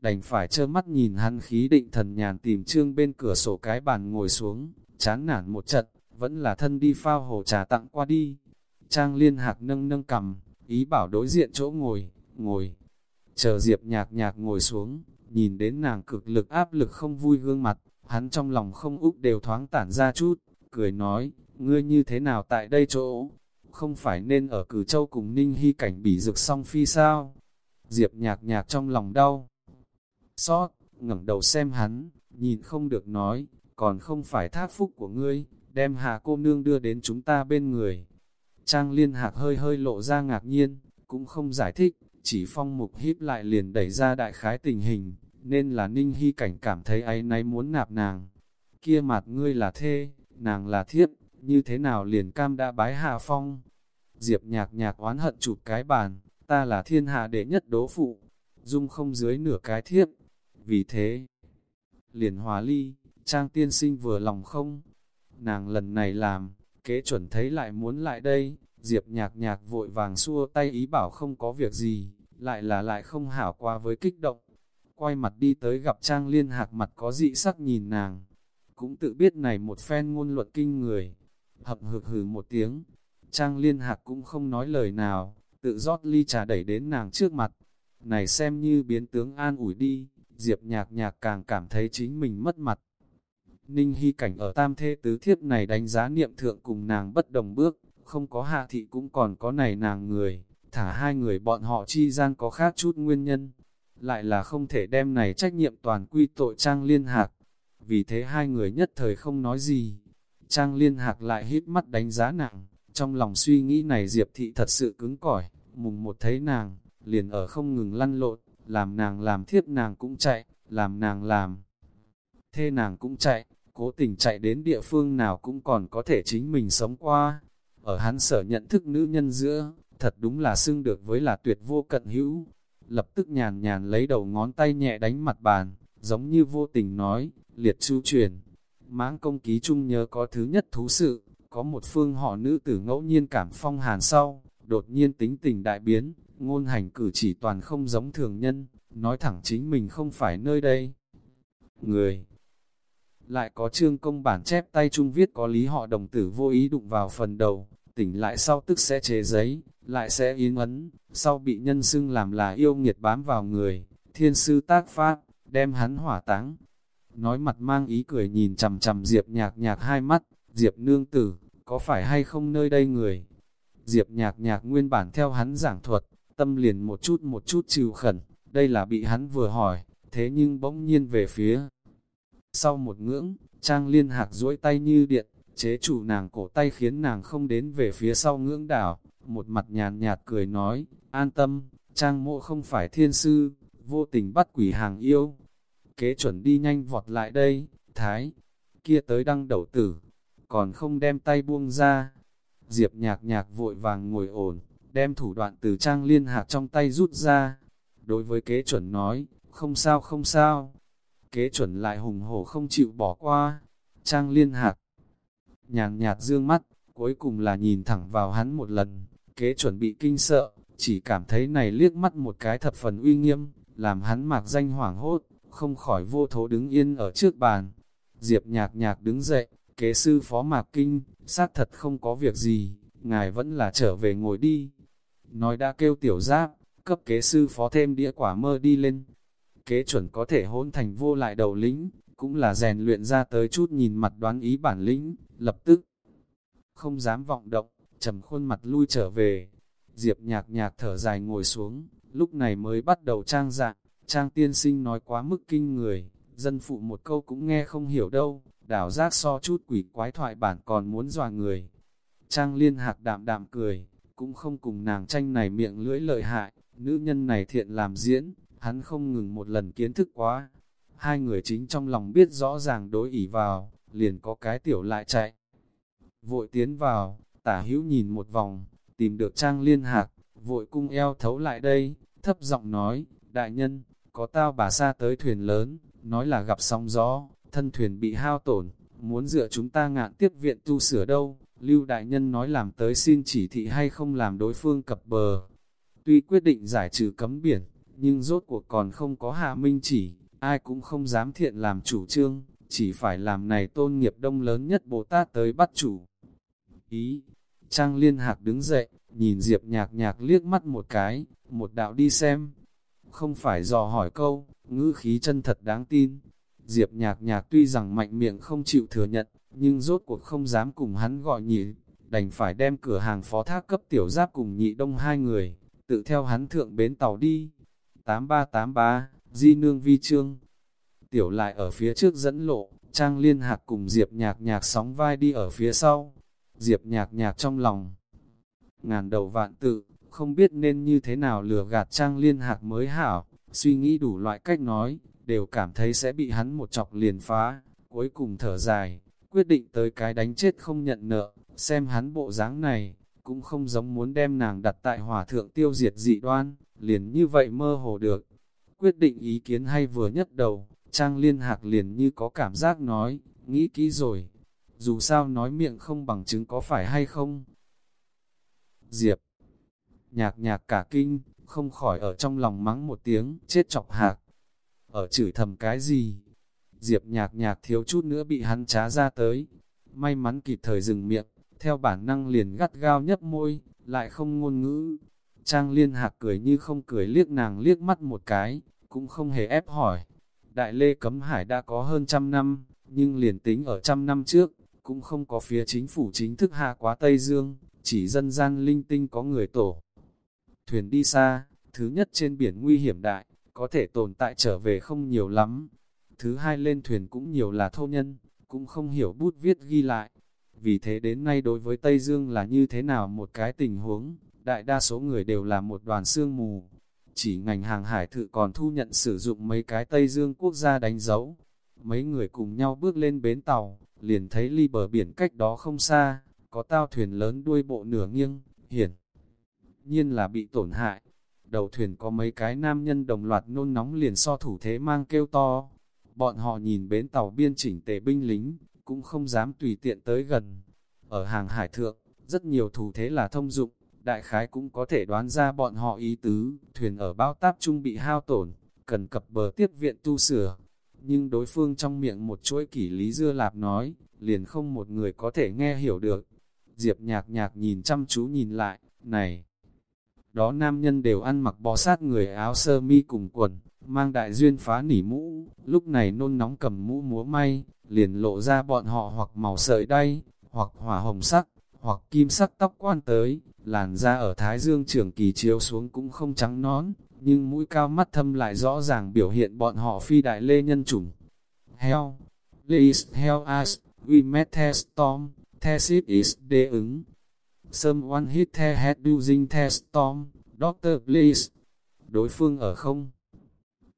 đành phải trơ mắt nhìn hắn khí định thần nhàn tìm trương bên cửa sổ cái bàn ngồi xuống, chán nản một trận, vẫn là thân đi phao hồ trà tặng qua đi. Trang liên hạc nâng nâng cầm, ý bảo đối diện chỗ ngồi, ngồi. Chờ Diệp nhạc nhạc ngồi xuống, nhìn đến nàng cực lực áp lực không vui gương mặt, hắn trong lòng không úc đều thoáng tản ra chút, cười nói, ngươi như thế nào tại đây chỗ, không phải nên ở cử châu cùng ninh hy cảnh bỉ rực song phi sao? Diệp nhạc nhạc trong lòng đau. Xót, ngẩng đầu xem hắn, nhìn không được nói, còn không phải thác phúc của ngươi, đem hạ cô nương đưa đến chúng ta bên người. Trang liên hạc hơi hơi lộ ra ngạc nhiên, cũng không giải thích, chỉ phong mục híp lại liền đẩy ra đại khái tình hình, nên là ninh hy cảnh cảm thấy ấy nay muốn nạp nàng. Kia mặt ngươi là thê, nàng là thiếp, như thế nào liền cam đã bái hạ phong. Diệp nhạc nhạc oán hận chụp cái bàn, ta là thiên hạ đệ nhất đố phụ, dung không dưới nửa cái thiếp. Vì thế, liền hòa ly, trang tiên sinh vừa lòng không. Nàng lần này làm, kế chuẩn thấy lại muốn lại đây, Diệp nhạc nhạc vội vàng xua tay ý bảo không có việc gì, lại là lại không hảo qua với kích động. Quay mặt đi tới gặp Trang Liên Hạc mặt có dị sắc nhìn nàng, cũng tự biết này một phen ngôn luật kinh người. Hập hực hừ một tiếng, Trang Liên Hạc cũng không nói lời nào, tự rót ly trà đẩy đến nàng trước mặt. Này xem như biến tướng an ủi đi, Diệp nhạc nhạc càng cảm thấy chính mình mất mặt. Ninh Hy Cảnh ở tam thê tứ thiếp này đánh giá niệm thượng cùng nàng bất đồng bước, không có hạ thị cũng còn có này nàng người, thả hai người bọn họ chi gian có khác chút nguyên nhân, lại là không thể đem này trách nhiệm toàn quy tội Trang Liên Hạc. Vì thế hai người nhất thời không nói gì. Trang Liên Hạc lại hít mắt đánh giá nàng, trong lòng suy nghĩ này Diệp Thị thật sự cứng cỏi, mùng một thấy nàng, liền ở không ngừng lăn lộn, làm nàng làm thiếp nàng cũng chạy, làm nàng làm. Thê nàng cũng chạy, cố tình chạy đến địa phương nào cũng còn có thể chính mình sống qua. Ở hắn sở nhận thức nữ nhân giữa, thật đúng là xưng được với là tuyệt vô cận hữu. Lập tức nhàn nhàn lấy đầu ngón tay nhẹ đánh mặt bàn, giống như vô tình nói, liệt chu truyền. Mãng công ký chung nhớ có thứ nhất thú sự, có một phương họ nữ tử ngẫu nhiên cảm phong hàn sau, đột nhiên tính tình đại biến, ngôn hành cử chỉ toàn không giống thường nhân, nói thẳng chính mình không phải nơi đây. Người lại có trương công bản chép tay chung viết có lý họ đồng tử vô ý đụng vào phần đầu, tỉnh lại sau tức sẽ chế giấy, lại sẽ yến ấn, sau bị nhân xưng làm là yêu nghiệt bám vào người, thiên sư tác pháp, đem hắn hỏa táng. Nói mặt mang ý cười nhìn chầm chầm Diệp nhạc nhạc hai mắt, Diệp nương tử, có phải hay không nơi đây người? Diệp nhạc nhạc nguyên bản theo hắn giảng thuật, tâm liền một chút một chút trừ khẩn, đây là bị hắn vừa hỏi, thế nhưng bỗng nhiên về phía. Sau một ngưỡng, Trang liên hạc duỗi tay như điện, chế chủ nàng cổ tay khiến nàng không đến về phía sau ngưỡng đảo, một mặt nhàn nhạt cười nói, an tâm, Trang mộ không phải thiên sư, vô tình bắt quỷ hàng yêu. Kế chuẩn đi nhanh vọt lại đây, thái, kia tới đăng đầu tử, còn không đem tay buông ra. Diệp nhạc nhạc vội vàng ngồi ổn, đem thủ đoạn từ trang liên hạc trong tay rút ra. Đối với kế chuẩn nói, không sao không sao. Kế chuẩn lại hùng hổ không chịu bỏ qua. Trang liên hạc, nhàn nhạt dương mắt, cuối cùng là nhìn thẳng vào hắn một lần. Kế chuẩn bị kinh sợ, chỉ cảm thấy này liếc mắt một cái thập phần uy nghiêm, làm hắn mạc danh hoảng hốt, không khỏi vô thố đứng yên ở trước bàn. Diệp nhạc nhạc đứng dậy, kế sư phó mạc kinh, xác thật không có việc gì, ngài vẫn là trở về ngồi đi. Nói đã kêu tiểu giáp, cấp kế sư phó thêm đĩa quả mơ đi lên. Kế chuẩn có thể hôn thành vô lại đầu lĩnh cũng là rèn luyện ra tới chút nhìn mặt đoán ý bản lĩnh, lập tức. Không dám vọng động, trầm khuôn mặt lui trở về. Diệp nhạc nhạc thở dài ngồi xuống, lúc này mới bắt đầu trang dạng, trang tiên sinh nói quá mức kinh người, dân phụ một câu cũng nghe không hiểu đâu, đảo giác so chút quỷ quái thoại bản còn muốn dòa người. Trang liên hạc đạm đạm cười, cũng không cùng nàng tranh này miệng lưỡi lợi hại, nữ nhân này thiện làm diễn, hắn không ngừng một lần kiến thức quá. Hai người chính trong lòng biết rõ ràng đối ỉ vào, liền có cái tiểu lại chạy. Vội tiến vào, tả hữu nhìn một vòng, tìm được trang liên hạc, vội cung eo thấu lại đây, thấp giọng nói, đại nhân, có tao bà xa tới thuyền lớn, nói là gặp sóng gió, thân thuyền bị hao tổn, muốn dựa chúng ta ngạn tiếp viện tu sửa đâu, Lưu Đại Nhân nói làm tới xin chỉ thị hay không làm đối phương cập bờ. Tuy quyết định giải trừ cấm biển, nhưng rốt cuộc còn không có hạ minh chỉ, ai cũng không dám thiện làm chủ trương, chỉ phải làm này tôn nghiệp đông lớn nhất Bồ Tát tới bắt chủ. Ý, Trang Liên Hạc đứng dậy, nhìn Diệp nhạc nhạc liếc mắt một cái, một đạo đi xem. Không phải dò hỏi câu, ngữ khí chân thật đáng tin. Diệp nhạc nhạc tuy rằng mạnh miệng không chịu thừa nhận, nhưng rốt cuộc không dám cùng hắn gọi nhị, đành phải đem cửa hàng phó thác cấp tiểu giáp cùng nhị đông hai người, tự theo hắn thượng bến tàu đi. 8383, Di Nương Vi Trương Tiểu lại ở phía trước dẫn lộ, Trang Liên Hạc cùng Diệp nhạc nhạc sóng vai đi ở phía sau. Diệp nhạc nhạc trong lòng. Ngàn đầu vạn tự, không biết nên như thế nào lừa gạt Trang Liên Hạc mới hảo, suy nghĩ đủ loại cách nói, đều cảm thấy sẽ bị hắn một chọc liền phá, cuối cùng thở dài, quyết định tới cái đánh chết không nhận nợ, xem hắn bộ dáng này, cũng không giống muốn đem nàng đặt tại hỏa thượng tiêu diệt dị đoan, liền như vậy mơ hồ được. Quyết định ý kiến hay vừa nhất đầu, Trang Liên Hạc liền như có cảm giác nói, nghĩ kỹ rồi, dù sao nói miệng không bằng chứng có phải hay không. Diệp, nhạc nhạc cả kinh, không khỏi ở trong lòng mắng một tiếng, chết chọc hạc. Ở chửi thầm cái gì? Diệp nhạc nhạc thiếu chút nữa bị hắn trá ra tới. May mắn kịp thời dừng miệng, theo bản năng liền gắt gao nhấp môi, lại không ngôn ngữ. Trang liên hạc cười như không cười liếc nàng liếc mắt một cái, cũng không hề ép hỏi. Đại lê cấm hải đã có hơn trăm năm, nhưng liền tính ở trăm năm trước, cũng không có phía chính phủ chính thức hạ quá Tây Dương, chỉ dân gian linh tinh có người tổ. Thuyền đi xa, thứ nhất trên biển nguy hiểm đại, có thể tồn tại trở về không nhiều lắm. Thứ hai lên thuyền cũng nhiều là thô nhân, cũng không hiểu bút viết ghi lại. Vì thế đến nay đối với Tây Dương là như thế nào một cái tình huống, đại đa số người đều là một đoàn sương mù. Chỉ ngành hàng hải thự còn thu nhận sử dụng mấy cái Tây Dương quốc gia đánh dấu. Mấy người cùng nhau bước lên bến tàu, liền thấy ly bờ biển cách đó không xa, có tao thuyền lớn đuôi bộ nửa nghiêng, hiển nhiên là bị tổn hại. Đầu thuyền có mấy cái nam nhân đồng loạt nôn nóng liền so thủ thế mang kêu to. Bọn họ nhìn bến tàu biên chỉnh tề binh lính, cũng không dám tùy tiện tới gần. Ở hàng hải thượng, rất nhiều thủ thế là thông dụng, đại khái cũng có thể đoán ra bọn họ ý tứ, thuyền ở bao táp trung bị hao tổn, cần cập bờ tiếp viện tu sửa. Nhưng đối phương trong miệng một chuỗi kỷ lý dưa lạp nói, liền không một người có thể nghe hiểu được. Diệp nhạc nhạc nhìn chăm chú nhìn lại, này, đó nam nhân đều ăn mặc bó sát người áo sơ mi cùng quần, mang đại duyên phá nỉ mũ, lúc này nôn nóng cầm mũ múa may, liền lộ ra bọn họ hoặc màu sợi đay, hoặc hỏa hồng sắc, hoặc kim sắc tóc quan tới, làn da ở Thái Dương trưởng kỳ chiếu xuống cũng không trắng nón, nhưng mũi cao mắt thâm lại rõ ràng biểu hiện bọn họ phi đại lê nhân chủng. Hell, please help us, we met the storm, test is đề ứng, Someone hit the head using the storm, doctor please. Đối phương ở không?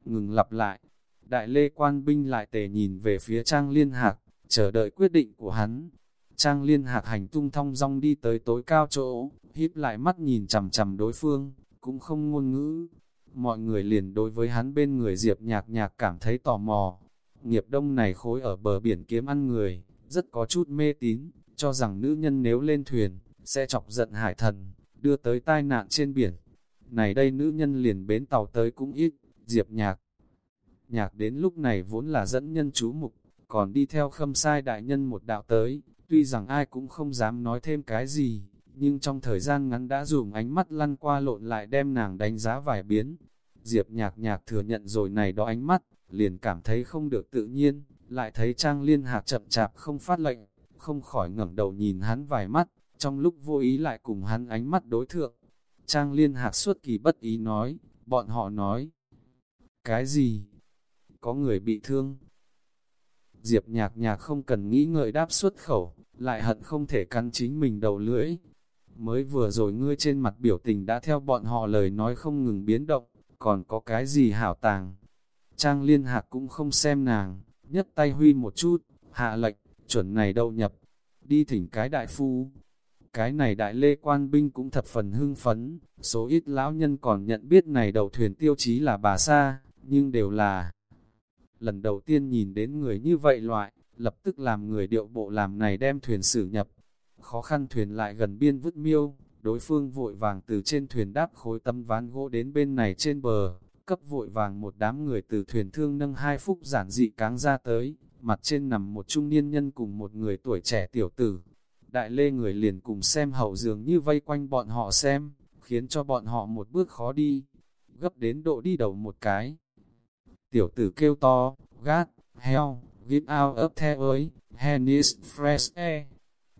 Ngừng lặp lại. Đại lê quan binh lại tề nhìn về phía Trang Liên Hạc, chờ đợi quyết định của hắn. Trang Liên Hạc hành tung thong dong đi tới tối cao chỗ, híp lại mắt nhìn chằm chằm đối phương, cũng không ngôn ngữ. Mọi người liền đối với hắn bên người Diệp nhạc nhạc cảm thấy tò mò. Nghiệp đông này khối ở bờ biển kiếm ăn người, rất có chút mê tín, cho rằng nữ nhân nếu lên thuyền, sẽ chọc giận hải thần, đưa tới tai nạn trên biển. Này đây nữ nhân liền bến tàu tới cũng ít, diệp nhạc. Nhạc đến lúc này vốn là dẫn nhân chú mục, còn đi theo khâm sai đại nhân một đạo tới, tuy rằng ai cũng không dám nói thêm cái gì, nhưng trong thời gian ngắn đã dùng ánh mắt lăn qua lộn lại đem nàng đánh giá vài biến. Diệp nhạc nhạc thừa nhận rồi này đó ánh mắt, liền cảm thấy không được tự nhiên, lại thấy Trang Liên Hạc chậm chạp không phát lệnh, không khỏi ngẩng đầu nhìn hắn vài mắt, trong lúc vô ý lại cùng hắn ánh mắt đối thượng. Trang liên hạc suốt kỳ bất ý nói, bọn họ nói. Cái gì? Có người bị thương? Diệp nhạc nhạc không cần nghĩ ngợi đáp xuất khẩu, lại hận không thể cắn chính mình đầu lưỡi. Mới vừa rồi ngươi trên mặt biểu tình đã theo bọn họ lời nói không ngừng biến động, còn có cái gì hảo tàng. Trang liên hạc cũng không xem nàng, nhất tay huy một chút, hạ lệnh, chuẩn này đâu nhập, đi thỉnh cái đại phu, cái này đại lê quan binh cũng thập phần hưng phấn, số ít lão nhân còn nhận biết này đầu thuyền tiêu chí là bà Sa, nhưng đều là lần đầu tiên nhìn đến người như vậy loại, lập tức làm người điệu bộ làm này đem thuyền xử nhập. Khó khăn thuyền lại gần biên vứt miêu, đối phương vội vàng từ trên thuyền đáp khối tấm ván gỗ đến bên này trên bờ, cấp vội vàng một đám người từ thuyền thương nâng hai phúc giản dị cáng ra tới, mặt trên nằm một trung niên nhân cùng một người tuổi trẻ tiểu tử. Đại lê người liền cùng xem hậu dường như vây quanh bọn họ xem, khiến cho bọn họ một bước khó đi, gấp đến độ đi đầu một cái. Tiểu tử kêu to, gát, heo, get out up theo ơi, Hennis fresh air.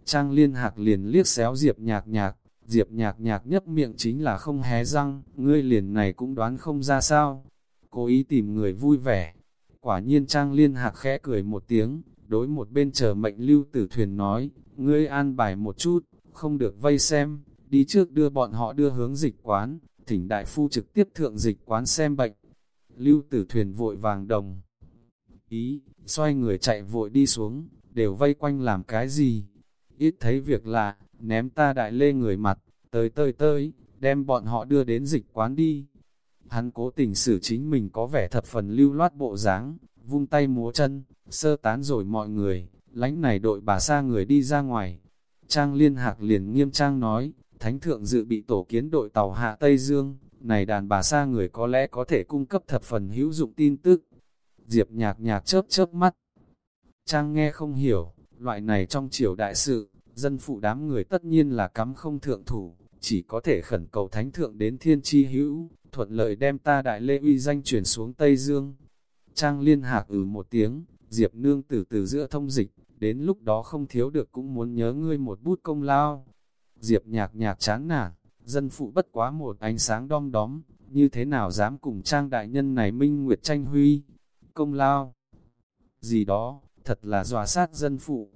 Trang liên hạc liền liếc xéo diệp nhạc nhạc, diệp nhạc nhạc nhấp miệng chính là không hé răng, ngươi liền này cũng đoán không ra sao. Cố ý tìm người vui vẻ. Quả nhiên Trang liên hạc khẽ cười một tiếng, đối một bên chờ mệnh lưu tử thuyền nói, ngươi an bài một chút, không được vây xem, đi trước đưa bọn họ đưa hướng dịch quán, thỉnh đại phu trực tiếp thượng dịch quán xem bệnh. Lưu tử thuyền vội vàng đồng. Ý, xoay người chạy vội đi xuống, đều vây quanh làm cái gì? Ít thấy việc lạ, ném ta đại lê người mặt, tới tới tới, đem bọn họ đưa đến dịch quán đi. Hắn cố tình xử chính mình có vẻ thập phần lưu loát bộ dáng, vung tay múa chân, sơ tán rồi mọi người, lánh này đội bà xa người đi ra ngoài. Trang liên hạc liền nghiêm trang nói, Thánh thượng dự bị tổ kiến đội tàu hạ Tây Dương, này đàn bà xa người có lẽ có thể cung cấp thập phần hữu dụng tin tức. Diệp nhạc nhạc chớp chớp mắt. Trang nghe không hiểu, loại này trong triều đại sự, dân phụ đám người tất nhiên là cắm không thượng thủ, chỉ có thể khẩn cầu thánh thượng đến thiên chi hữu, thuận lợi đem ta đại lê uy danh chuyển xuống Tây Dương. Trang liên hạc ừ một tiếng, Diệp nương từ từ giữa thông dịch, đến lúc đó không thiếu được cũng muốn nhớ ngươi một bút công lao. Diệp nhạc nhạc chán nản, dân phụ bất quá một ánh sáng đom đóm, như thế nào dám cùng trang đại nhân này minh nguyệt tranh huy, công lao. Gì đó, thật là dòa sát dân phụ.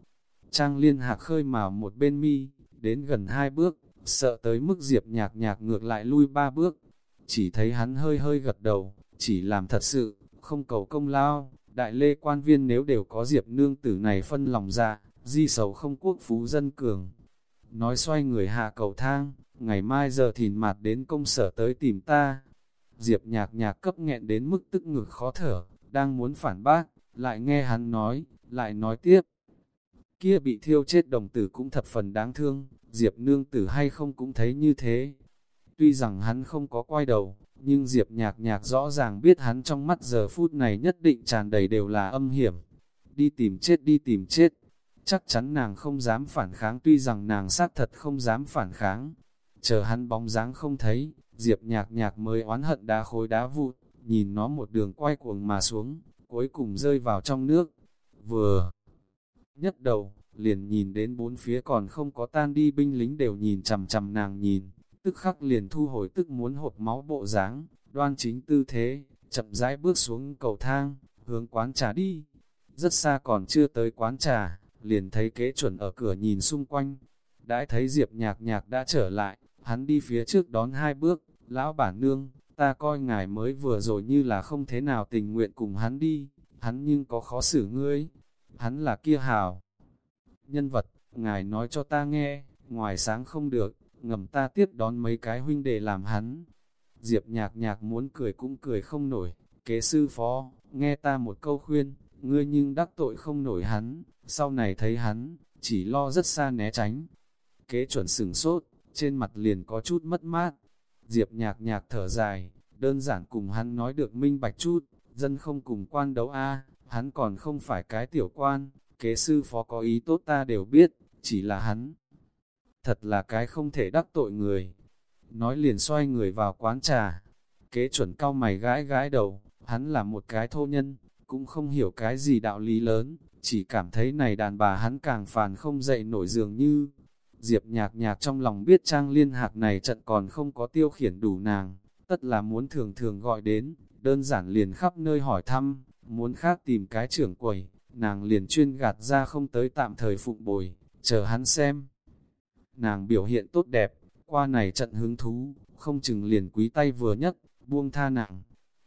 Trang liên hạc khơi mào một bên mi, đến gần hai bước, sợ tới mức diệp nhạc nhạc ngược lại lui ba bước. Chỉ thấy hắn hơi hơi gật đầu, chỉ làm thật sự, không cầu công lao. Đại lê quan viên nếu đều có diệp nương tử này phân lòng dạ di sầu không quốc phú dân cường, nói xoay người hạ cầu thang, ngày mai giờ thìn mạt đến công sở tới tìm ta. Diệp nhạc nhạc cấp nghẹn đến mức tức ngực khó thở, đang muốn phản bác, lại nghe hắn nói, lại nói tiếp. Kia bị thiêu chết đồng tử cũng thập phần đáng thương, Diệp nương tử hay không cũng thấy như thế. Tuy rằng hắn không có quay đầu, nhưng Diệp nhạc nhạc rõ ràng biết hắn trong mắt giờ phút này nhất định tràn đầy đều là âm hiểm. Đi tìm chết đi tìm chết, chắc chắn nàng không dám phản kháng tuy rằng nàng xác thật không dám phản kháng. Chờ hắn bóng dáng không thấy, Diệp nhạc nhạc mới oán hận đá khối đá vụt, nhìn nó một đường quay cuồng mà xuống, cuối cùng rơi vào trong nước. Vừa nhất đầu, liền nhìn đến bốn phía còn không có tan đi binh lính đều nhìn chằm chằm nàng nhìn, tức khắc liền thu hồi tức muốn hột máu bộ dáng, đoan chính tư thế, chậm rãi bước xuống cầu thang, hướng quán trà đi. Rất xa còn chưa tới quán trà, liền thấy kế chuẩn ở cửa nhìn xung quanh. Đãi thấy Diệp nhạc nhạc đã trở lại, hắn đi phía trước đón hai bước, lão bản nương, ta coi ngài mới vừa rồi như là không thế nào tình nguyện cùng hắn đi, hắn nhưng có khó xử ngươi, hắn là kia hào. Nhân vật, ngài nói cho ta nghe, ngoài sáng không được, ngầm ta tiếp đón mấy cái huynh để làm hắn. Diệp nhạc nhạc muốn cười cũng cười không nổi, kế sư phó, nghe ta một câu khuyên, ngươi nhưng đắc tội không nổi hắn, sau này thấy hắn, chỉ lo rất xa né tránh. Kế chuẩn sừng sốt, trên mặt liền có chút mất mát. Diệp nhạc nhạc thở dài, đơn giản cùng hắn nói được minh bạch chút, dân không cùng quan đấu a hắn còn không phải cái tiểu quan, kế sư phó có ý tốt ta đều biết, chỉ là hắn. Thật là cái không thể đắc tội người. Nói liền xoay người vào quán trà. Kế chuẩn cao mày gãi gãi đầu, hắn là một cái thô nhân, cũng không hiểu cái gì đạo lý lớn, chỉ cảm thấy này đàn bà hắn càng phàn không dậy nổi dường như. Diệp nhạc nhạc trong lòng biết trang liên hạc này trận còn không có tiêu khiển đủ nàng, tất là muốn thường thường gọi đến, đơn giản liền khắp nơi hỏi thăm, muốn khác tìm cái trưởng quầy, nàng liền chuyên gạt ra không tới tạm thời phụng bồi, chờ hắn xem. Nàng biểu hiện tốt đẹp, qua này trận hứng thú, không chừng liền quý tay vừa nhất, buông tha nàng.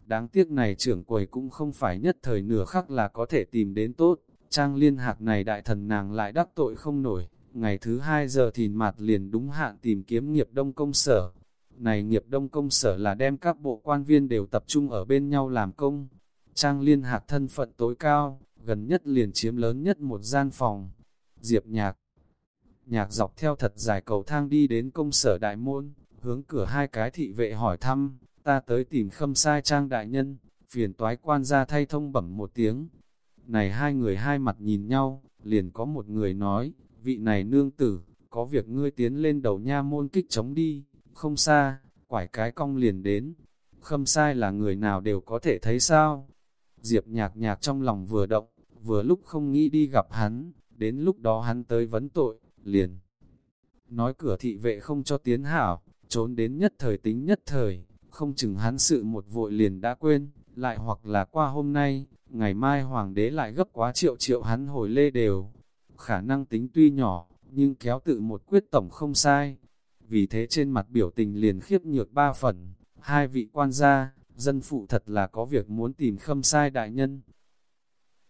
Đáng tiếc này trưởng quầy cũng không phải nhất thời nửa khắc là có thể tìm đến tốt, trang liên hạc này đại thần nàng lại đắc tội không nổi, ngày thứ hai giờ thì mặt liền đúng hạn tìm kiếm nghiệp đông công sở. Này nghiệp đông công sở là đem các bộ quan viên đều tập trung ở bên nhau làm công. Trang liên hạc thân phận tối cao, gần nhất liền chiếm lớn nhất một gian phòng. Diệp nhạc Nhạc dọc theo thật dài cầu thang đi đến công sở đại môn, hướng cửa hai cái thị vệ hỏi thăm, ta tới tìm khâm sai trang đại nhân, phiền toái quan ra thay thông bẩm một tiếng. Này hai người hai mặt nhìn nhau, liền có một người nói, vị này nương tử, có việc ngươi tiến lên đầu nha môn kích chống đi, không xa, quải cái cong liền đến. Khâm sai là người nào đều có thể thấy sao? Diệp nhạc nhạc trong lòng vừa động, vừa lúc không nghĩ đi gặp hắn, đến lúc đó hắn tới vấn tội, liền. Nói cửa thị vệ không cho tiến hảo, trốn đến nhất thời tính nhất thời, không chừng hắn sự một vội liền đã quên, lại hoặc là qua hôm nay, ngày mai hoàng đế lại gấp quá triệu triệu hắn hồi lê đều. Khả năng tính tuy nhỏ, nhưng kéo tự một quyết tổng không sai. Vì thế trên mặt biểu tình liền khiếp nhược ba phần, hai vị quan gia, dân phụ thật là có việc muốn tìm khâm sai đại nhân.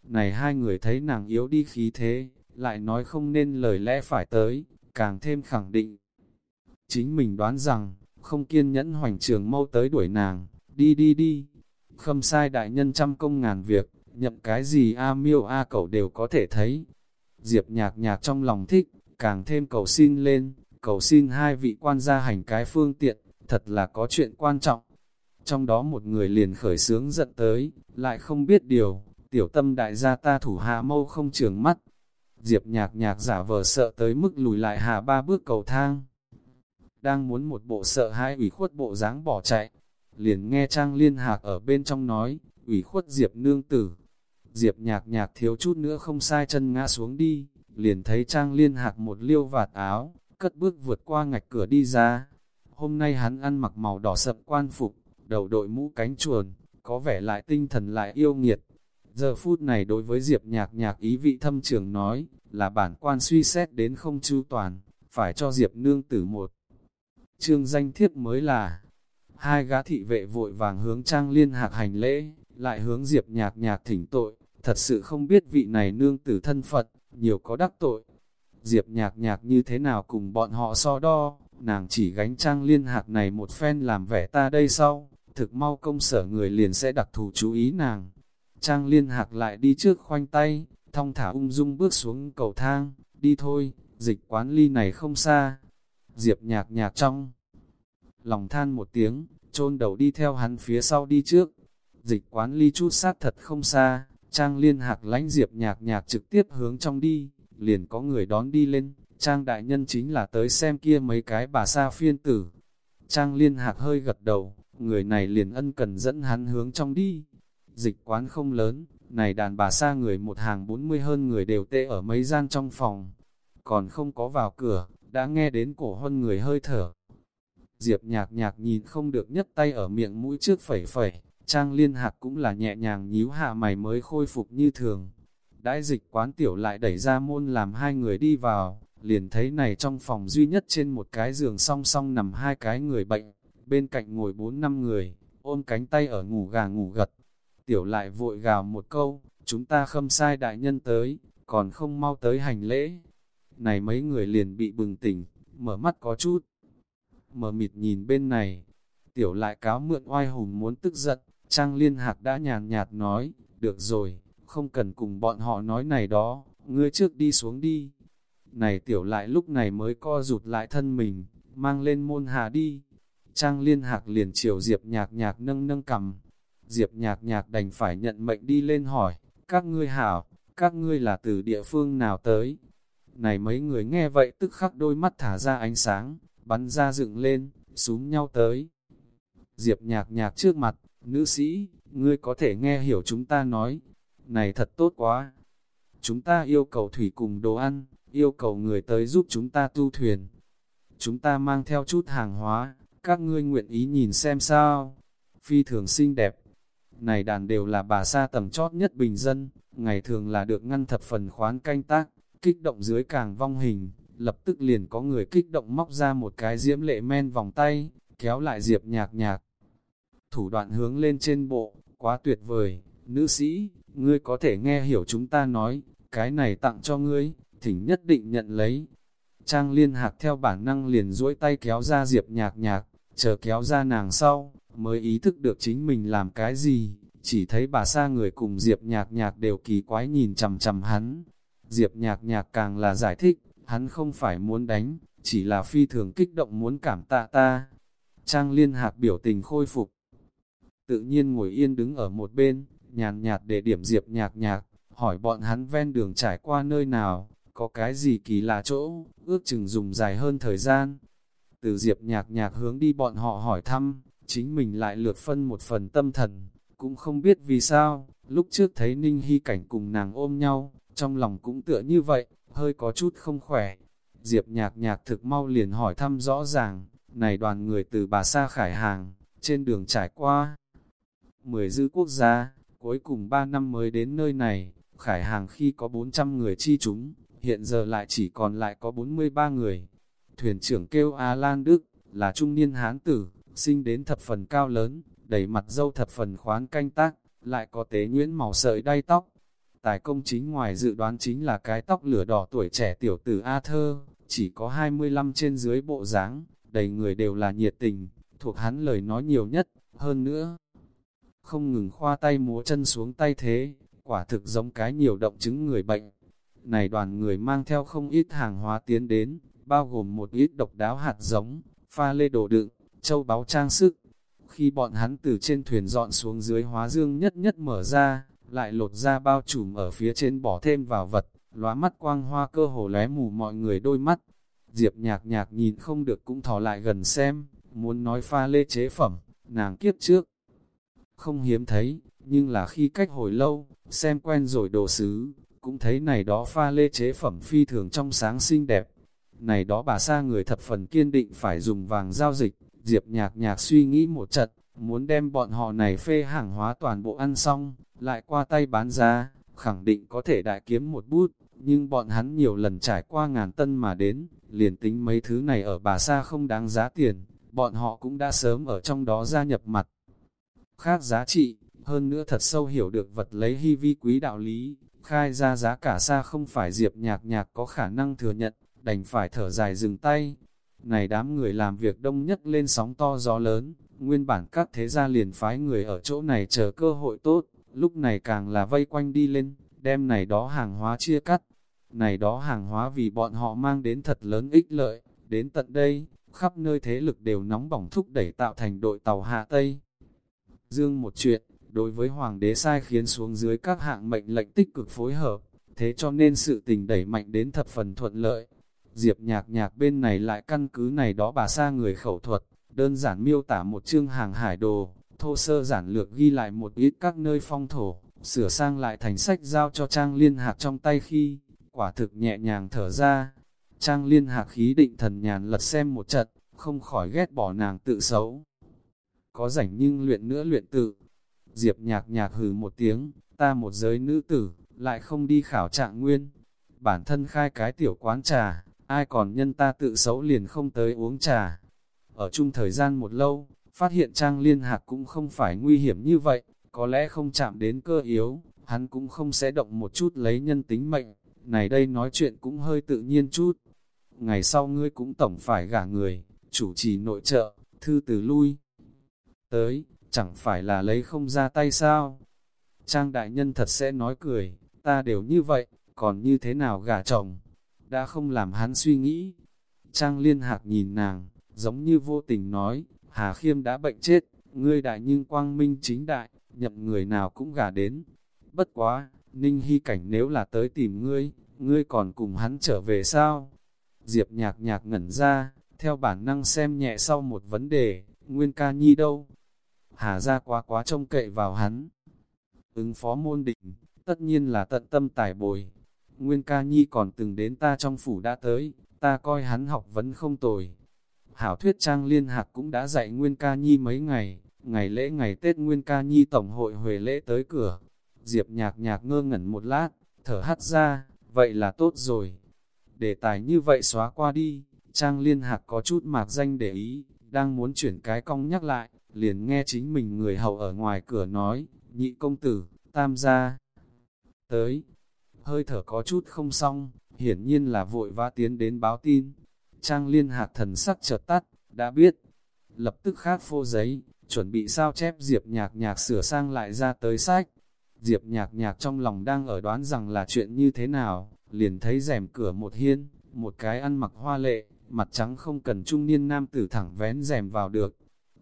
Này hai người thấy nàng yếu đi khí thế, lại nói không nên lời lẽ phải tới, càng thêm khẳng định. Chính mình đoán rằng, không kiên nhẫn hoành trường mâu tới đuổi nàng, đi đi đi. Khâm sai đại nhân trăm công ngàn việc, nhậm cái gì A miêu A cậu đều có thể thấy. Diệp nhạc nhạc trong lòng thích, càng thêm cầu xin lên, cầu xin hai vị quan gia hành cái phương tiện, thật là có chuyện quan trọng. Trong đó một người liền khởi sướng giận tới, lại không biết điều, tiểu tâm đại gia ta thủ hạ mâu không trường mắt. Diệp nhạc nhạc giả vờ sợ tới mức lùi lại hạ ba bước cầu thang. Đang muốn một bộ sợ hai ủy khuất bộ dáng bỏ chạy, liền nghe Trang Liên Hạc ở bên trong nói, ủy khuất Diệp nương tử. Diệp nhạc nhạc thiếu chút nữa không sai chân ngã xuống đi, liền thấy Trang Liên Hạc một liêu vạt áo, cất bước vượt qua ngạch cửa đi ra. Hôm nay hắn ăn mặc màu đỏ sậm quan phục, đầu đội mũ cánh chuồn, có vẻ lại tinh thần lại yêu nghiệt. Giờ phút này đối với Diệp nhạc nhạc ý vị thâm trường nói, là bản quan suy xét đến không chu toàn, phải cho Diệp nương tử một. Trương danh thiếp mới là, hai gã thị vệ vội vàng hướng trang liên hạc hành lễ, lại hướng Diệp nhạc nhạc thỉnh tội, thật sự không biết vị này nương tử thân Phật, nhiều có đắc tội. Diệp nhạc nhạc như thế nào cùng bọn họ so đo, nàng chỉ gánh trang liên hạc này một phen làm vẻ ta đây sau, thực mau công sở người liền sẽ đặc thù chú ý nàng. Trang liên hạc lại đi trước khoanh tay, thong thả ung dung bước xuống cầu thang, đi thôi, dịch quán ly này không xa. Diệp nhạc nhạc trong, lòng than một tiếng, chôn đầu đi theo hắn phía sau đi trước. Dịch quán ly chút sát thật không xa, Trang liên hạc lánh Diệp nhạc nhạc trực tiếp hướng trong đi, liền có người đón đi lên, Trang đại nhân chính là tới xem kia mấy cái bà sa phiên tử. Trang liên hạc hơi gật đầu, người này liền ân cần dẫn hắn hướng trong đi. Dịch quán không lớn, này đàn bà sa người một hàng 40 hơn người đều tê ở mấy gian trong phòng. Còn không có vào cửa, đã nghe đến cổ hơn người hơi thở. Diệp nhạc nhạc nhìn không được nhấc tay ở miệng mũi trước phẩy phẩy, Trang liên hạc cũng là nhẹ nhàng nhíu hạ mày mới khôi phục như thường. Đãi dịch quán tiểu lại đẩy ra môn làm hai người đi vào, liền thấy này trong phòng duy nhất trên một cái giường song song nằm hai cái người bệnh, bên cạnh ngồi bốn năm người, ôm cánh tay ở ngủ gà ngủ gật. Tiểu lại vội gào một câu, chúng ta khâm sai đại nhân tới, còn không mau tới hành lễ. Này mấy người liền bị bừng tỉnh, mở mắt có chút. Mở mịt nhìn bên này, tiểu lại cáo mượn oai hùng muốn tức giận, Trang Liên Hạc đã nhàn nhạt nói, được rồi, không cần cùng bọn họ nói này đó, ngươi trước đi xuống đi. Này tiểu lại lúc này mới co rụt lại thân mình, mang lên môn hà đi. Trang Liên Hạc liền chiều Diệp nhạc nhạc nâng nâng cầm. Diệp nhạc nhạc đành phải nhận mệnh đi lên hỏi, các ngươi hảo, các ngươi là từ địa phương nào tới? Này mấy người nghe vậy tức khắc đôi mắt thả ra ánh sáng, bắn ra dựng lên, súng nhau tới. Diệp nhạc nhạc trước mặt, Nữ sĩ, ngươi có thể nghe hiểu chúng ta nói, này thật tốt quá. Chúng ta yêu cầu thủy cùng đồ ăn, yêu cầu người tới giúp chúng ta tu thuyền. Chúng ta mang theo chút hàng hóa, các ngươi nguyện ý nhìn xem sao. Phi thường xinh đẹp. Này đàn đều là bà sa tầm chót nhất bình dân, ngày thường là được ngăn thập phần khoán canh tác, kích động dưới càng vong hình, lập tức liền có người kích động móc ra một cái diễm lệ men vòng tay, kéo lại diệp nhạc nhạc thủ đoạn hướng lên trên bộ, quá tuyệt vời, nữ sĩ, ngươi có thể nghe hiểu chúng ta nói, cái này tặng cho ngươi, thỉnh nhất định nhận lấy. Trang liên hạc theo bản năng liền duỗi tay kéo ra diệp nhạc nhạc, chờ kéo ra nàng sau, mới ý thức được chính mình làm cái gì, chỉ thấy bà xa người cùng diệp nhạc nhạc đều kỳ quái nhìn chầm chầm hắn. Diệp nhạc nhạc càng là giải thích, hắn không phải muốn đánh, chỉ là phi thường kích động muốn cảm tạ ta. Trang liên hạc biểu tình khôi phục, tự nhiên ngồi yên đứng ở một bên, nhàn nhạt để điểm Diệp nhạc nhạc, hỏi bọn hắn ven đường trải qua nơi nào, có cái gì kỳ lạ chỗ, ước chừng dùng dài hơn thời gian. Từ Diệp nhạc nhạc hướng đi bọn họ hỏi thăm, chính mình lại lượt phân một phần tâm thần, cũng không biết vì sao, lúc trước thấy Ninh Hy Cảnh cùng nàng ôm nhau, trong lòng cũng tựa như vậy, hơi có chút không khỏe. Diệp nhạc nhạc thực mau liền hỏi thăm rõ ràng, này đoàn người từ bà Sa Khải Hàng, trên đường trải qua. Mười dư quốc gia, cuối cùng 3 năm mới đến nơi này, Khải Hàng khi có 400 người chi chúng, hiện giờ lại chỉ còn lại có 43 người. Thuyền trưởng kêu A Lan Đức, là trung niên hán tử, sinh đến thập phần cao lớn, đầy mặt dâu thập phần khoán canh tác, lại có tế nguyễn màu sợi đay tóc. Tài công chính ngoài dự đoán chính là cái tóc lửa đỏ tuổi trẻ tiểu tử A Thơ, chỉ có 25 trên dưới bộ dáng, đầy người đều là nhiệt tình, thuộc hắn lời nói nhiều nhất, hơn nữa. Không ngừng khoa tay múa chân xuống tay thế, quả thực giống cái nhiều động chứng người bệnh. Này đoàn người mang theo không ít hàng hóa tiến đến, bao gồm một ít độc đáo hạt giống, pha lê đồ đựng, châu báu trang sức. Khi bọn hắn từ trên thuyền dọn xuống dưới hóa dương nhất nhất mở ra, lại lột ra bao trùm ở phía trên bỏ thêm vào vật, lóa mắt quang hoa cơ hồ lé mù mọi người đôi mắt. Diệp nhạc nhạc nhìn không được cũng thò lại gần xem, muốn nói pha lê chế phẩm, nàng kiếp trước. Không hiếm thấy, nhưng là khi cách hồi lâu, xem quen rồi đồ sứ, cũng thấy này đó pha lê chế phẩm phi thường trong sáng xinh đẹp. Này đó bà sa người thập phần kiên định phải dùng vàng giao dịch, Diệp nhạc nhạc suy nghĩ một trận, muốn đem bọn họ này phê hàng hóa toàn bộ ăn xong, lại qua tay bán ra, khẳng định có thể đại kiếm một bút, nhưng bọn hắn nhiều lần trải qua ngàn tân mà đến, liền tính mấy thứ này ở bà sa không đáng giá tiền, bọn họ cũng đã sớm ở trong đó gia nhập mặt. Khác giá trị, hơn nữa thật sâu hiểu được vật lấy hy vi quý đạo lý, khai ra giá cả xa không phải diệp nhạc nhạc có khả năng thừa nhận, đành phải thở dài dừng tay. Này đám người làm việc đông nhất lên sóng to gió lớn, nguyên bản các thế gia liền phái người ở chỗ này chờ cơ hội tốt, lúc này càng là vây quanh đi lên, đem này đó hàng hóa chia cắt. Này đó hàng hóa vì bọn họ mang đến thật lớn ích lợi, đến tận đây, khắp nơi thế lực đều nóng bỏng thúc đẩy tạo thành đội tàu Hạ Tây. Dương một chuyện, đối với Hoàng đế sai khiến xuống dưới các hạng mệnh lệnh tích cực phối hợp, thế cho nên sự tình đẩy mạnh đến thập phần thuận lợi. Diệp nhạc nhạc bên này lại căn cứ này đó bà xa người khẩu thuật, đơn giản miêu tả một chương hàng hải đồ, thô sơ giản lược ghi lại một ít các nơi phong thổ, sửa sang lại thành sách giao cho Trang Liên Hạc trong tay khi, quả thực nhẹ nhàng thở ra. Trang Liên Hạc khí định thần nhàn lật xem một trận, không khỏi ghét bỏ nàng tự xấu. Có rảnh nhưng luyện nữa luyện tự. Diệp nhạc nhạc hừ một tiếng, ta một giới nữ tử, lại không đi khảo trạng nguyên. Bản thân khai cái tiểu quán trà, ai còn nhân ta tự xấu liền không tới uống trà. Ở chung thời gian một lâu, phát hiện Trang Liên Hạc cũng không phải nguy hiểm như vậy, có lẽ không chạm đến cơ yếu, hắn cũng không sẽ động một chút lấy nhân tính mệnh, này đây nói chuyện cũng hơi tự nhiên chút. Ngày sau ngươi cũng tổng phải gả người, chủ trì nội trợ, thư từ lui. Tới, chẳng phải là lấy không ra tay sao? Trang đại nhân thật sẽ nói cười, ta đều như vậy, còn như thế nào gả chồng? Đã không làm hắn suy nghĩ. Trang liên hạc nhìn nàng, giống như vô tình nói, Hà Khiêm đã bệnh chết, ngươi đại nhưng quang minh chính đại, nhậm người nào cũng gả đến. Bất quá, Ninh Hy Cảnh nếu là tới tìm ngươi, ngươi còn cùng hắn trở về sao? Diệp nhạc nhạc ngẩn ra, theo bản năng xem nhẹ sau một vấn đề, Nguyên ca nhi đâu? Hà ra quá quá trông cậy vào hắn. Ứng phó môn định, tất nhiên là tận tâm tài bồi. Nguyên ca nhi còn từng đến ta trong phủ đã tới, ta coi hắn học vấn không tồi. Hảo thuyết trang liên hạc cũng đã dạy Nguyên ca nhi mấy ngày, ngày lễ ngày Tết Nguyên ca nhi tổng hội huề lễ tới cửa. Diệp nhạc nhạc ngơ ngẩn một lát, thở hắt ra, vậy là tốt rồi. Đề tài như vậy xóa qua đi, Trang Liên Hạc có chút mạc danh để ý, đang muốn chuyển cái cong nhắc lại, liền nghe chính mình người hầu ở ngoài cửa nói, nhị công tử, tam gia. Tới, hơi thở có chút không xong, hiển nhiên là vội vã tiến đến báo tin. Trang Liên hạt thần sắc chợt tắt, đã biết, lập tức khác phô giấy, chuẩn bị sao chép Diệp nhạc nhạc sửa sang lại ra tới sách. Diệp nhạc nhạc trong lòng đang ở đoán rằng là chuyện như thế nào, liền thấy rèm cửa một hiên, một cái ăn mặc hoa lệ, mặt trắng không cần trung niên nam tử thẳng vén rèm vào được.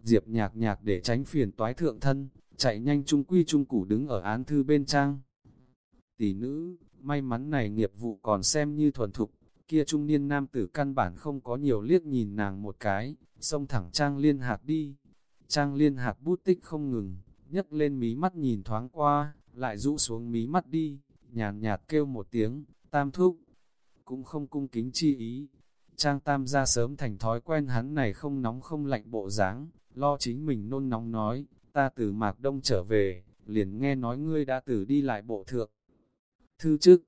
Diệp nhạc nhạc để tránh phiền toái thượng thân, chạy nhanh trung quy trung củ đứng ở án thư bên trang. Tỷ nữ, may mắn này nghiệp vụ còn xem như thuần thục, kia trung niên nam tử căn bản không có nhiều liếc nhìn nàng một cái, xông thẳng trang liên hạc đi. Trang liên hạc bút tích không ngừng, nhấc lên mí mắt nhìn thoáng qua, lại rũ xuống mí mắt đi, nhàn nhạt, kêu một tiếng, tam thúc, cũng không cung kính chi ý. Trang tam ra sớm thành thói quen hắn này không nóng không lạnh bộ dáng, lo chính mình nôn nóng nói, ta từ Mạc Đông trở về, liền nghe nói ngươi đã từ đi lại bộ thượng. Thư chức,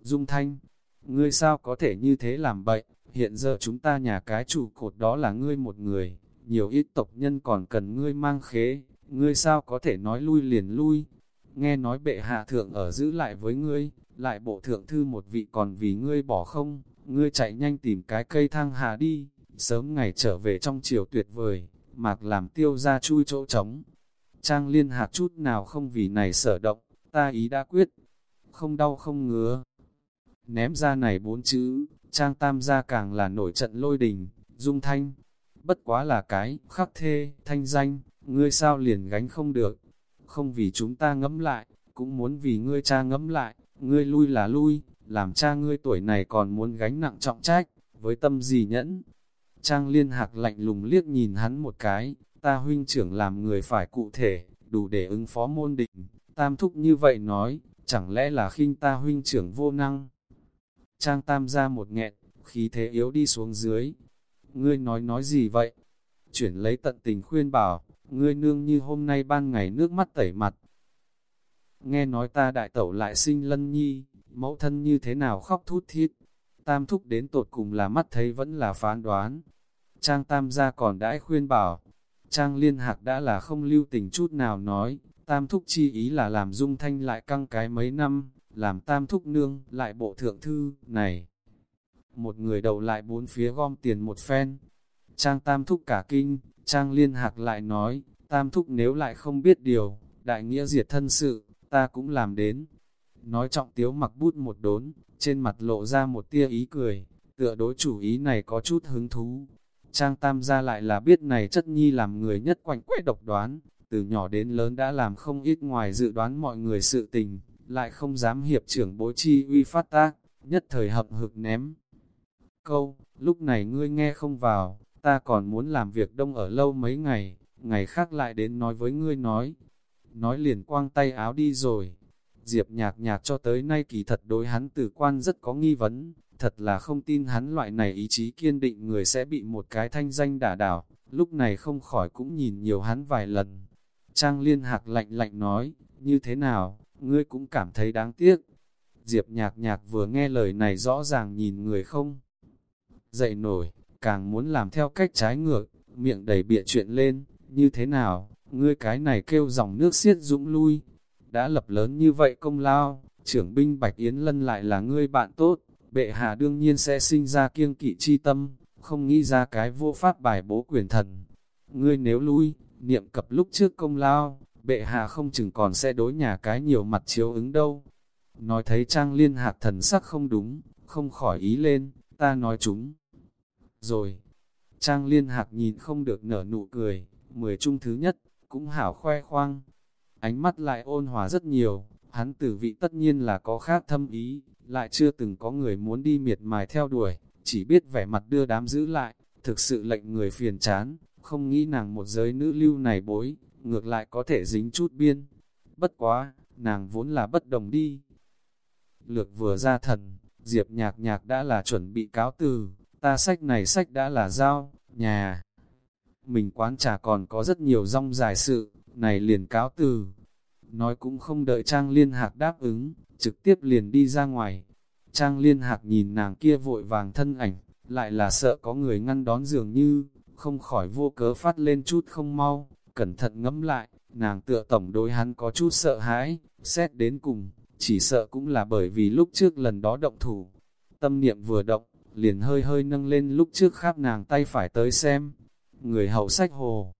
Dung Thanh, ngươi sao có thể như thế làm bậy, hiện giờ chúng ta nhà cái chủ cột đó là ngươi một người, nhiều ít tộc nhân còn cần ngươi mang khế, ngươi sao có thể nói lui liền lui. Nghe nói bệ hạ thượng ở giữ lại với ngươi, lại bộ thượng thư một vị còn vì ngươi bỏ không, ngươi chạy nhanh tìm cái cây thang hạ đi, sớm ngày trở về trong chiều tuyệt vời, mạc làm tiêu ra chui chỗ trống. Trang liên hạc chút nào không vì này sở động, ta ý đã quyết, không đau không ngứa. Ném ra này bốn chữ, trang tam gia càng là nổi trận lôi đình, dung thanh. Bất quá là cái, khắc thê, thanh danh, ngươi sao liền gánh không được. Không vì chúng ta ngẫm lại, cũng muốn vì ngươi cha ngẫm lại, ngươi lui là lui, làm cha ngươi tuổi này còn muốn gánh nặng trọng trách, với tâm gì nhẫn. Trang liên hạc lạnh lùng liếc nhìn hắn một cái, ta huynh trưởng làm người phải cụ thể, đủ để ứng phó môn định. Tam thúc như vậy nói, chẳng lẽ là khinh ta huynh trưởng vô năng? Trang tam ra một nghẹn, khí thế yếu đi xuống dưới. Ngươi nói nói gì vậy? Chuyển lấy tận tình khuyên bảo, ngươi nương như hôm nay ban ngày nước mắt tẩy mặt. Nghe nói ta đại tẩu lại sinh lân nhi, mẫu thân như thế nào khóc thút thít. Tam thúc đến tột cùng là mắt thấy vẫn là phán đoán. Trang tam gia còn đãi khuyên bảo. Trang liên hạc đã là không lưu tình chút nào nói, tam thúc chi ý là làm dung thanh lại căng cái mấy năm, làm tam thúc nương lại bộ thượng thư, này. Một người đầu lại bốn phía gom tiền một phen. Trang tam thúc cả kinh, trang liên hạc lại nói, tam thúc nếu lại không biết điều, đại nghĩa diệt thân sự, ta cũng làm đến. Nói trọng tiếu mặc bút một đốn, trên mặt lộ ra một tia ý cười, tựa đối chủ ý này có chút hứng thú. Trang tam gia lại là biết này chất nhi làm người nhất quanh quét độc đoán, từ nhỏ đến lớn đã làm không ít ngoài dự đoán mọi người sự tình, lại không dám hiệp trưởng bố chi uy phát tác, nhất thời hậm hực ném. Câu, lúc này ngươi nghe không vào, ta còn muốn làm việc đông ở lâu mấy ngày, ngày khác lại đến nói với ngươi nói. Nói liền quang tay áo đi rồi. Diệp nhạc nhạc cho tới nay kỳ thật đối hắn tử quan rất có nghi vấn, thật là không tin hắn loại này ý chí kiên định người sẽ bị một cái thanh danh đả đảo, lúc này không khỏi cũng nhìn nhiều hắn vài lần. Trang liên hạc lạnh lạnh nói, như thế nào, ngươi cũng cảm thấy đáng tiếc. Diệp nhạc nhạc vừa nghe lời này rõ ràng nhìn người không. Dậy nổi, càng muốn làm theo cách trái ngược, miệng đầy bịa chuyện lên, như thế nào, ngươi cái này kêu dòng nước xiết dũng lui. Đã lập lớn như vậy công lao, trưởng binh Bạch Yến Lân lại là ngươi bạn tốt, bệ hạ đương nhiên sẽ sinh ra kiêng kỵ chi tâm, không nghĩ ra cái vô pháp bài bố quyền thần. Ngươi nếu lui, niệm cập lúc trước công lao, bệ hạ không chừng còn sẽ đối nhà cái nhiều mặt chiếu ứng đâu. Nói thấy trang liên hạc thần sắc không đúng, không khỏi ý lên, ta nói chúng. Rồi, trang liên hạc nhìn không được nở nụ cười, mười chung thứ nhất, cũng hảo khoe khoang. Ánh mắt lại ôn hòa rất nhiều, hắn tử vị tất nhiên là có khác thâm ý, lại chưa từng có người muốn đi miệt mài theo đuổi, chỉ biết vẻ mặt đưa đám giữ lại, thực sự lệnh người phiền chán, không nghĩ nàng một giới nữ lưu này bối, ngược lại có thể dính chút biên. Bất quá, nàng vốn là bất đồng đi. Lược vừa ra thần, Diệp nhạc nhạc đã là chuẩn bị cáo từ, ta sách này sách đã là giao, nhà. Mình quán trà còn có rất nhiều rong dài sự, này liền cáo từ. Nói cũng không đợi Trang Liên Hạc đáp ứng, trực tiếp liền đi ra ngoài. Trang Liên Hạc nhìn nàng kia vội vàng thân ảnh, lại là sợ có người ngăn đón dường như, không khỏi vô cớ phát lên chút không mau, cẩn thận ngẫm lại, nàng tựa tổng đối hắn có chút sợ hãi, xét đến cùng, chỉ sợ cũng là bởi vì lúc trước lần đó động thủ. Tâm niệm vừa động, liền hơi hơi nâng lên lúc trước khắp nàng tay phải tới xem. Người hậu sách hồ,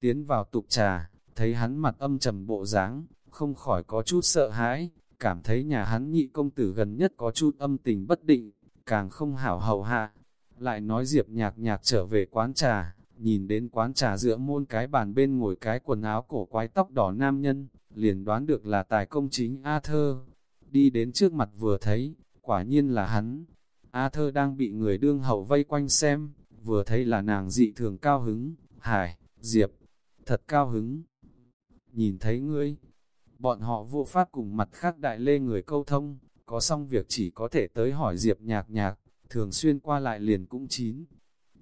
tiến vào tục trà, thấy hắn mặt âm trầm bộ dáng, không khỏi có chút sợ hãi, cảm thấy nhà hắn nhị công tử gần nhất có chút âm tình bất định, càng không hảo hậu hạ. Lại nói Diệp nhạc nhạc trở về quán trà, nhìn đến quán trà giữa môn cái bàn bên ngồi cái quần áo cổ quái tóc đỏ nam nhân, liền đoán được là tài công chính A Thơ. Đi đến trước mặt vừa thấy, quả nhiên là hắn. A Thơ đang bị người đương hậu vây quanh xem, vừa thấy là nàng dị thường cao hứng, hải, diệp, thật cao hứng. Nhìn thấy ngươi, bọn họ vô pháp cùng mặt khác đại lê người câu thông, có xong việc chỉ có thể tới hỏi diệp nhạc nhạc, thường xuyên qua lại liền cũng chín.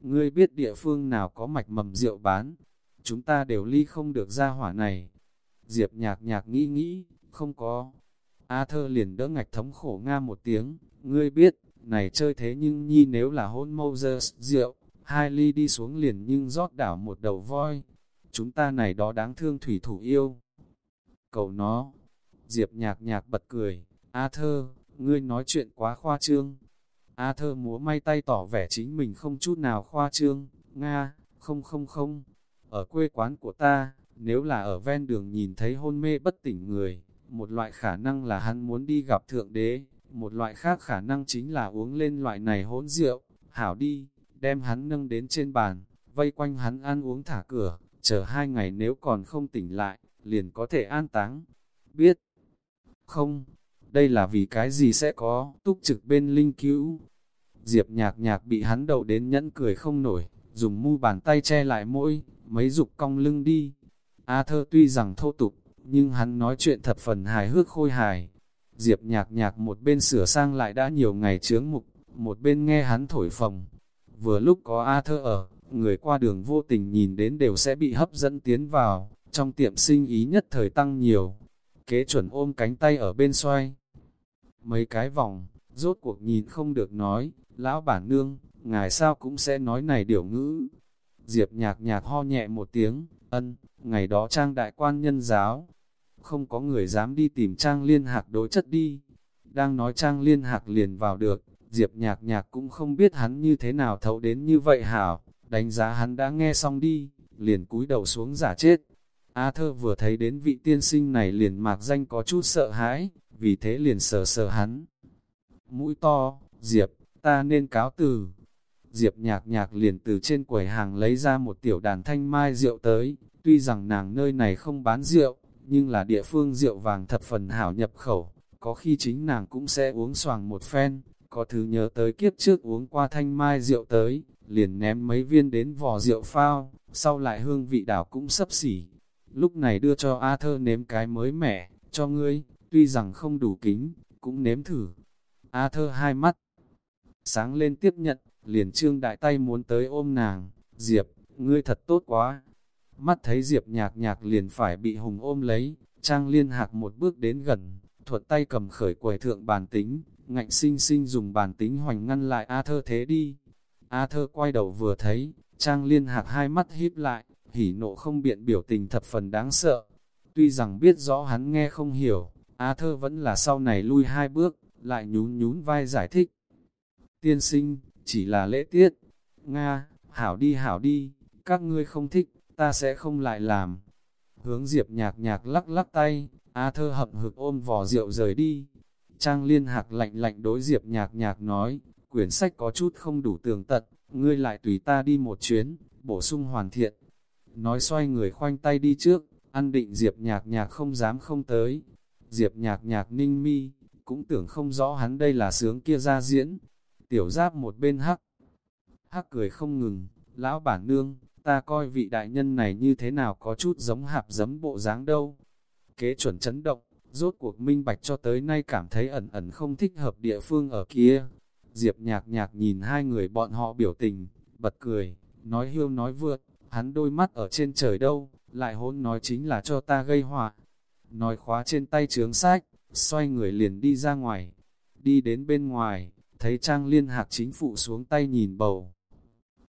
Ngươi biết địa phương nào có mạch mầm rượu bán, chúng ta đều ly không được ra hỏa này. Diệp nhạc nhạc nghĩ nghĩ, không có. A thơ liền đỡ ngạch thống khổ nga một tiếng, ngươi biết, này chơi thế nhưng nhi nếu là hôn Moses rượu, hai ly đi xuống liền nhưng rót đảo một đầu voi. Chúng ta này đó đáng thương thủy thủ yêu. Cầu nó, Diệp nhạc nhạc bật cười, A thơ, ngươi nói chuyện quá khoa trương. A thơ múa may tay tỏ vẻ chính mình không chút nào khoa trương, Nga, không không không, ở quê quán của ta, nếu là ở ven đường nhìn thấy hôn mê bất tỉnh người, một loại khả năng là hắn muốn đi gặp Thượng Đế, một loại khác khả năng chính là uống lên loại này hỗn rượu, hảo đi, đem hắn nâng đến trên bàn, vây quanh hắn ăn uống thả cửa, chờ hai ngày nếu còn không tỉnh lại, liền có thể an táng. Biết không, đây là vì cái gì sẽ có, túc trực bên linh cứu. Diệp nhạc nhạc bị hắn đậu đến nhẫn cười không nổi, dùng mu bàn tay che lại mũi mấy dục cong lưng đi. A thơ tuy rằng thô tục, nhưng hắn nói chuyện thập phần hài hước khôi hài. Diệp nhạc nhạc một bên sửa sang lại đã nhiều ngày chướng mục, một bên nghe hắn thổi phồng. Vừa lúc có A thơ ở, người qua đường vô tình nhìn đến đều sẽ bị hấp dẫn tiến vào, trong tiệm sinh ý nhất thời tăng nhiều. Kế chuẩn ôm cánh tay ở bên xoay. Mấy cái vòng, rốt cuộc nhìn không được nói, lão bản nương, ngài sao cũng sẽ nói này điều ngữ. Diệp nhạc nhạc ho nhẹ một tiếng, ân, ngày đó trang đại quan nhân giáo, không có người dám đi tìm trang liên hạc đối chất đi. Đang nói trang liên hạc liền vào được, Diệp nhạc nhạc cũng không biết hắn như thế nào thấu đến như vậy hảo, đánh giá hắn đã nghe xong đi, liền cúi đầu xuống giả chết. A thơ vừa thấy đến vị tiên sinh này liền mạc danh có chút sợ hãi, vì thế liền sờ sờ hắn. Mũi to, Diệp, ta nên cáo từ. Diệp nhạc nhạc liền từ trên quầy hàng lấy ra một tiểu đàn thanh mai rượu tới, tuy rằng nàng nơi này không bán rượu, nhưng là địa phương rượu vàng thập phần hảo nhập khẩu, có khi chính nàng cũng sẽ uống xoàng một phen, có thứ nhớ tới kiếp trước uống qua thanh mai rượu tới, liền ném mấy viên đến vò rượu phao, sau lại hương vị đảo cũng sấp xỉ. Lúc này đưa cho A thơ nếm cái mới mẻ, cho ngươi, tuy rằng không đủ kính, cũng nếm thử. A thơ hai mắt, sáng lên tiếp nhận, liền trương đại tay muốn tới ôm nàng, Diệp, ngươi thật tốt quá. Mắt thấy Diệp nhạc nhạc liền phải bị hùng ôm lấy, Trang liên hạc một bước đến gần, thuật tay cầm khởi quầy thượng bàn tính, ngạnh sinh sinh dùng bàn tính hoành ngăn lại A thơ thế đi. A thơ quay đầu vừa thấy, Trang liên hạc hai mắt híp lại, hỉ nộ không biện biểu tình thập phần đáng sợ. Tuy rằng biết rõ hắn nghe không hiểu, A thơ vẫn là sau này lui hai bước, lại nhún nhún vai giải thích. Tiên sinh, chỉ là lễ tiết. Nga, hảo đi hảo đi, các ngươi không thích, ta sẽ không lại làm. Hướng diệp nhạc nhạc lắc lắc tay, A thơ hậm hực ôm vò rượu rời đi. Trang liên hạc lạnh lạnh đối diệp nhạc nhạc nói, quyển sách có chút không đủ tường tận, ngươi lại tùy ta đi một chuyến, bổ sung hoàn thiện. Nói xoay người khoanh tay đi trước, ăn định diệp nhạc nhạc không dám không tới. Diệp nhạc nhạc ninh mi, cũng tưởng không rõ hắn đây là sướng kia ra diễn. Tiểu giáp một bên hắc, hắc cười không ngừng, lão bản nương, ta coi vị đại nhân này như thế nào có chút giống hạp giấm bộ dáng đâu. Kế chuẩn chấn động, rốt cuộc minh bạch cho tới nay cảm thấy ẩn ẩn không thích hợp địa phương ở kia. Diệp nhạc nhạc nhìn hai người bọn họ biểu tình, bật cười, nói hiêu nói vượt, hắn đôi mắt ở trên trời đâu, lại hôn nói chính là cho ta gây họa. Nói khóa trên tay trướng sách, xoay người liền đi ra ngoài. Đi đến bên ngoài, thấy Trang Liên Hạc chính phụ xuống tay nhìn bầu.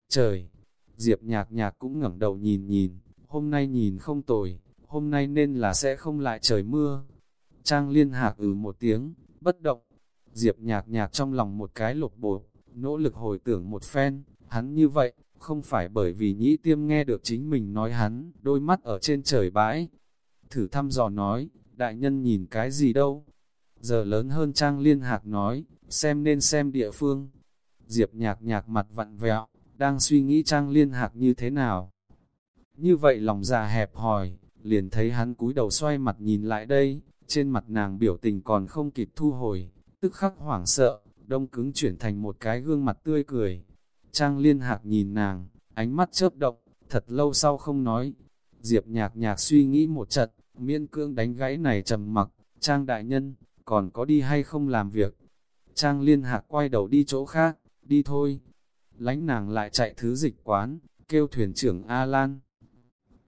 Trời! Diệp nhạc nhạc cũng ngẩng đầu nhìn nhìn, hôm nay nhìn không tồi, hôm nay nên là sẽ không lại trời mưa. Trang Liên Hạc ừ một tiếng, bất động. Diệp nhạc nhạc trong lòng một cái lục bộ, nỗ lực hồi tưởng một phen, hắn như vậy, không phải bởi vì nhĩ tiêm nghe được chính mình nói hắn, đôi mắt ở trên trời bãi. Thử thăm dò nói, đại nhân nhìn cái gì đâu. Giờ lớn hơn Trang Liên Hạc nói, xem nên xem địa phương. Diệp nhạc nhạc mặt vặn vẹo, đang suy nghĩ Trang Liên Hạc như thế nào. Như vậy lòng già hẹp hòi, liền thấy hắn cúi đầu xoay mặt nhìn lại đây, trên mặt nàng biểu tình còn không kịp thu hồi, tức khắc hoảng sợ, đông cứng chuyển thành một cái gương mặt tươi cười. Trang Liên Hạc nhìn nàng, ánh mắt chớp động, thật lâu sau không nói. Diệp nhạc nhạc suy nghĩ một trận, miên cương đánh gãy này trầm mặc, Trang đại nhân, còn có đi hay không làm việc. Trang liên hạc quay đầu đi chỗ khác, đi thôi. Lánh nàng lại chạy thứ dịch quán, kêu thuyền trưởng A Lan.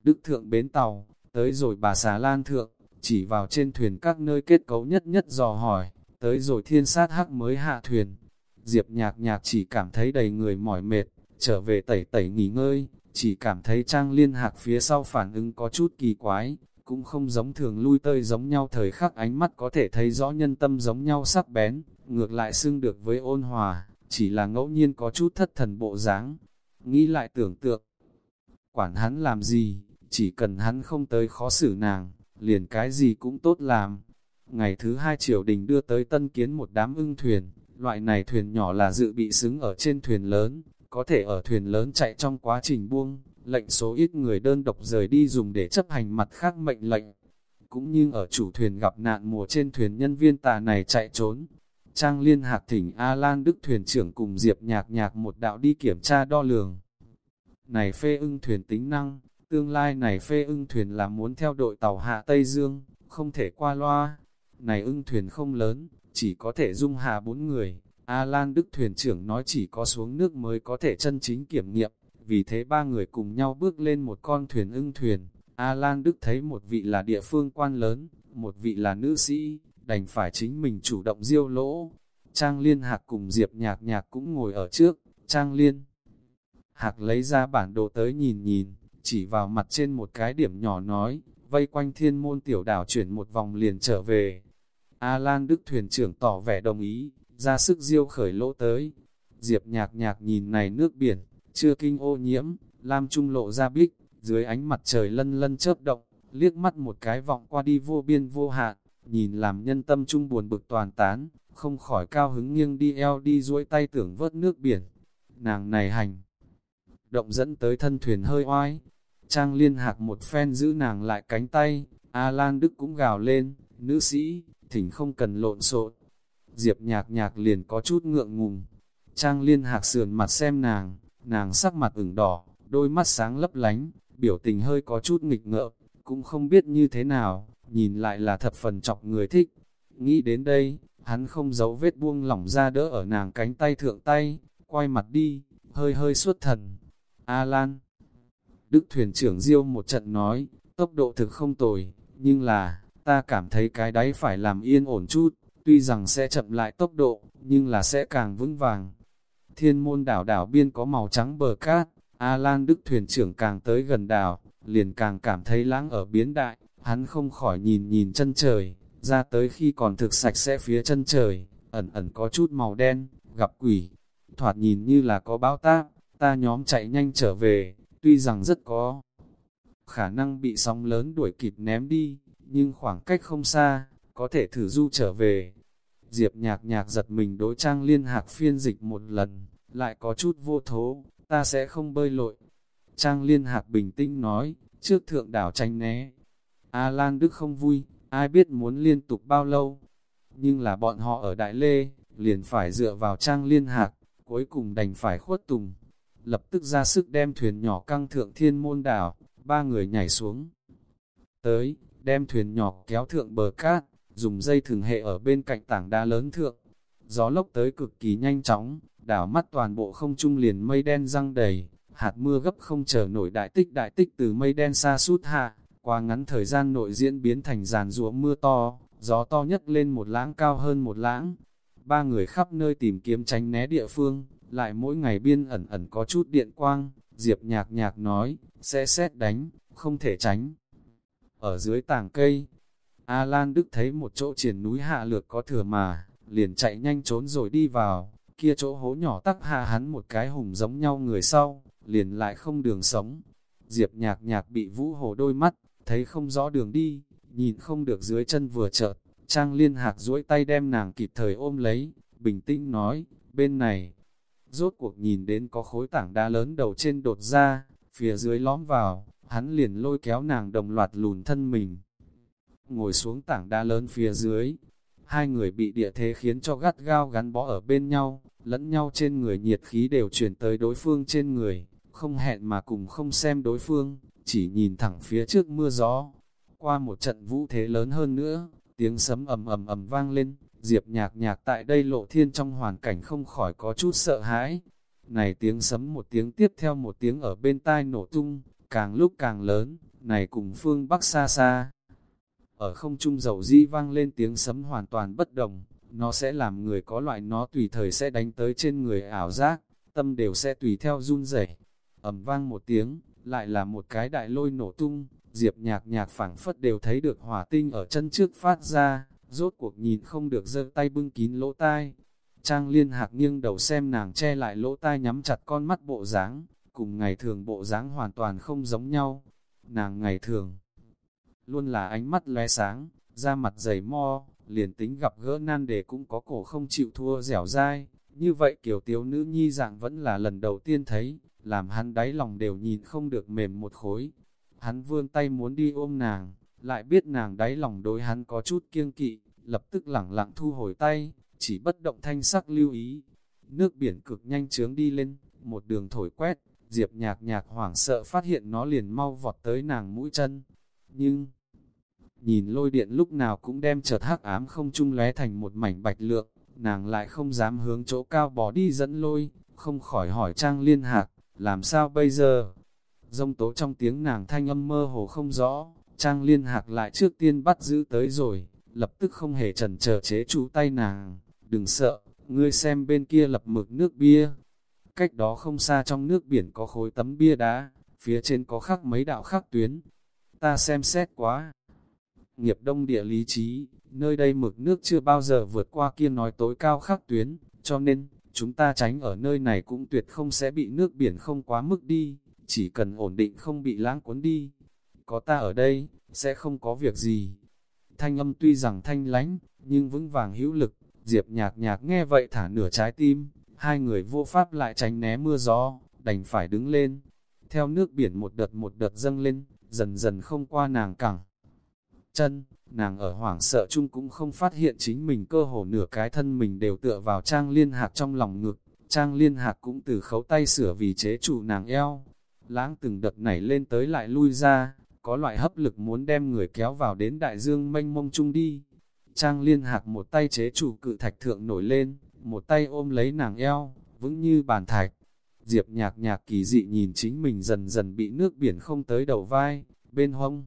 Đức thượng bến tàu, tới rồi bà xà Lan thượng, chỉ vào trên thuyền các nơi kết cấu nhất nhất dò hỏi, tới rồi thiên sát hắc mới hạ thuyền. Diệp nhạc nhạc chỉ cảm thấy đầy người mỏi mệt, trở về tẩy tẩy nghỉ ngơi, chỉ cảm thấy trang liên hạc phía sau phản ứng có chút kỳ quái, cũng không giống thường lui tơi giống nhau thời khắc ánh mắt có thể thấy rõ nhân tâm giống nhau sắc bén, ngược lại xưng được với ôn hòa, chỉ là ngẫu nhiên có chút thất thần bộ dáng. Nghĩ lại tưởng tượng, quản hắn làm gì, chỉ cần hắn không tới khó xử nàng, liền cái gì cũng tốt làm. Ngày thứ hai triều đình đưa tới tân kiến một đám ưng thuyền, loại này thuyền nhỏ là dự bị xứng ở trên thuyền lớn, có thể ở thuyền lớn chạy trong quá trình buông, lệnh số ít người đơn độc rời đi dùng để chấp hành mặt khác mệnh lệnh. Cũng như ở chủ thuyền gặp nạn mùa trên thuyền nhân viên tà này chạy trốn. Trang liên hạc thỉnh A-Lan Đức thuyền trưởng cùng Diệp nhạc nhạc một đạo đi kiểm tra đo lường. Này phê ưng thuyền tính năng, tương lai này phê ưng thuyền là muốn theo đội tàu hạ Tây Dương, không thể qua loa. Này ưng thuyền không lớn, chỉ có thể dung hạ bốn người. A-Lan Đức thuyền trưởng nói chỉ có xuống nước mới có thể chân chính kiểm nghiệm, vì thế ba người cùng nhau bước lên một con thuyền ưng thuyền. A-Lan Đức thấy một vị là địa phương quan lớn, một vị là nữ sĩ, đành phải chính mình chủ động diêu lỗ. Trang Liên Hạc cùng Diệp Nhạc Nhạc cũng ngồi ở trước, Trang Liên. Hạc lấy ra bản đồ tới nhìn nhìn, chỉ vào mặt trên một cái điểm nhỏ nói, vây quanh thiên môn tiểu đảo chuyển một vòng liền trở về. A-Lan Đức thuyền trưởng tỏ vẻ đồng ý, ra sức diêu khởi lỗ tới. Diệp nhạc nhạc nhìn này nước biển, chưa kinh ô nhiễm, lam trung lộ ra bích, dưới ánh mặt trời lân lân chớp động, liếc mắt một cái vọng qua đi vô biên vô hạn, nhìn làm nhân tâm trung buồn bực toàn tán, không khỏi cao hứng nghiêng đi eo đi duỗi tay tưởng vớt nước biển. Nàng này hành, động dẫn tới thân thuyền hơi oai, trang liên hạc một phen giữ nàng lại cánh tay, A Lan Đức cũng gào lên, nữ sĩ, thỉnh không cần lộn xộn. Diệp nhạc nhạc liền có chút ngượng ngùng, trang liên hạc sườn mặt xem nàng, nàng sắc mặt ửng đỏ, đôi mắt sáng lấp lánh, biểu tình hơi có chút nghịch ngợm, cũng không biết như thế nào, nhìn lại là thập phần chọc người thích. Nghĩ đến đây, hắn không giấu vết buông lỏng ra đỡ ở nàng cánh tay thượng tay, quay mặt đi, hơi hơi suốt thần. A Lan Đức thuyền trưởng Diêu một trận nói, tốc độ thực không tồi, nhưng là, ta cảm thấy cái đáy phải làm yên ổn chút, tuy rằng sẽ chậm lại tốc độ, nhưng là sẽ càng vững vàng. Thiên môn đảo đảo biên có màu trắng bờ cát, A Lan Đức thuyền trưởng càng tới gần đảo, liền càng cảm thấy lãng ở biến đại, hắn không khỏi nhìn nhìn chân trời, ra tới khi còn thực sạch sẽ phía chân trời, ẩn ẩn có chút màu đen, gặp quỷ, thoạt nhìn như là có báo táp, ta nhóm chạy nhanh trở về, tuy rằng rất có khả năng bị sóng lớn đuổi kịp ném đi, nhưng khoảng cách không xa, có thể thử du trở về. Diệp nhạc nhạc giật mình đối trang liên hạc phiên dịch một lần, lại có chút vô thố, ta sẽ không bơi lội. Trang liên hạc bình tĩnh nói, trước thượng đảo tranh né. A Lan Đức không vui, ai biết muốn liên tục bao lâu. Nhưng là bọn họ ở Đại Lê, liền phải dựa vào trang liên hạc, cuối cùng đành phải khuất tùng. Lập tức ra sức đem thuyền nhỏ căng thượng thiên môn đảo, ba người nhảy xuống. Tới, đem thuyền nhỏ kéo thượng bờ cát, dùng dây thường hệ ở bên cạnh tảng đá lớn thượng. Gió lốc tới cực kỳ nhanh chóng, đảo mắt toàn bộ không trung liền mây đen răng đầy, hạt mưa gấp không chờ nổi đại tích đại tích từ mây đen xa sút hạ, qua ngắn thời gian nội diễn biến thành giàn rúa mưa to, gió to nhất lên một lãng cao hơn một lãng. Ba người khắp nơi tìm kiếm tránh né địa phương, lại mỗi ngày biên ẩn ẩn có chút điện quang, Diệp nhạc nhạc nói, sẽ xét đánh, không thể tránh. Ở dưới tàng cây, A Lan Đức thấy một chỗ triển núi hạ lược có thừa mà, liền chạy nhanh trốn rồi đi vào, kia chỗ hố nhỏ tắc hạ hắn một cái hùng giống nhau người sau, liền lại không đường sống. Diệp nhạc nhạc bị vũ hồ đôi mắt, thấy không rõ đường đi, nhìn không được dưới chân vừa chợt, Trang liên hạc duỗi tay đem nàng kịp thời ôm lấy, bình tĩnh nói, bên này. Rốt cuộc nhìn đến có khối tảng đá lớn đầu trên đột ra, phía dưới lõm vào, hắn liền lôi kéo nàng đồng loạt lùn thân mình. Ngồi xuống tảng đá lớn phía dưới, hai người bị địa thế khiến cho gắt gao gắn bó ở bên nhau, lẫn nhau trên người nhiệt khí đều chuyển tới đối phương trên người, không hẹn mà cùng không xem đối phương, chỉ nhìn thẳng phía trước mưa gió. Qua một trận vũ thế lớn hơn nữa, tiếng sấm ầm ầm ầm vang lên, Diệp nhạc nhạc tại đây lộ thiên trong hoàn cảnh không khỏi có chút sợ hãi. Này tiếng sấm một tiếng tiếp theo một tiếng ở bên tai nổ tung, càng lúc càng lớn, này cùng phương bắc xa xa. Ở không trung dầu di vang lên tiếng sấm hoàn toàn bất đồng, nó sẽ làm người có loại nó tùy thời sẽ đánh tới trên người ảo giác, tâm đều sẽ tùy theo run rẩy. ầm vang một tiếng, lại là một cái đại lôi nổ tung, diệp nhạc nhạc phảng phất đều thấy được hỏa tinh ở chân trước phát ra, rốt cuộc nhìn không được giơ tay bưng kín lỗ tai. Trang liên hạc nghiêng đầu xem nàng che lại lỗ tai nhắm chặt con mắt bộ dáng cùng ngày thường bộ dáng hoàn toàn không giống nhau. Nàng ngày thường luôn là ánh mắt lóe sáng, da mặt dày mo, liền tính gặp gỡ nan đề cũng có cổ không chịu thua dẻo dai. Như vậy kiểu tiếu nữ nhi dạng vẫn là lần đầu tiên thấy, làm hắn đáy lòng đều nhìn không được mềm một khối. Hắn vươn tay muốn đi ôm nàng, lại biết nàng đáy lòng đối hắn có chút kiêng kỵ, lập tức lẳng lặng thu hồi tay, chỉ bất động thanh sắc lưu ý. Nước biển cực nhanh trướng đi lên, một đường thổi quét, Diệp nhạc nhạc hoảng sợ phát hiện nó liền mau vọt tới nàng mũi chân. Nhưng, nhìn lôi điện lúc nào cũng đem chợt hắc ám không trung lé thành một mảnh bạch lượng, nàng lại không dám hướng chỗ cao bỏ đi dẫn lôi, không khỏi hỏi trang liên hạc, làm sao bây giờ? Dông tố trong tiếng nàng thanh âm mơ hồ không rõ, trang liên hạc lại trước tiên bắt giữ tới rồi, lập tức không hề chần chờ chế chú tay nàng, đừng sợ, ngươi xem bên kia lập mực nước bia. Cách đó không xa trong nước biển có khối tấm bia đá, phía trên có khắc mấy đạo khắc tuyến. Ta xem xét quá. Nghiệp đông địa lý trí, nơi đây mực nước chưa bao giờ vượt qua kia nói tối cao khắc tuyến, cho nên, chúng ta tránh ở nơi này cũng tuyệt không sẽ bị nước biển không quá mức đi, chỉ cần ổn định không bị lãng cuốn đi. Có ta ở đây, sẽ không có việc gì. Thanh âm tuy rằng thanh lánh, nhưng vững vàng hữu lực, Diệp nhạc nhạc nghe vậy thả nửa trái tim, hai người vô pháp lại tránh né mưa gió, đành phải đứng lên. Theo nước biển một đợt một đợt dâng lên, dần dần không qua nàng cẳng. Chân, nàng ở hoảng sợ chung cũng không phát hiện chính mình cơ hồ nửa cái thân mình đều tựa vào trang liên hạc trong lòng ngực. Trang liên hạc cũng từ khấu tay sửa vì chế trụ nàng eo. Lãng từng đợt nảy lên tới lại lui ra, có loại hấp lực muốn đem người kéo vào đến đại dương mênh mông chung đi. Trang liên hạc một tay chế chủ cự thạch thượng nổi lên, một tay ôm lấy nàng eo, vững như bàn thạch. Diệp nhạc nhạc kỳ dị nhìn chính mình dần dần bị nước biển không tới đầu vai, bên hông.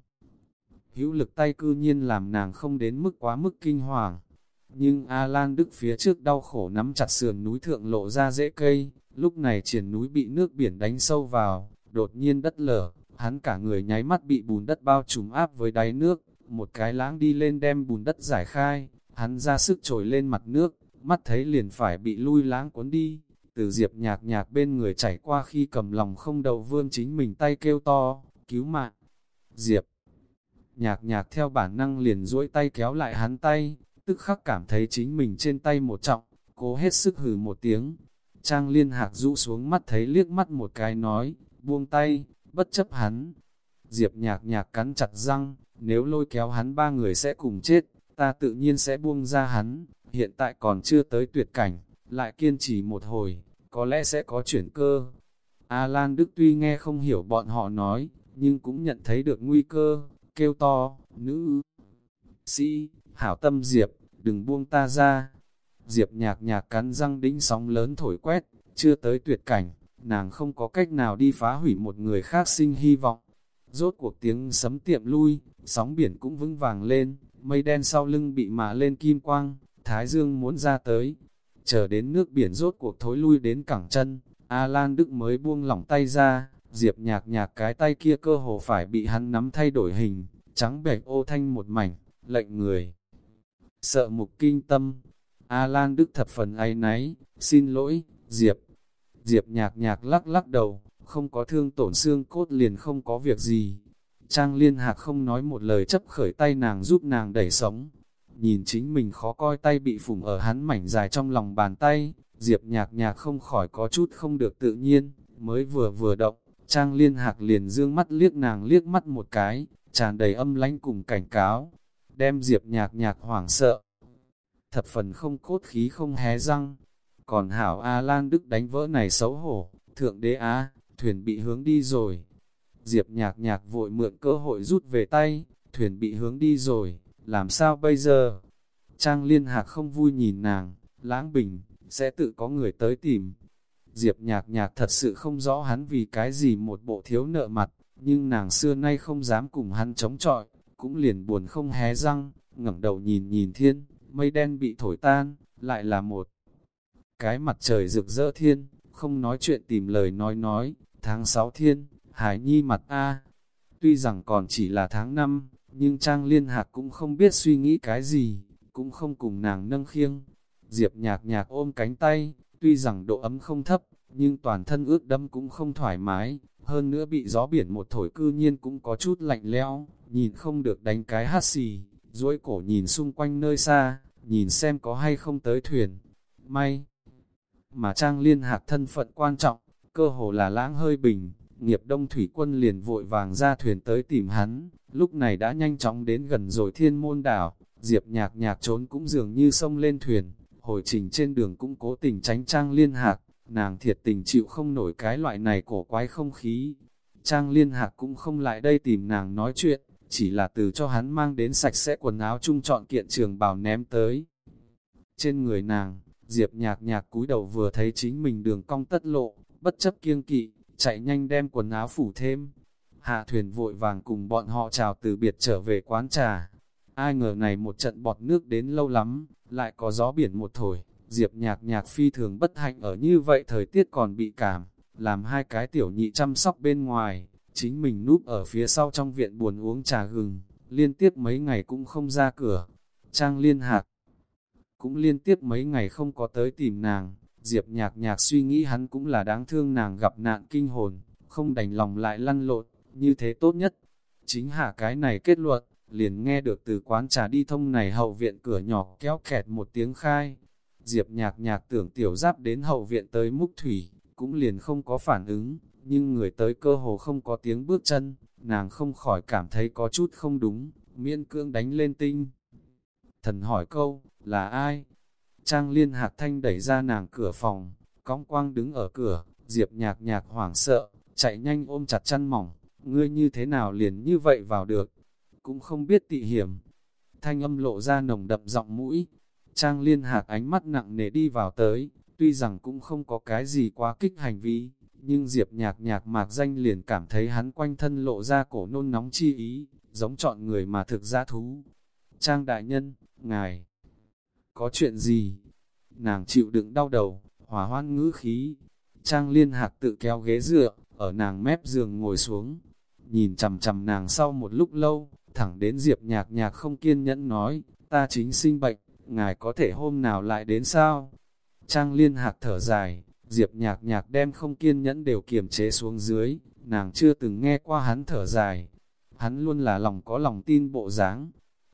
Hữu lực tay cư nhiên làm nàng không đến mức quá mức kinh hoàng. Nhưng A-Lan Đức phía trước đau khổ nắm chặt sườn núi thượng lộ ra dễ cây, lúc này triển núi bị nước biển đánh sâu vào, đột nhiên đất lở, hắn cả người nháy mắt bị bùn đất bao trùm áp với đáy nước, một cái láng đi lên đem bùn đất giải khai, hắn ra sức trồi lên mặt nước, mắt thấy liền phải bị lui lãng cuốn đi, từ diệp nhạc nhạc bên người chảy qua khi cầm lòng không đầu vươn chính mình tay kêu to, cứu mạng, diệp. Nhạc nhạc theo bản năng liền duỗi tay kéo lại hắn tay, tức khắc cảm thấy chính mình trên tay một trọng, cố hết sức hừ một tiếng. Trang liên hạc rũ xuống mắt thấy liếc mắt một cái nói, buông tay, bất chấp hắn. Diệp nhạc nhạc cắn chặt răng, nếu lôi kéo hắn ba người sẽ cùng chết, ta tự nhiên sẽ buông ra hắn, hiện tại còn chưa tới tuyệt cảnh, lại kiên trì một hồi, có lẽ sẽ có chuyển cơ. A-Lan Đức tuy nghe không hiểu bọn họ nói, nhưng cũng nhận thấy được nguy cơ, kêu to, nữ, sĩ, hảo tâm Diệp, đừng buông ta ra. Diệp nhạc nhạc cắn răng đĩnh sóng lớn thổi quét, chưa tới tuyệt cảnh, nàng không có cách nào đi phá hủy một người khác sinh hy vọng. Rốt cuộc tiếng sấm tiệm lui, sóng biển cũng vững vàng lên, mây đen sau lưng bị mà lên kim quang, thái dương muốn ra tới. Chờ đến nước biển rốt cuộc thối lui đến cẳng chân, A-Lan Đức mới buông lỏng tay ra, diệp nhạc nhạc cái tay kia cơ hồ phải bị hắn nắm thay đổi hình, trắng bệch ô thanh một mảnh, lệnh người. Sợ mục kinh tâm, A-Lan Đức thập phần ấy náy, xin lỗi, Diệp, Diệp nhạc nhạc lắc lắc đầu, không có thương tổn xương cốt liền không có việc gì. Trang liên hạc không nói một lời chấp khởi tay nàng giúp nàng đẩy sống. Nhìn chính mình khó coi tay bị phủng ở hắn mảnh dài trong lòng bàn tay, Diệp nhạc nhạc không khỏi có chút không được tự nhiên, mới vừa vừa động, Trang Liên Hạc liền dương mắt liếc nàng liếc mắt một cái, tràn đầy âm lãnh cùng cảnh cáo, đem Diệp nhạc nhạc hoảng sợ. Thập phần không cốt khí không hé răng, còn hảo A Lan Đức đánh vỡ này xấu hổ, thượng đế á, thuyền bị hướng đi rồi. Diệp nhạc nhạc vội mượn cơ hội rút về tay, thuyền bị hướng đi rồi, làm sao bây giờ? Trang Liên Hạc không vui nhìn nàng, lãng bình, sẽ tự có người tới tìm. Diệp nhạc nhạc thật sự không rõ hắn vì cái gì một bộ thiếu nợ mặt, nhưng nàng xưa nay không dám cùng hắn chống chọi, cũng liền buồn không hé răng, ngẩng đầu nhìn nhìn thiên, mây đen bị thổi tan, lại là một cái mặt trời rực rỡ thiên, không nói chuyện tìm lời nói nói, tháng 6 thiên, hải nhi mặt A. Tuy rằng còn chỉ là tháng 5, nhưng Trang Liên Hạc cũng không biết suy nghĩ cái gì, cũng không cùng nàng nâng khiêng. Diệp nhạc nhạc ôm cánh tay, tuy rằng độ ấm không thấp, nhưng toàn thân ướt đâm cũng không thoải mái, hơn nữa bị gió biển một thổi cư nhiên cũng có chút lạnh lẽo, nhìn không được đánh cái hát xì, duỗi cổ nhìn xung quanh nơi xa, nhìn xem có hay không tới thuyền. May! Mà Trang Liên Hạc thân phận quan trọng, cơ hồ là lãng hơi bình, nghiệp đông thủy quân liền vội vàng ra thuyền tới tìm hắn, lúc này đã nhanh chóng đến gần rồi thiên môn đảo, diệp nhạc nhạc trốn cũng dường như sông lên thuyền, hồi trình trên đường cũng cố tình tránh Trang Liên Hạc, nàng thiệt tình chịu không nổi cái loại này cổ quái không khí. Trang Liên Hạc cũng không lại đây tìm nàng nói chuyện, chỉ là từ cho hắn mang đến sạch sẽ quần áo chung chọn kiện trường bào ném tới. Trên người nàng, Diệp nhạc nhạc cúi đầu vừa thấy chính mình đường cong tất lộ, bất chấp kiêng kỵ, chạy nhanh đem quần áo phủ thêm. Hạ thuyền vội vàng cùng bọn họ chào từ biệt trở về quán trà. Ai ngờ này một trận bọt nước đến lâu lắm, lại có gió biển một thổi, Diệp nhạc nhạc phi thường bất hạnh ở như vậy thời tiết còn bị cảm, làm hai cái tiểu nhị chăm sóc bên ngoài, chính mình núp ở phía sau trong viện buồn uống trà gừng, liên tiếp mấy ngày cũng không ra cửa. Trang liên hạc cũng liên tiếp mấy ngày không có tới tìm nàng, Diệp nhạc nhạc suy nghĩ hắn cũng là đáng thương nàng gặp nạn kinh hồn, không đành lòng lại lăn lộn, như thế tốt nhất. Chính hạ cái này kết luận, liền nghe được từ quán trà đi thông này hậu viện cửa nhỏ kéo kẹt một tiếng khai. Diệp nhạc nhạc tưởng tiểu giáp đến hậu viện tới múc thủy, cũng liền không có phản ứng, nhưng người tới cơ hồ không có tiếng bước chân, nàng không khỏi cảm thấy có chút không đúng, miên cưỡng đánh lên tinh. Thần hỏi câu, là ai? Trang liên hạc thanh đẩy ra nàng cửa phòng, cong quang đứng ở cửa, diệp nhạc nhạc hoảng sợ, chạy nhanh ôm chặt chăn mỏng, ngươi như thế nào liền như vậy vào được, cũng không biết tị hiểm. Thanh âm lộ ra nồng đậm giọng mũi, Trang liên hạc ánh mắt nặng nề đi vào tới, tuy rằng cũng không có cái gì quá kích hành vi, nhưng Diệp nhạc nhạc mạc danh liền cảm thấy hắn quanh thân lộ ra cổ nôn nóng chi ý, giống chọn người mà thực ra thú. Trang đại nhân, ngài, có chuyện gì? Nàng chịu đựng đau đầu, hòa hoan ngữ khí. Trang liên hạc tự kéo ghế dựa, ở nàng mép giường ngồi xuống. Nhìn chầm chầm nàng sau một lúc lâu, thẳng đến Diệp nhạc nhạc không kiên nhẫn nói, ta chính sinh bệnh, ngài có thể hôm nào lại đến sao? Trang liên hạc thở dài, Diệp nhạc nhạc đem không kiên nhẫn đều kiềm chế xuống dưới, nàng chưa từng nghe qua hắn thở dài. Hắn luôn là lòng có lòng tin bộ dáng,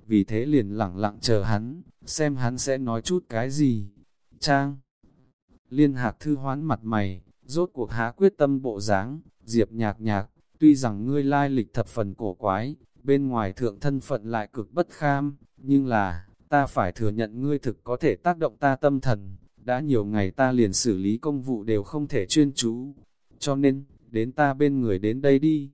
vì thế liền lặng lặng chờ hắn, xem hắn sẽ nói chút cái gì. Trang Liên hạc thư hoán mặt mày, rốt cuộc há quyết tâm bộ dáng, diệp nhạc nhạc, tuy rằng ngươi lai lịch thập phần cổ quái, bên ngoài thượng thân phận lại cực bất kham, nhưng là, ta phải thừa nhận ngươi thực có thể tác động ta tâm thần, đã nhiều ngày ta liền xử lý công vụ đều không thể chuyên chú, cho nên, đến ta bên người đến đây đi.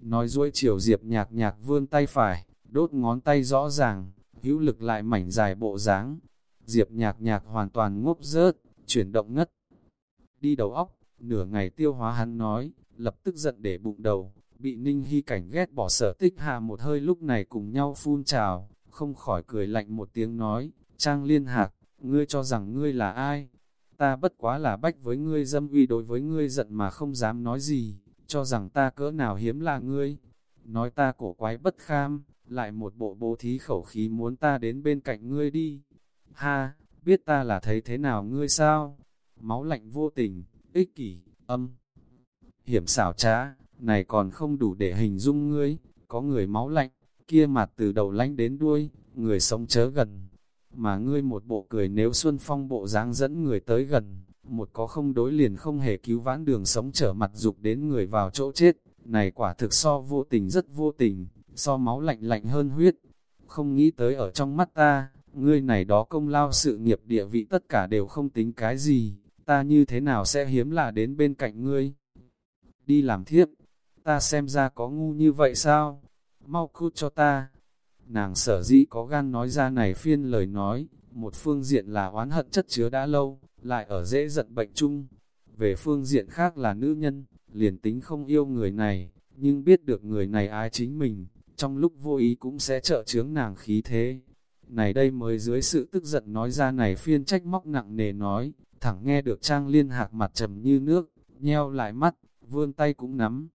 Nói duỗi chiều diệp nhạc nhạc vươn tay phải, đốt ngón tay rõ ràng, hữu lực lại mảnh dài bộ dáng. Diệp nhạc nhạc hoàn toàn ngốc rớt, chuyển động ngất. Đi đầu óc, nửa ngày tiêu hóa hắn nói, lập tức giận để bụng đầu, bị ninh hy cảnh ghét bỏ sở tích hà một hơi lúc này cùng nhau phun trào, không khỏi cười lạnh một tiếng nói, trang liên hạc, ngươi cho rằng ngươi là ai? Ta bất quá là bách với ngươi dâm uy đối với ngươi giận mà không dám nói gì, cho rằng ta cỡ nào hiếm là ngươi. Nói ta cổ quái bất kham, lại một bộ bố thí khẩu khí muốn ta đến bên cạnh ngươi đi. Ha, biết ta là thấy thế nào ngươi sao? Máu lạnh vô tình, ích kỷ, âm. Hiểm xảo trá, này còn không đủ để hình dung ngươi, có người máu lạnh, kia mặt từ đầu lánh đến đuôi, người sống chớ gần. Mà ngươi một bộ cười nếu xuân phong bộ dáng dẫn người tới gần, một có không đối liền không hề cứu vãn đường sống trở mặt dục đến người vào chỗ chết, này quả thực so vô tình rất vô tình, so máu lạnh lạnh hơn huyết. Không nghĩ tới ở trong mắt ta, ngươi này đó công lao sự nghiệp địa vị tất cả đều không tính cái gì, ta như thế nào sẽ hiếm là đến bên cạnh ngươi. Đi làm thiếp, ta xem ra có ngu như vậy sao? Mau cút cho ta. Nàng sở dĩ có gan nói ra này phiên lời nói, một phương diện là oán hận chất chứa đã lâu, lại ở dễ giận bệnh chung. Về phương diện khác là nữ nhân, liền tính không yêu người này, nhưng biết được người này ai chính mình, trong lúc vô ý cũng sẽ trợ chướng nàng khí thế. Này đây mới dưới sự tức giận nói ra này phiên trách móc nặng nề nói, thẳng nghe được trang liên hạc mặt trầm như nước, nheo lại mắt, vươn tay cũng nắm.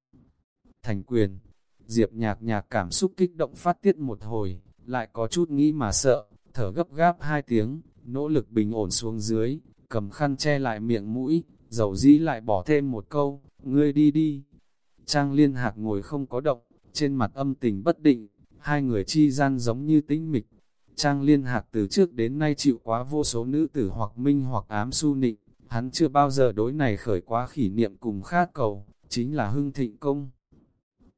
Thành quyền, Diệp nhạc nhạc cảm xúc kích động phát tiết một hồi, lại có chút nghĩ mà sợ, thở gấp gáp hai tiếng, nỗ lực bình ổn xuống dưới, cầm khăn che lại miệng mũi, dầu dĩ lại bỏ thêm một câu, ngươi đi đi. Trang liên hạc ngồi không có động, trên mặt âm tình bất định, hai người chi gian giống như tĩnh mịch. Trang liên hạc từ trước đến nay chịu quá vô số nữ tử hoặc minh hoặc ám su nịnh, hắn chưa bao giờ đối này khởi quá khỉ niệm cùng khát cầu, chính là hưng thịnh công.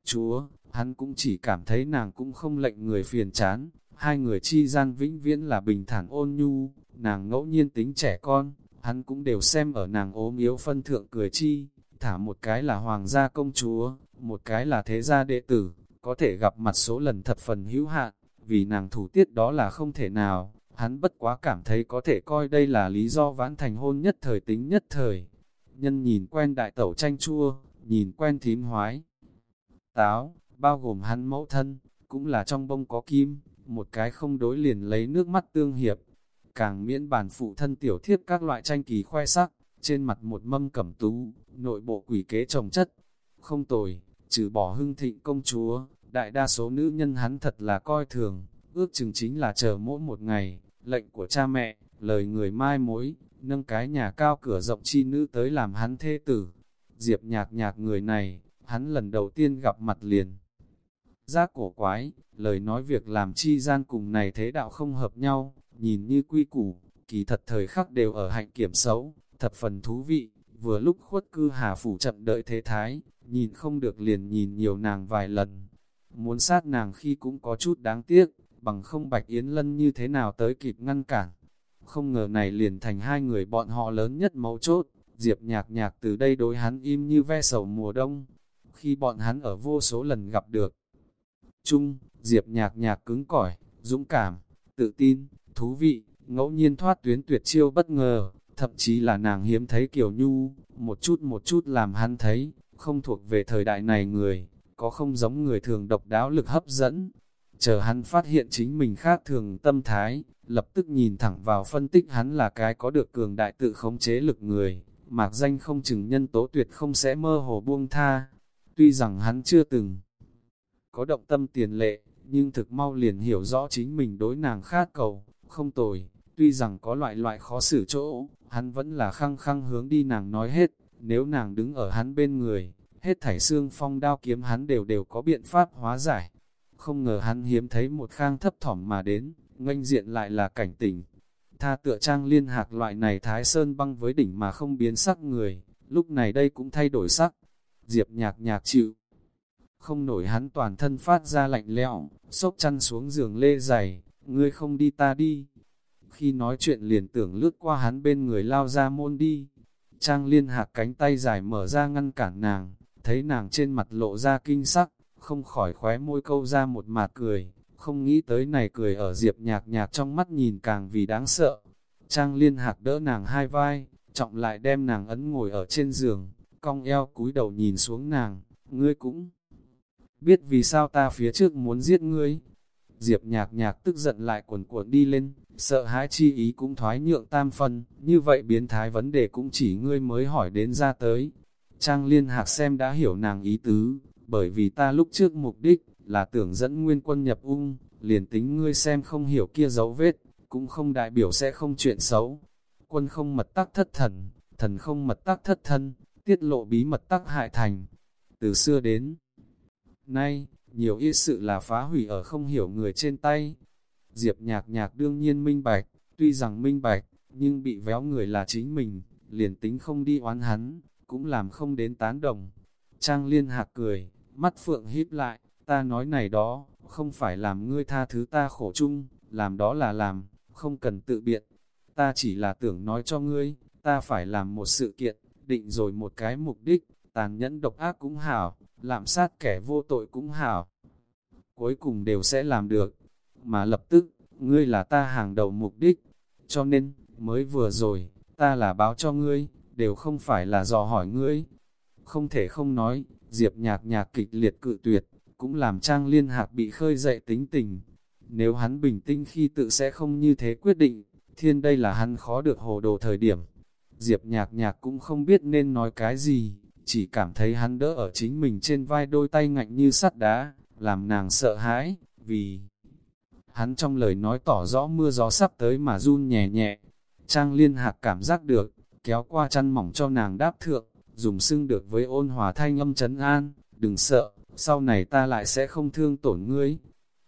Chúa, hắn cũng chỉ cảm thấy nàng cũng không lệnh người phiền chán, hai người chi gian vĩnh viễn là bình thản ôn nhu, nàng ngẫu nhiên tính trẻ con, hắn cũng đều xem ở nàng ốm yếu phân thượng cười chi, thả một cái là hoàng gia công chúa, một cái là thế gia đệ tử, có thể gặp mặt số lần thập phần hữu hạn, vì nàng thủ tiết đó là không thể nào, hắn bất quá cảm thấy có thể coi đây là lý do vãn thành hôn nhất thời tính nhất thời. Nhân nhìn quen đại tẩu tranh chua, nhìn quen thím hoái, táo, bao gồm hắn mẫu thân, cũng là trong bông có kim, một cái không đối liền lấy nước mắt tương hiệp. Càng miễn bản phụ thân tiểu thiếp các loại tranh kỳ khoe sắc, trên mặt một mâm cẩm tú, nội bộ quỷ kế trồng chất. Không tồi, trừ bỏ hưng thịnh công chúa, đại đa số nữ nhân hắn thật là coi thường, ước chừng chính là chờ mỗi một ngày, lệnh của cha mẹ, lời người mai mối, nâng cái nhà cao cửa rộng chi nữ tới làm hắn thê tử. Diệp nhạc nhạc người này, hắn lần đầu tiên gặp mặt liền. Giác cổ quái, lời nói việc làm chi gian cùng này thế đạo không hợp nhau, nhìn như quy củ, kỳ thật thời khắc đều ở hạnh kiểm xấu, thập phần thú vị, vừa lúc khuất cư hà phủ chậm đợi thế thái, nhìn không được liền nhìn nhiều nàng vài lần. Muốn sát nàng khi cũng có chút đáng tiếc, bằng không Bạch Yến Lân như thế nào tới kịp ngăn cản. Không ngờ này liền thành hai người bọn họ lớn nhất mấu chốt, Diệp nhạc nhạc từ đây đối hắn im như ve sầu mùa đông. Khi bọn hắn ở vô số lần gặp được, chung, Diệp nhạc nhạc cứng cỏi, dũng cảm, tự tin, thú vị, ngẫu nhiên thoát tuyến tuyệt chiêu bất ngờ, thậm chí là nàng hiếm thấy kiểu nhu, một chút một chút làm hắn thấy, không thuộc về thời đại này người, có không giống người thường độc đáo lực hấp dẫn. Chờ hắn phát hiện chính mình khác thường tâm thái, lập tức nhìn thẳng vào phân tích hắn là cái có được cường đại tự khống chế lực người, mạc danh không chừng nhân tố tuyệt không sẽ mơ hồ buông tha. Tuy rằng hắn chưa từng có động tâm tiền lệ, nhưng thực mau liền hiểu rõ chính mình đối nàng khát cầu, không tồi, tuy rằng có loại loại khó xử chỗ, hắn vẫn là khăng khăng hướng đi nàng nói hết, nếu nàng đứng ở hắn bên người, hết thảy xương phong đao kiếm hắn đều đều có biện pháp hóa giải. Không ngờ hắn hiếm thấy một khang thấp thỏm mà đến, nganh diện lại là cảnh tỉnh. Tha tựa trang liên hạc loại này thái sơn băng với đỉnh mà không biến sắc người, lúc này đây cũng thay đổi sắc. Diệp nhạc nhạc chịu. Không nổi hắn toàn thân phát ra lạnh lẽo, sốc chăn xuống giường lê dày, ngươi không đi ta đi. Khi nói chuyện liền tưởng lướt qua hắn bên người lao ra môn đi. Trang liên hạc cánh tay dài mở ra ngăn cản nàng, thấy nàng trên mặt lộ ra kinh sắc, không khỏi khóe môi câu ra một mạt cười, không nghĩ tới này cười ở diệp nhạc nhạc trong mắt nhìn càng vì đáng sợ. Trang liên hạc đỡ nàng hai vai, trọng lại đem nàng ấn ngồi ở trên giường, cong eo cúi đầu nhìn xuống nàng, ngươi cũng biết vì sao ta phía trước muốn giết ngươi. Diệp nhạc nhạc tức giận lại cuồn cuộn đi lên, sợ hãi chi ý cũng thoái nhượng tam phân, như vậy biến thái vấn đề cũng chỉ ngươi mới hỏi đến ra tới. Trang liên hạc xem đã hiểu nàng ý tứ, bởi vì ta lúc trước mục đích, là tưởng dẫn nguyên quân nhập ung, liền tính ngươi xem không hiểu kia dấu vết, cũng không đại biểu sẽ không chuyện xấu. Quân không mật tắc thất thần, thần không mật tắc thất thân, tiết lộ bí mật tắc hại thành. Từ xưa đến nay, nhiều y sự là phá hủy ở không hiểu người trên tay. Diệp nhạc nhạc đương nhiên minh bạch, tuy rằng minh bạch, nhưng bị véo người là chính mình, liền tính không đi oán hắn, cũng làm không đến tán đồng. Trang liên hạc cười, mắt phượng híp lại, ta nói này đó, không phải làm ngươi tha thứ ta khổ chung, làm đó là làm, không cần tự biện. Ta chỉ là tưởng nói cho ngươi, ta phải làm một sự kiện, định rồi một cái mục đích, tàn nhẫn độc ác cũng hảo, lạm sát kẻ vô tội cũng hảo. Cuối cùng đều sẽ làm được, mà lập tức, ngươi là ta hàng đầu mục đích, cho nên, mới vừa rồi, ta là báo cho ngươi, đều không phải là dò hỏi ngươi. Không thể không nói, Diệp nhạc nhạc kịch liệt cự tuyệt, cũng làm Trang Liên Hạc bị khơi dậy tính tình. Nếu hắn bình tĩnh khi tự sẽ không như thế quyết định, thiên đây là hắn khó được hồ đồ thời điểm. Diệp nhạc nhạc cũng không biết nên nói cái gì, chỉ cảm thấy hắn đỡ ở chính mình trên vai đôi tay ngạnh như sắt đá, làm nàng sợ hãi, vì hắn trong lời nói tỏ rõ mưa gió sắp tới mà run nhẹ nhẹ. Trang liên hạc cảm giác được, kéo qua chăn mỏng cho nàng đáp thượng, dùng xưng được với ôn hòa thanh âm chấn an, đừng sợ, sau này ta lại sẽ không thương tổn ngươi.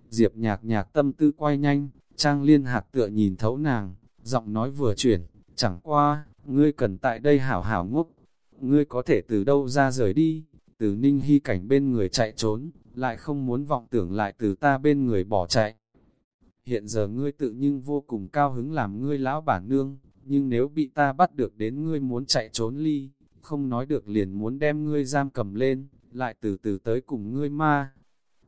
Diệp nhạc nhạc tâm tư quay nhanh, Trang liên hạc tựa nhìn thấu nàng, giọng nói vừa chuyển, chẳng qua, ngươi cần tại đây hảo hảo ngốc, ngươi có thể từ đâu ra rời đi, từ ninh hy cảnh bên người chạy trốn, lại không muốn vọng tưởng lại từ ta bên người bỏ chạy. Hiện giờ ngươi tự nhưng vô cùng cao hứng làm ngươi lão bản nương, nhưng nếu bị ta bắt được đến ngươi muốn chạy trốn ly, không nói được liền muốn đem ngươi giam cầm lên, lại từ từ tới cùng ngươi ma.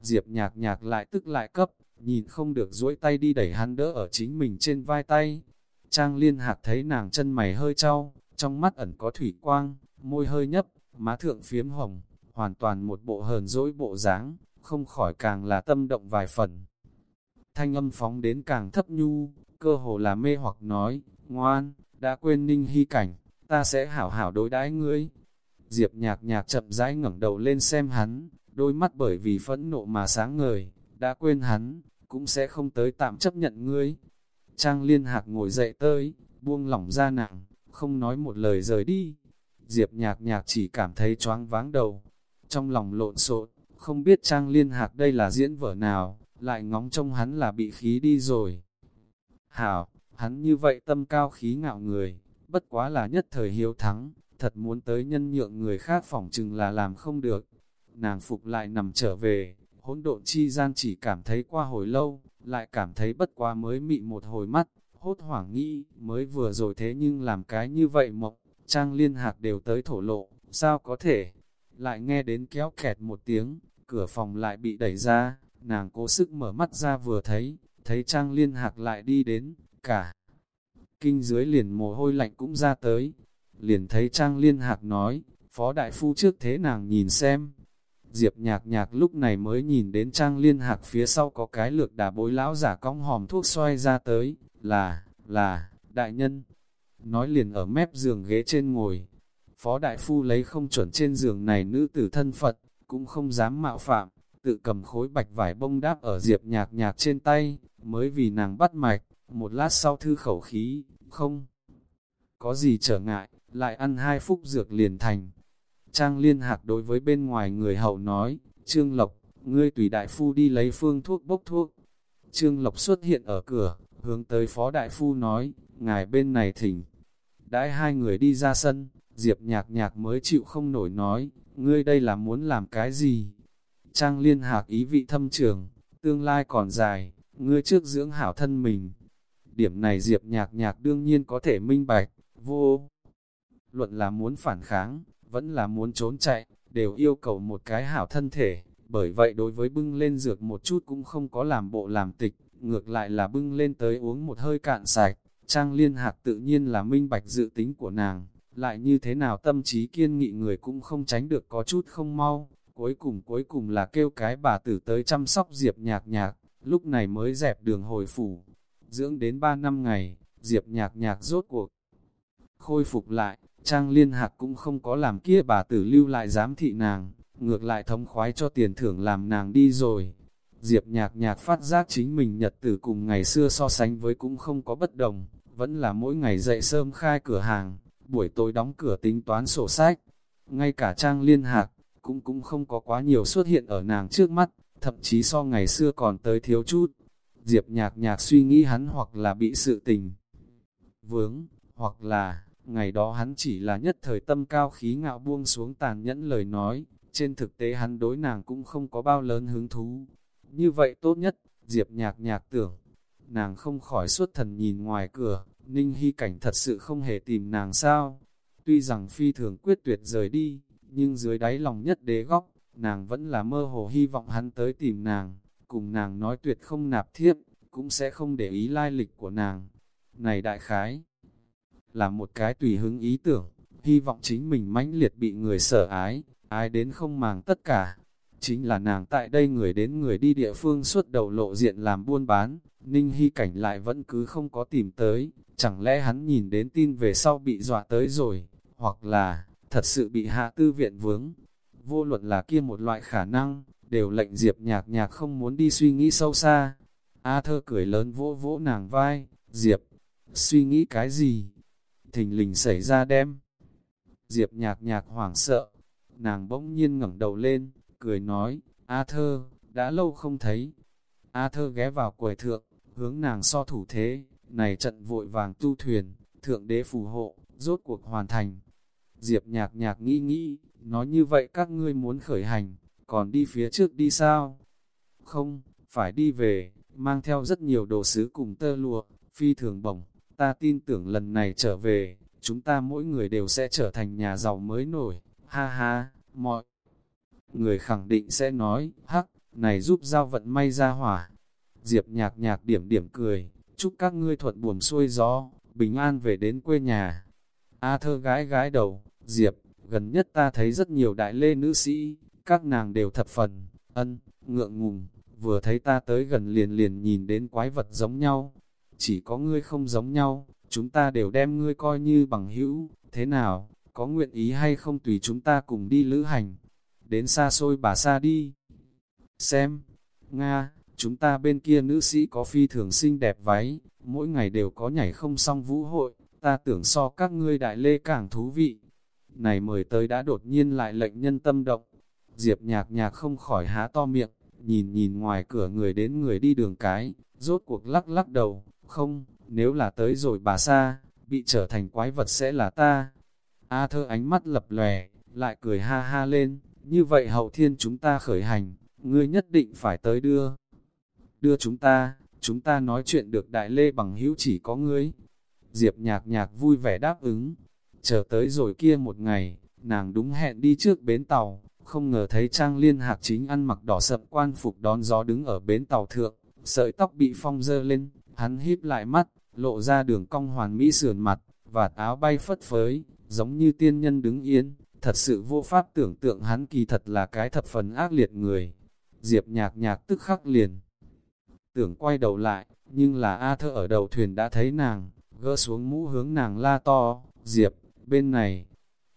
Diệp nhạc nhạc lại tức lại cấp, nhìn không được duỗi tay đi đẩy hắn đỡ ở chính mình trên vai tay. Trang liên hạc thấy nàng chân mày hơi trao, trong mắt ẩn có thủy quang, môi hơi nhấp, má thượng phiếm hồng, hoàn toàn một bộ hờn dỗi bộ dáng, không khỏi càng là tâm động vài phần. Thanh âm phóng đến càng thấp nhu, cơ hồ là mê hoặc nói, ngoan, đã quên ninh hy cảnh, ta sẽ hảo hảo đối đãi ngươi. Diệp nhạc nhạc chậm rãi ngẩng đầu lên xem hắn, đôi mắt bởi vì phẫn nộ mà sáng ngời, đã quên hắn, cũng sẽ không tới tạm chấp nhận ngươi. Trang liên hạc ngồi dậy tới, buông lỏng ra nặng, không nói một lời rời đi. Diệp nhạc nhạc chỉ cảm thấy choáng váng đầu, trong lòng lộn xộn, không biết Trang liên hạc đây là diễn vở nào, lại ngóng trông hắn là bị khí đi rồi. Hảo, hắn như vậy tâm cao khí ngạo người, bất quá là nhất thời hiếu thắng, thật muốn tới nhân nhượng người khác phỏng chừng là làm không được. Nàng phục lại nằm trở về, hỗn độn chi gian chỉ cảm thấy qua hồi lâu, lại cảm thấy bất quá mới mị một hồi mắt, hốt hoảng nghĩ, mới vừa rồi thế nhưng làm cái như vậy mộng, trang liên hạc đều tới thổ lộ, sao có thể? Lại nghe đến kéo kẹt một tiếng, cửa phòng lại bị đẩy ra, nàng cố sức mở mắt ra vừa thấy, thấy trang liên hạc lại đi đến, cả. Kinh dưới liền mồ hôi lạnh cũng ra tới, liền thấy trang liên hạc nói, phó đại phu trước thế nàng nhìn xem. Diệp nhạc nhạc lúc này mới nhìn đến trang liên hạc phía sau có cái lược đà bối lão giả cong hòm thuốc xoay ra tới, là, là, đại nhân. Nói liền ở mép giường ghế trên ngồi. Phó đại phu lấy không chuẩn trên giường này nữ tử thân Phật, cũng không dám mạo phạm, tự cầm khối bạch vải bông đáp ở diệp nhạc nhạc trên tay, mới vì nàng bắt mạch, một lát sau thư khẩu khí, không có gì trở ngại, lại ăn hai phúc dược liền thành. Trang liên hạc đối với bên ngoài người hậu nói, Trương Lộc, ngươi tùy đại phu đi lấy phương thuốc bốc thuốc. Trương Lộc xuất hiện ở cửa, hướng tới phó đại phu nói, ngài bên này thỉnh. Đãi hai người đi ra sân, Diệp nhạc nhạc mới chịu không nổi nói, ngươi đây là muốn làm cái gì? Trang liên hạc ý vị thâm trường, tương lai còn dài, ngươi trước dưỡng hảo thân mình. Điểm này Diệp nhạc nhạc đương nhiên có thể minh bạch, vô. Luận là muốn phản kháng, vẫn là muốn trốn chạy, đều yêu cầu một cái hảo thân thể, bởi vậy đối với bưng lên dược một chút cũng không có làm bộ làm tịch, ngược lại là bưng lên tới uống một hơi cạn sạch. Trang liên hạc tự nhiên là minh bạch dự tính của nàng, lại như thế nào tâm trí kiên nghị người cũng không tránh được có chút không mau, cuối cùng cuối cùng là kêu cái bà tử tới chăm sóc Diệp nhạc nhạc, lúc này mới dẹp đường hồi phủ. Dưỡng đến 3 năm ngày, Diệp nhạc nhạc rốt cuộc. Khôi phục lại, Trang Liên Hạc cũng không có làm kia bà tử lưu lại giám thị nàng, ngược lại thống khoái cho tiền thưởng làm nàng đi rồi. Diệp nhạc nhạc phát giác chính mình nhật tử cùng ngày xưa so sánh với cũng không có bất đồng, vẫn là mỗi ngày dậy sớm khai cửa hàng, buổi tối đóng cửa tính toán sổ sách. Ngay cả Trang Liên Hạc, cũng cũng không có quá nhiều xuất hiện ở nàng trước mắt, thậm chí so ngày xưa còn tới thiếu chút. Diệp nhạc nhạc suy nghĩ hắn hoặc là bị sự tình vướng, hoặc là Ngày đó hắn chỉ là nhất thời tâm cao khí ngạo buông xuống tàn nhẫn lời nói, trên thực tế hắn đối nàng cũng không có bao lớn hứng thú. Như vậy tốt nhất, Diệp nhạc nhạc tưởng, nàng không khỏi suốt thần nhìn ngoài cửa, Ninh Hy Cảnh thật sự không hề tìm nàng sao. Tuy rằng phi thường quyết tuyệt rời đi, nhưng dưới đáy lòng nhất đế góc, nàng vẫn là mơ hồ hy vọng hắn tới tìm nàng, cùng nàng nói tuyệt không nạp thiếp, cũng sẽ không để ý lai lịch của nàng. Này đại khái, là một cái tùy hứng ý tưởng, hy vọng chính mình mãnh liệt bị người sở ái, ai đến không màng tất cả. Chính là nàng tại đây người đến người đi địa phương suốt đầu lộ diện làm buôn bán, Ninh Hy Cảnh lại vẫn cứ không có tìm tới, chẳng lẽ hắn nhìn đến tin về sau bị dọa tới rồi, hoặc là, thật sự bị hạ tư viện vướng. Vô luận là kia một loại khả năng, đều lệnh Diệp nhạc nhạc không muốn đi suy nghĩ sâu xa. A thơ cười lớn vỗ vỗ nàng vai, Diệp, suy nghĩ cái gì? Thình lình xảy ra đem. Diệp nhạc nhạc hoảng sợ, nàng bỗng nhiên ngẩng đầu lên, cười nói, A thơ, đã lâu không thấy. A thơ ghé vào quầy thượng, hướng nàng so thủ thế, này trận vội vàng tu thuyền, thượng đế phù hộ, rốt cuộc hoàn thành. Diệp nhạc nhạc nghĩ nghĩ, nói như vậy các ngươi muốn khởi hành, còn đi phía trước đi sao? Không, phải đi về, mang theo rất nhiều đồ sứ cùng tơ lụa, phi thường bổng, ta tin tưởng lần này trở về, chúng ta mỗi người đều sẽ trở thành nhà giàu mới nổi, ha ha, mọi người khẳng định sẽ nói, hắc, này giúp giao vận may ra hỏa. Diệp nhạc nhạc điểm điểm cười, chúc các ngươi thuận buồm xuôi gió, bình an về đến quê nhà. A thơ gái gái đầu, Diệp, gần nhất ta thấy rất nhiều đại lê nữ sĩ, các nàng đều thập phần, ân, ngượng ngùng, vừa thấy ta tới gần liền liền nhìn đến quái vật giống nhau. Chỉ có ngươi không giống nhau, chúng ta đều đem ngươi coi như bằng hữu, thế nào, có nguyện ý hay không tùy chúng ta cùng đi lữ hành, đến xa xôi bà xa đi. Xem, Nga, chúng ta bên kia nữ sĩ có phi thường xinh đẹp váy, mỗi ngày đều có nhảy không xong vũ hội, ta tưởng so các ngươi đại lê càng thú vị. Này mời tới đã đột nhiên lại lệnh nhân tâm động, Diệp nhạc nhạc không khỏi há to miệng, nhìn nhìn ngoài cửa người đến người đi đường cái, rốt cuộc lắc lắc đầu, không, nếu là tới rồi bà xa, bị trở thành quái vật sẽ là ta. A thơ ánh mắt lập lòe, lại cười ha ha lên, như vậy hậu thiên chúng ta khởi hành, ngươi nhất định phải tới đưa. Đưa chúng ta, chúng ta nói chuyện được đại lê bằng hữu chỉ có ngươi. Diệp nhạc nhạc vui vẻ đáp ứng, chờ tới rồi kia một ngày, nàng đúng hẹn đi trước bến tàu, không ngờ thấy Trang Liên Hạc chính ăn mặc đỏ sậm quan phục đón gió đứng ở bến tàu thượng, sợi tóc bị phong dơ lên, hắn híp lại mắt, lộ ra đường cong hoàn mỹ sườn mặt, và áo bay phất phới, giống như tiên nhân đứng yên, thật sự vô pháp tưởng tượng hắn kỳ thật là cái thập phần ác liệt người. Diệp nhạc nhạc tức khắc liền. Tưởng quay đầu lại, nhưng là A thơ ở đầu thuyền đã thấy nàng, gỡ xuống mũ hướng nàng la to, Diệp, bên này,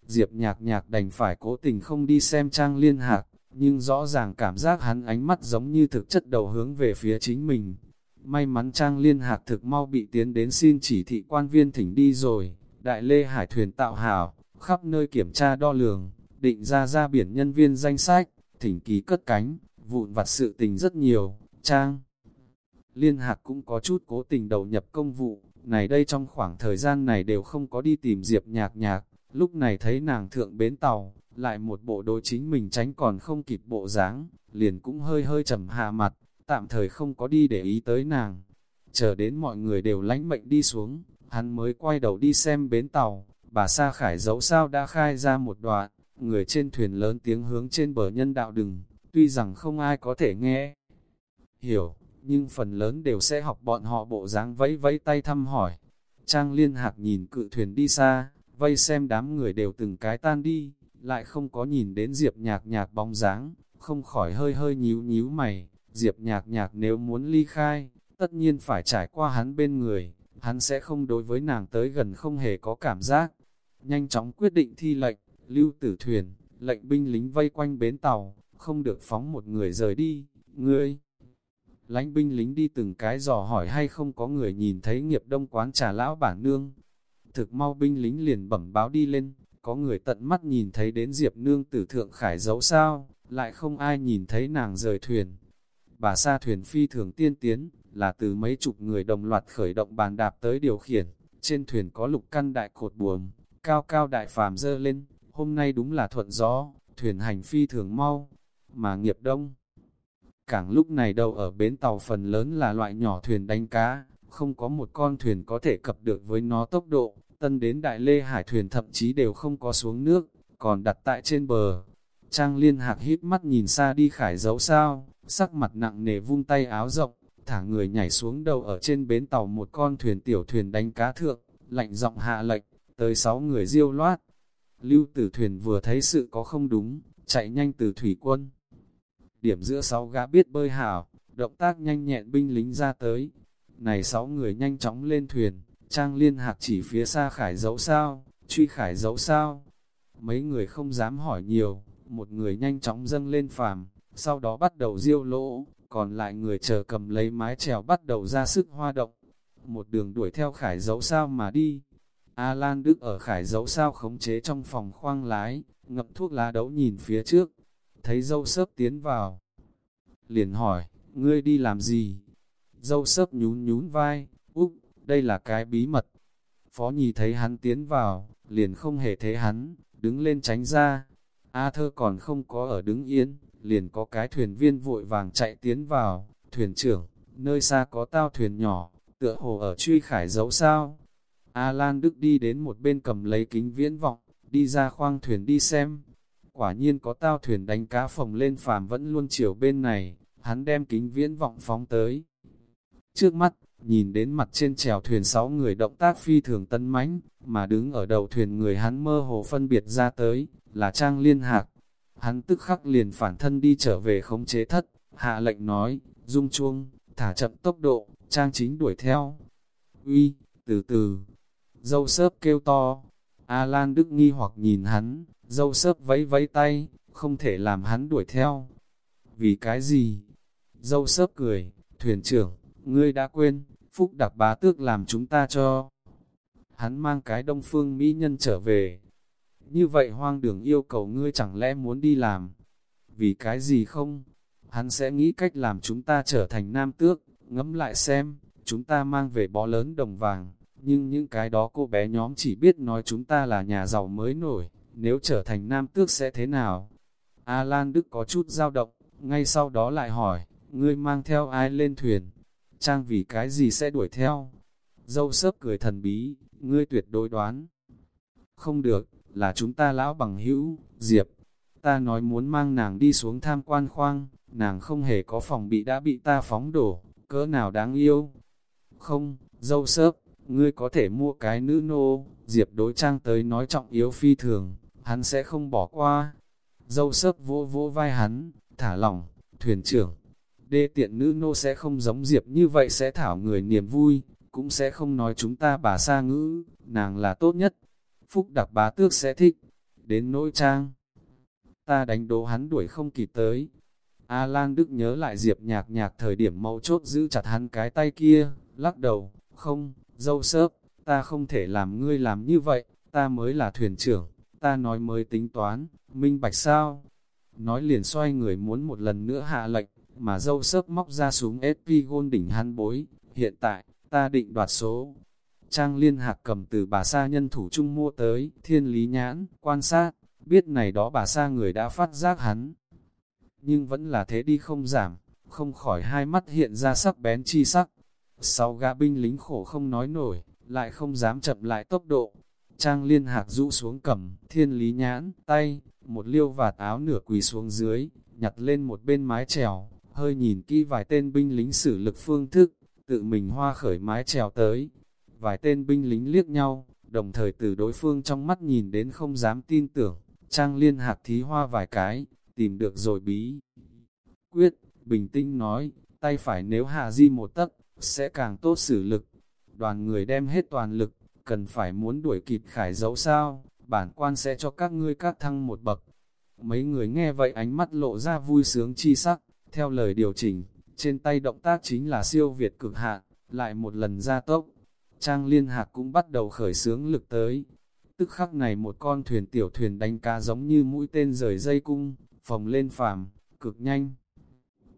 Diệp nhạc nhạc đành phải cố tình không đi xem trang liên hạc, nhưng rõ ràng cảm giác hắn ánh mắt giống như thực chất đầu hướng về phía chính mình. May mắn trang liên hạc thực mau bị tiến đến xin chỉ thị quan viên thỉnh đi rồi, đại lê hải thuyền tạo hảo, khắp nơi kiểm tra đo lường, định ra ra biển nhân viên danh sách, thỉnh ký cất cánh, vụn vặt sự tình rất nhiều, trang. Liên hạc cũng có chút cố tình đầu nhập công vụ, này đây trong khoảng thời gian này đều không có đi tìm Diệp nhạc nhạc, Lúc này thấy nàng thượng bến tàu, lại một bộ đối chính mình tránh còn không kịp bộ dáng, liền cũng hơi hơi trầm hạ mặt, tạm thời không có đi để ý tới nàng. Chờ đến mọi người đều lánh mệnh đi xuống, hắn mới quay đầu đi xem bến tàu, bà Sa Khải dấu sao đã khai ra một đoạn, người trên thuyền lớn tiếng hướng trên bờ nhân đạo đừng, tuy rằng không ai có thể nghe. Hiểu, nhưng phần lớn đều sẽ học bọn họ bộ dáng vẫy vẫy tay thăm hỏi. Trang liên hạc nhìn cự thuyền đi xa, vây xem đám người đều từng cái tan đi, lại không có nhìn đến Diệp nhạc nhạc bóng dáng, không khỏi hơi hơi nhíu nhíu mày, Diệp nhạc nhạc nếu muốn ly khai, tất nhiên phải trải qua hắn bên người, hắn sẽ không đối với nàng tới gần không hề có cảm giác. Nhanh chóng quyết định thi lệnh, lưu tử thuyền, lệnh binh lính vây quanh bến tàu, không được phóng một người rời đi, ngươi lãnh binh lính đi từng cái dò hỏi hay không có người nhìn thấy nghiệp đông quán trà lão bản nương, Thực mau binh lính liền bẩm báo đi lên, có người tận mắt nhìn thấy đến Diệp Nương tử thượng khải dấu sao, lại không ai nhìn thấy nàng rời thuyền. Bà xa thuyền phi thường tiên tiến, là từ mấy chục người đồng loạt khởi động bàn đạp tới điều khiển, trên thuyền có lục căn đại cột buồm, cao cao đại phàm dơ lên, hôm nay đúng là thuận gió, thuyền hành phi thường mau, mà nghiệp đông. Cảng lúc này đầu ở bến tàu phần lớn là loại nhỏ thuyền đánh cá, không có một con thuyền có thể cập được với nó tốc độ, tân đến đại lê hải thuyền thậm chí đều không có xuống nước, còn đặt tại trên bờ. Trang liên hạc hít mắt nhìn xa đi khải dấu sao, sắc mặt nặng nề vung tay áo rộng, thả người nhảy xuống đầu ở trên bến tàu một con thuyền tiểu thuyền đánh cá thượng, lạnh giọng hạ lệnh, tới sáu người diêu loát. Lưu tử thuyền vừa thấy sự có không đúng, chạy nhanh từ thủy quân. Điểm giữa sáu gã biết bơi hảo, động tác nhanh nhẹn binh lính ra tới. Này sáu người nhanh chóng lên thuyền, trang liên hạc chỉ phía xa khải dấu sao, truy khải dấu sao. Mấy người không dám hỏi nhiều, một người nhanh chóng dâng lên phàm, sau đó bắt đầu diêu lỗ, còn lại người chờ cầm lấy mái chèo bắt đầu ra sức hoa động. Một đường đuổi theo khải dấu sao mà đi. A Lan Đức ở khải dấu sao khống chế trong phòng khoang lái, ngậm thuốc lá đấu nhìn phía trước, thấy dâu sớp tiến vào. Liền hỏi, ngươi đi làm gì? Dâu sớp nhún nhún vai, úp, đây là cái bí mật. Phó nhì thấy hắn tiến vào, liền không hề thấy hắn, đứng lên tránh ra. A thơ còn không có ở đứng yên, liền có cái thuyền viên vội vàng chạy tiến vào, thuyền trưởng, nơi xa có tao thuyền nhỏ, tựa hồ ở truy khải dấu sao. A Lan Đức đi đến một bên cầm lấy kính viễn vọng, đi ra khoang thuyền đi xem. Quả nhiên có tao thuyền đánh cá phồng lên phàm vẫn luôn chiều bên này, hắn đem kính viễn vọng phóng tới. Trước mắt, nhìn đến mặt trên chèo thuyền sáu người động tác phi thường tân mãnh, mà đứng ở đầu thuyền người hắn mơ hồ phân biệt ra tới, là Trang Liên Hạc. Hắn tức khắc liền phản thân đi trở về khống chế thất, hạ lệnh nói, dung chuông, thả chậm tốc độ, Trang chính đuổi theo. Uy, từ từ, dâu sớp kêu to, A Lan Đức nghi hoặc nhìn hắn, dâu sớp vẫy vẫy tay, không thể làm hắn đuổi theo. Vì cái gì? Dâu sớp cười, thuyền trưởng, ngươi đã quên, phúc đặc bá tước làm chúng ta cho. Hắn mang cái đông phương mỹ nhân trở về. Như vậy hoang đường yêu cầu ngươi chẳng lẽ muốn đi làm? Vì cái gì không? Hắn sẽ nghĩ cách làm chúng ta trở thành nam tước, ngẫm lại xem, chúng ta mang về bó lớn đồng vàng. Nhưng những cái đó cô bé nhóm chỉ biết nói chúng ta là nhà giàu mới nổi, nếu trở thành nam tước sẽ thế nào? Alan Đức có chút dao động, ngay sau đó lại hỏi, ngươi mang theo ai lên thuyền? Trang vì cái gì sẽ đuổi theo? Dâu sớp cười thần bí, ngươi tuyệt đối đoán. Không được, là chúng ta lão bằng hữu, Diệp. Ta nói muốn mang nàng đi xuống tham quan khoang, nàng không hề có phòng bị đã bị ta phóng đổ, cỡ nào đáng yêu. Không, dâu sớp, ngươi có thể mua cái nữ nô, Diệp đối trang tới nói trọng yếu phi thường, hắn sẽ không bỏ qua. Dâu sớp vỗ vỗ vai hắn, thả lỏng, thuyền trưởng. Đê tiện nữ nô sẽ không giống Diệp như vậy sẽ thảo người niềm vui, cũng sẽ không nói chúng ta bà sa ngữ, nàng là tốt nhất. Phúc đặc bá tước sẽ thích, đến nỗi trang. Ta đánh đố hắn đuổi không kịp tới. A Lan Đức nhớ lại Diệp nhạc nhạc thời điểm mâu chốt giữ chặt hắn cái tay kia, lắc đầu, không, dâu sớp, ta không thể làm ngươi làm như vậy, ta mới là thuyền trưởng, ta nói mới tính toán, minh bạch sao? Nói liền xoay người muốn một lần nữa hạ lệnh, mà dâu sớp móc ra súng SP gôn đỉnh hắn bối, hiện tại, ta định đoạt số. Trang liên hạc cầm từ bà sa nhân thủ trung mua tới, thiên lý nhãn, quan sát, biết này đó bà sa người đã phát giác hắn. Nhưng vẫn là thế đi không giảm, không khỏi hai mắt hiện ra sắc bén chi sắc. Sáu gã binh lính khổ không nói nổi, lại không dám chậm lại tốc độ. Trang liên hạc rũ xuống cầm, thiên lý nhãn, tay, một liêu vạt áo nửa quỳ xuống dưới, nhặt lên một bên mái trèo, hơi nhìn kỹ vài tên binh lính sử lực phương thức, tự mình hoa khởi mái trèo tới. Vài tên binh lính liếc nhau, đồng thời từ đối phương trong mắt nhìn đến không dám tin tưởng, trang liên hạc thí hoa vài cái, tìm được rồi bí. Quyết, bình tĩnh nói, tay phải nếu hạ di một tấc, sẽ càng tốt xử lực. Đoàn người đem hết toàn lực, cần phải muốn đuổi kịp khải dấu sao, bản quan sẽ cho các ngươi các thăng một bậc. Mấy người nghe vậy ánh mắt lộ ra vui sướng chi sắc, theo lời điều chỉnh, trên tay động tác chính là siêu việt cực hạn, lại một lần ra tốc. Trang liên hạc cũng bắt đầu khởi sướng lực tới. Tức khắc này một con thuyền tiểu thuyền đánh cá giống như mũi tên rời dây cung, phồng lên phàm, cực nhanh.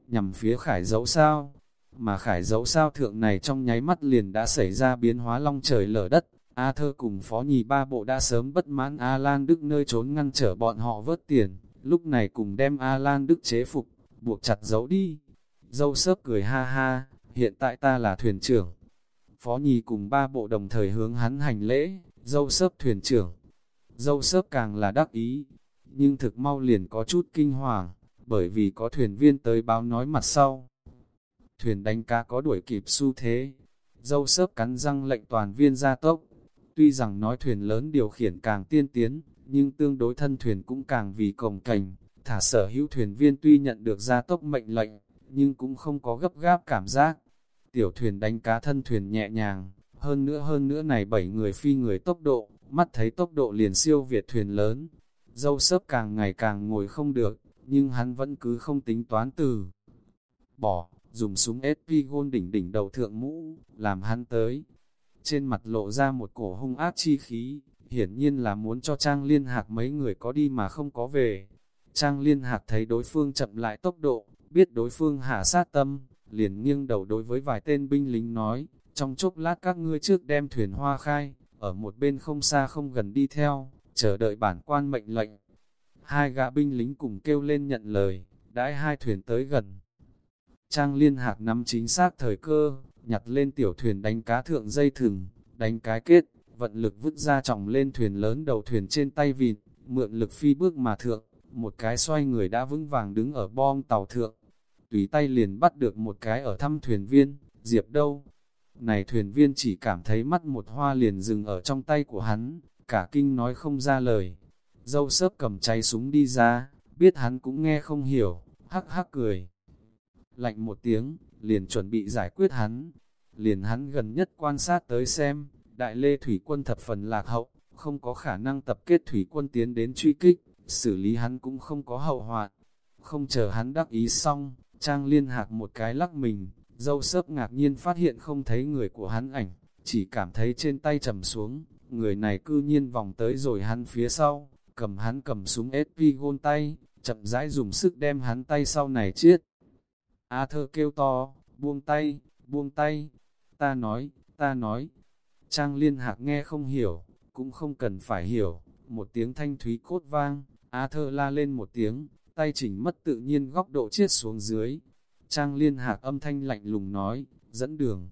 Nhằm phía khải dấu sao, mà khải dấu sao thượng này trong nháy mắt liền đã xảy ra biến hóa long trời lở đất, A thơ cùng phó nhì ba bộ đã sớm bất mãn A Lan Đức nơi trốn ngăn trở bọn họ vớt tiền, lúc này cùng đem A Lan Đức chế phục, buộc chặt giấu đi. Dâu sớp cười ha ha, hiện tại ta là thuyền trưởng. Phó nhì cùng ba bộ đồng thời hướng hắn hành lễ, dâu sớp thuyền trưởng. Dâu sớp càng là đắc ý, nhưng thực mau liền có chút kinh hoàng, bởi vì có thuyền viên tới báo nói mặt sau. Thuyền đánh cá có đuổi kịp xu thế, dâu sớp cắn răng lệnh toàn viên ra tốc. Tuy rằng nói thuyền lớn điều khiển càng tiên tiến, nhưng tương đối thân thuyền cũng càng vì cồng cành, thả sở hữu thuyền viên tuy nhận được gia tốc mệnh lệnh, nhưng cũng không có gấp gáp cảm giác. Tiểu thuyền đánh cá thân thuyền nhẹ nhàng, hơn nữa hơn nữa này bảy người phi người tốc độ, mắt thấy tốc độ liền siêu việt thuyền lớn. Dâu sớp càng ngày càng ngồi không được, nhưng hắn vẫn cứ không tính toán từ. Bỏ, dùng súng SP gôn đỉnh đỉnh đầu thượng mũ, làm hắn tới. Trên mặt lộ ra một cổ hung ác chi khí, hiển nhiên là muốn cho Trang Liên Hạc mấy người có đi mà không có về. Trang Liên Hạc thấy đối phương chậm lại tốc độ, biết đối phương hạ sát tâm, liền nghiêng đầu đối với vài tên binh lính nói, trong chốc lát các ngươi trước đem thuyền hoa khai, ở một bên không xa không gần đi theo, chờ đợi bản quan mệnh lệnh. Hai gã binh lính cùng kêu lên nhận lời, đãi hai thuyền tới gần. Trang liên hạc nắm chính xác thời cơ, nhặt lên tiểu thuyền đánh cá thượng dây thừng, đánh cái kết, vận lực vứt ra trọng lên thuyền lớn đầu thuyền trên tay vịt, mượn lực phi bước mà thượng, một cái xoay người đã vững vàng đứng ở bom tàu thượng. Tùy tay liền bắt được một cái ở thăm thuyền viên, Diệp đâu? Này thuyền viên chỉ cảm thấy mắt một hoa liền dừng ở trong tay của hắn, cả kinh nói không ra lời. Dâu sớp cầm cháy súng đi ra, biết hắn cũng nghe không hiểu, hắc hắc cười. Lạnh một tiếng, liền chuẩn bị giải quyết hắn. Liền hắn gần nhất quan sát tới xem, đại lê thủy quân thập phần lạc hậu, không có khả năng tập kết thủy quân tiến đến truy kích, xử lý hắn cũng không có hậu hoạn. Không chờ hắn đắc ý xong, Trang liên hạc một cái lắc mình, dâu sớp ngạc nhiên phát hiện không thấy người của hắn ảnh, chỉ cảm thấy trên tay trầm xuống, người này cư nhiên vòng tới rồi hắn phía sau, cầm hắn cầm súng SP gôn tay, chậm rãi dùng sức đem hắn tay sau này chiết. A thơ kêu to, buông tay, buông tay, ta nói, ta nói. Trang liên hạc nghe không hiểu, cũng không cần phải hiểu, một tiếng thanh thúy cốt vang, A thơ la lên một tiếng, tay chỉnh mất tự nhiên góc độ chiết xuống dưới. Trang liên hạc âm thanh lạnh lùng nói, dẫn đường.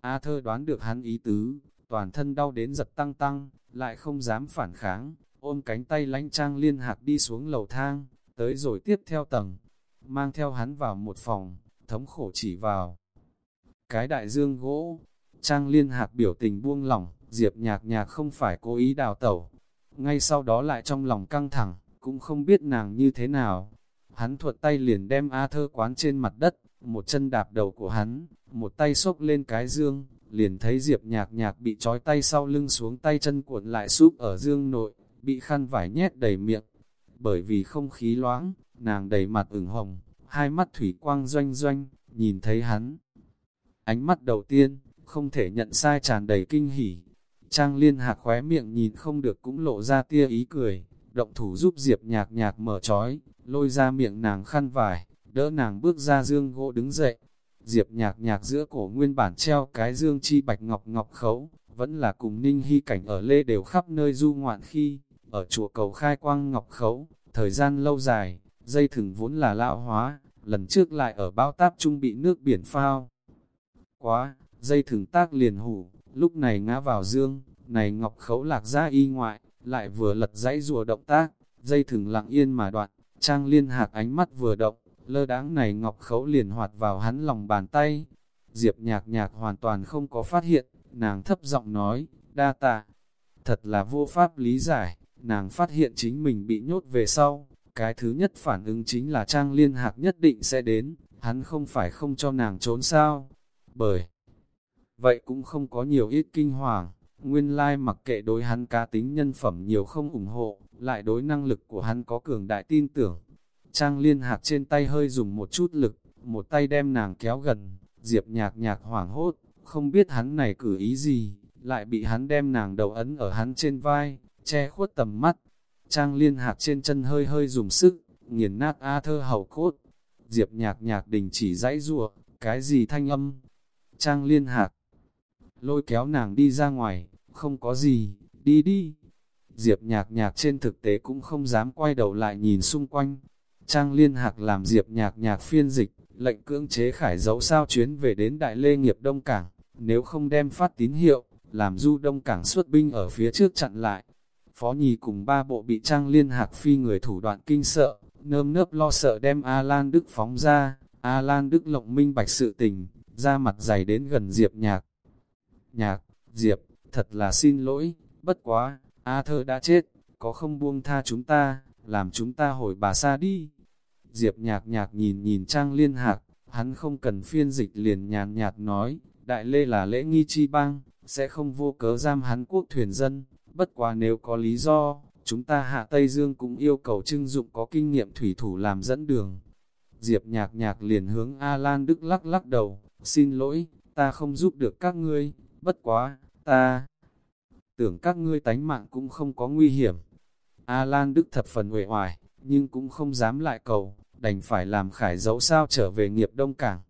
A thơ đoán được hắn ý tứ, toàn thân đau đến giật tăng tăng, lại không dám phản kháng, ôm cánh tay lánh trang liên hạc đi xuống lầu thang, tới rồi tiếp theo tầng, mang theo hắn vào một phòng, thống khổ chỉ vào. Cái đại dương gỗ, trang liên hạc biểu tình buông lỏng, diệp nhạc nhạc không phải cố ý đào tẩu. Ngay sau đó lại trong lòng căng thẳng, cũng không biết nàng như thế nào. Hắn thuận tay liền đem A thơ quán trên mặt đất, một chân đạp đầu của hắn, một tay xốc lên cái dương, liền thấy Diệp nhạc nhạc bị trói tay sau lưng xuống tay chân cuộn lại súp ở dương nội, bị khăn vải nhét đầy miệng. Bởi vì không khí loãng, nàng đầy mặt ửng hồng, hai mắt thủy quang doanh doanh, nhìn thấy hắn. Ánh mắt đầu tiên, không thể nhận sai tràn đầy kinh hỉ. Trang liên hạc khóe miệng nhìn không được cũng lộ ra tia ý cười, động thủ giúp Diệp nhạc nhạc mở trói, lôi ra miệng nàng khăn vải, đỡ nàng bước ra dương gỗ đứng dậy. Diệp nhạc nhạc giữa cổ nguyên bản treo cái dương chi bạch ngọc ngọc khấu, vẫn là cùng ninh hy cảnh ở lê đều khắp nơi du ngoạn khi, ở chùa cầu khai quang ngọc khấu, thời gian lâu dài, dây thừng vốn là lão hóa, lần trước lại ở bao táp trung bị nước biển phao. Quá, dây thừng tác liền hủ, lúc này ngã vào dương, này ngọc khấu lạc ra y ngoại, lại vừa lật dãy rùa động tác, dây thừng lặng yên mà đoạn, trang liên hạc ánh mắt vừa động, lơ đáng này ngọc khấu liền hoạt vào hắn lòng bàn tay. Diệp nhạc nhạc hoàn toàn không có phát hiện, nàng thấp giọng nói, đa tạ. Thật là vô pháp lý giải, nàng phát hiện chính mình bị nhốt về sau. Cái thứ nhất phản ứng chính là trang liên hạc nhất định sẽ đến, hắn không phải không cho nàng trốn sao. Bởi vậy cũng không có nhiều ít kinh hoàng, nguyên lai mặc kệ đối hắn cá tính nhân phẩm nhiều không ủng hộ, lại đối năng lực của hắn có cường đại tin tưởng, Trang liên hạc trên tay hơi dùng một chút lực, một tay đem nàng kéo gần, diệp nhạc nhạc hoảng hốt, không biết hắn này cử ý gì, lại bị hắn đem nàng đầu ấn ở hắn trên vai, che khuất tầm mắt. Trang liên hạc trên chân hơi hơi dùng sức, nghiền nát A thơ hầu cốt. Diệp nhạc nhạc đình chỉ dãy rùa, cái gì thanh âm? Trang liên hạc lôi kéo nàng đi ra ngoài, Không có gì, đi đi. Diệp nhạc nhạc trên thực tế cũng không dám quay đầu lại nhìn xung quanh. Trang liên hạc làm diệp nhạc nhạc phiên dịch, lệnh cưỡng chế khải dấu sao chuyến về đến Đại Lê Nghiệp Đông Cảng, nếu không đem phát tín hiệu, làm du Đông Cảng xuất binh ở phía trước chặn lại. Phó Nhì cùng ba bộ bị Trang Liên Hạc phi người thủ đoạn kinh sợ, nơm nớp lo sợ đem A Lan Đức phóng ra, A Lan Đức lộng minh bạch sự tình, ra mặt dày đến gần Diệp Nhạc. Nhạc, Diệp, thật là xin lỗi, bất quá, A Thơ đã chết, có không buông tha chúng ta, làm chúng ta hồi bà xa đi. Diệp Nhạc Nhạc nhìn nhìn Trang Liên Hạc, hắn không cần phiên dịch liền nhàn nhạt nói, Đại Lê là lễ nghi chi bang, sẽ không vô cớ giam hắn quốc thuyền dân, bất quá nếu có lý do, chúng ta hạ Tây Dương cũng yêu cầu trưng dụng có kinh nghiệm thủy thủ làm dẫn đường. Diệp nhạc nhạc liền hướng A Lan Đức lắc lắc đầu, xin lỗi, ta không giúp được các ngươi, bất quá, ta tưởng các ngươi tánh mạng cũng không có nguy hiểm. A Lan Đức thập phần uể oải, nhưng cũng không dám lại cầu, đành phải làm khải dấu sao trở về nghiệp đông cảng.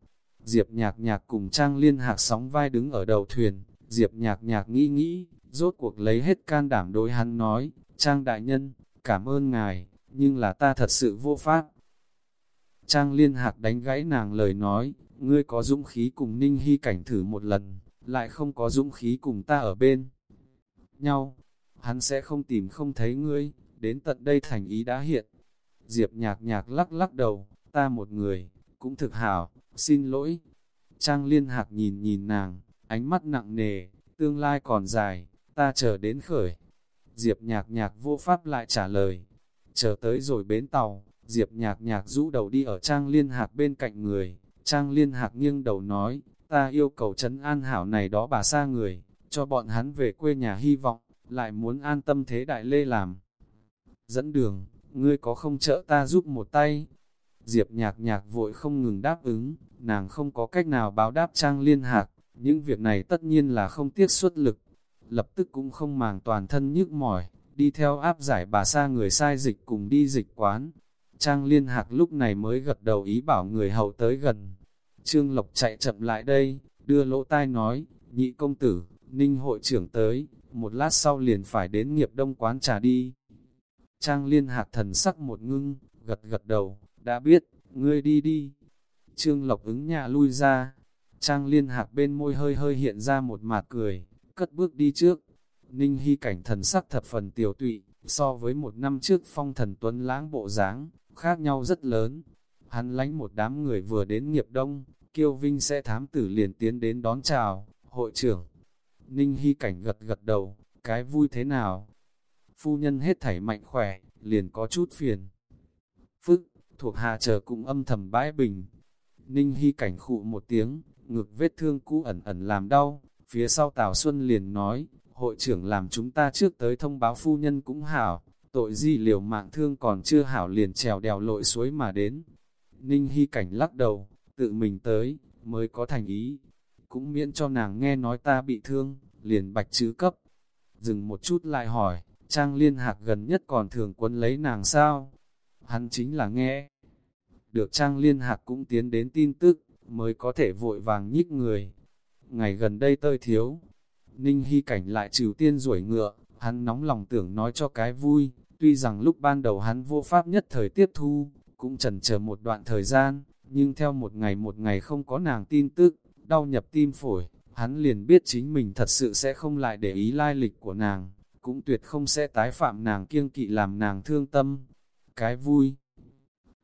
Diệp nhạc nhạc cùng Trang Liên Hạc sóng vai đứng ở đầu thuyền, Diệp nhạc nhạc nghĩ nghĩ, rốt cuộc lấy hết can đảm đối hắn nói, Trang đại nhân, cảm ơn ngài, nhưng là ta thật sự vô pháp. Trang liên hạc đánh gãy nàng lời nói, ngươi có dũng khí cùng ninh hy cảnh thử một lần, lại không có dũng khí cùng ta ở bên nhau. Hắn sẽ không tìm không thấy ngươi, đến tận đây thành ý đã hiện. Diệp nhạc nhạc lắc lắc đầu, ta một người, cũng thực hảo, xin lỗi. Trang liên hạc nhìn nhìn nàng, ánh mắt nặng nề, tương lai còn dài, ta chờ đến khởi. Diệp nhạc nhạc vô pháp lại trả lời. Chờ tới rồi bến tàu, Diệp nhạc nhạc rũ đầu đi ở Trang Liên Hạc bên cạnh người. Trang Liên Hạc nghiêng đầu nói, ta yêu cầu trấn an hảo này đó bà xa người, cho bọn hắn về quê nhà hy vọng, lại muốn an tâm thế đại lê làm. Dẫn đường, ngươi có không trợ ta giúp một tay? Diệp nhạc nhạc vội không ngừng đáp ứng, nàng không có cách nào báo đáp Trang Liên Hạc, những việc này tất nhiên là không tiếc xuất lực, lập tức cũng không màng toàn thân nhức mỏi, đi theo áp giải bà xa người sai dịch cùng đi dịch quán. Trang liên hạc lúc này mới gật đầu ý bảo người hầu tới gần. Trương Lộc chạy chậm lại đây, đưa lỗ tai nói, nhị công tử, ninh hội trưởng tới, một lát sau liền phải đến nghiệp đông quán trà đi. Trang liên hạc thần sắc một ngưng, gật gật đầu, đã biết, ngươi đi đi. Trương Lộc ứng nhà lui ra, Trang liên hạc bên môi hơi hơi hiện ra một mạt cười, cất bước đi trước. Ninh Hy cảnh thần sắc thập phần tiểu tụy, so với một năm trước phong thần tuấn lãng bộ dáng khác nhau rất lớn. Hắn lánh một đám người vừa đến nghiệp đông, kiêu vinh sẽ thám tử liền tiến đến đón chào, hội trưởng. Ninh Hy cảnh gật gật đầu, cái vui thế nào? Phu nhân hết thảy mạnh khỏe, liền có chút phiền. Phức, thuộc hạ chờ cũng âm thầm bãi bình. Ninh Hy cảnh khụ một tiếng, ngực vết thương cũ ẩn ẩn làm đau, Phía sau Tào Xuân liền nói, hội trưởng làm chúng ta trước tới thông báo phu nhân cũng hảo, tội gì liều mạng thương còn chưa hảo liền trèo đèo lội suối mà đến. Ninh Hy Cảnh lắc đầu, tự mình tới, mới có thành ý. Cũng miễn cho nàng nghe nói ta bị thương, liền bạch chữ cấp. Dừng một chút lại hỏi, Trang Liên Hạc gần nhất còn thường quân lấy nàng sao? Hắn chính là nghe. Được Trang Liên Hạc cũng tiến đến tin tức, mới có thể vội vàng nhích người, ngày gần đây tơi thiếu. Ninh Hy Cảnh lại trừ tiên rủi ngựa, hắn nóng lòng tưởng nói cho cái vui, tuy rằng lúc ban đầu hắn vô pháp nhất thời tiếp thu, cũng chần chờ một đoạn thời gian, nhưng theo một ngày một ngày không có nàng tin tức, đau nhập tim phổi, hắn liền biết chính mình thật sự sẽ không lại để ý lai lịch của nàng, cũng tuyệt không sẽ tái phạm nàng kiêng kỵ làm nàng thương tâm. Cái vui,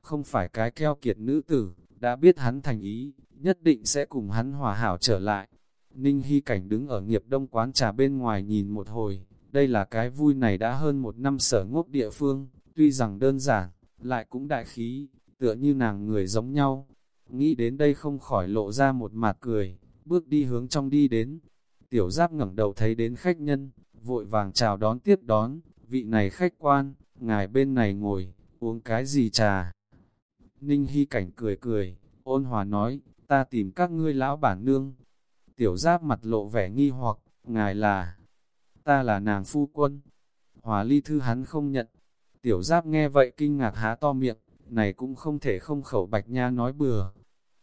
không phải cái keo kiệt nữ tử, đã biết hắn thành ý, nhất định sẽ cùng hắn hòa hảo trở lại, Ninh Hy Cảnh đứng ở nghiệp đông quán trà bên ngoài nhìn một hồi, đây là cái vui này đã hơn một năm sở ngốc địa phương, tuy rằng đơn giản, lại cũng đại khí, tựa như nàng người giống nhau. Nghĩ đến đây không khỏi lộ ra một mặt cười, bước đi hướng trong đi đến. Tiểu giáp ngẩng đầu thấy đến khách nhân, vội vàng chào đón tiếp đón, vị này khách quan, ngài bên này ngồi, uống cái gì trà. Ninh Hy Cảnh cười cười, ôn hòa nói, ta tìm các ngươi lão bản nương, Tiểu giáp mặt lộ vẻ nghi hoặc, ngài là, ta là nàng phu quân. Hòa ly thư hắn không nhận. Tiểu giáp nghe vậy kinh ngạc há to miệng, này cũng không thể không khẩu bạch nha nói bừa.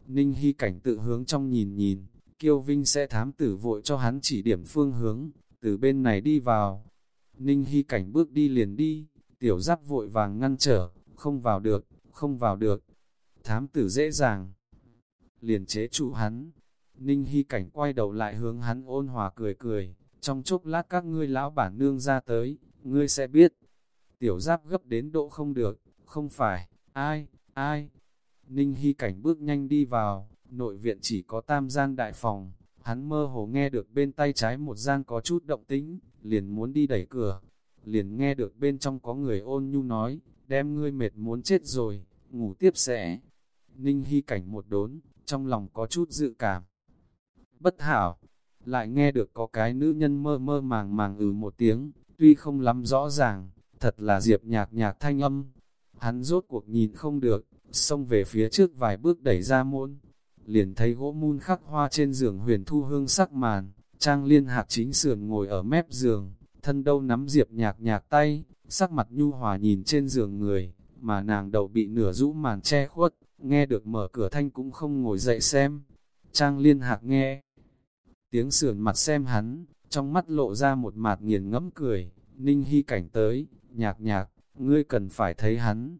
Ninh hy cảnh tự hướng trong nhìn nhìn, kiêu vinh sẽ thám tử vội cho hắn chỉ điểm phương hướng, từ bên này đi vào. Ninh Hy cảnh bước đi liền đi, tiểu giáp vội vàng ngăn trở, không vào được, không vào được. Thám tử dễ dàng, liền chế trụ hắn. Ninh Hy cảnh quay đầu lại hướng hắn ôn hòa cười cười, trong chốc lát các ngươi lão bản nương ra tới, ngươi sẽ biết. Tiểu giáp gấp đến độ không được, không phải, ai, ai. Ninh Hy cảnh bước nhanh đi vào, nội viện chỉ có tam gian đại phòng, hắn mơ hồ nghe được bên tay trái một gian có chút động tĩnh, liền muốn đi đẩy cửa, liền nghe được bên trong có người ôn nhu nói, đem ngươi mệt muốn chết rồi, ngủ tiếp sẽ. Ninh Hy cảnh một đốn, trong lòng có chút dự cảm. Bất hảo, lại nghe được có cái nữ nhân mơ mơ màng màng ừ một tiếng, tuy không lắm rõ ràng, thật là diệp nhạc nhạc thanh âm. Hắn rốt cuộc nhìn không được, xông về phía trước vài bước đẩy ra môn, liền thấy gỗ mun khắc hoa trên giường huyền thu hương sắc màn, trang liên hạc chính sườn ngồi ở mép giường, thân đâu nắm diệp nhạc nhạc tay, sắc mặt nhu hòa nhìn trên giường người, mà nàng đầu bị nửa rũ màn che khuất, nghe được mở cửa thanh cũng không ngồi dậy xem. Trang liên hạc nghe, tiếng sườn mặt xem hắn, trong mắt lộ ra một mạt nghiền ngẫm cười, ninh hy cảnh tới, nhạc nhạc, ngươi cần phải thấy hắn.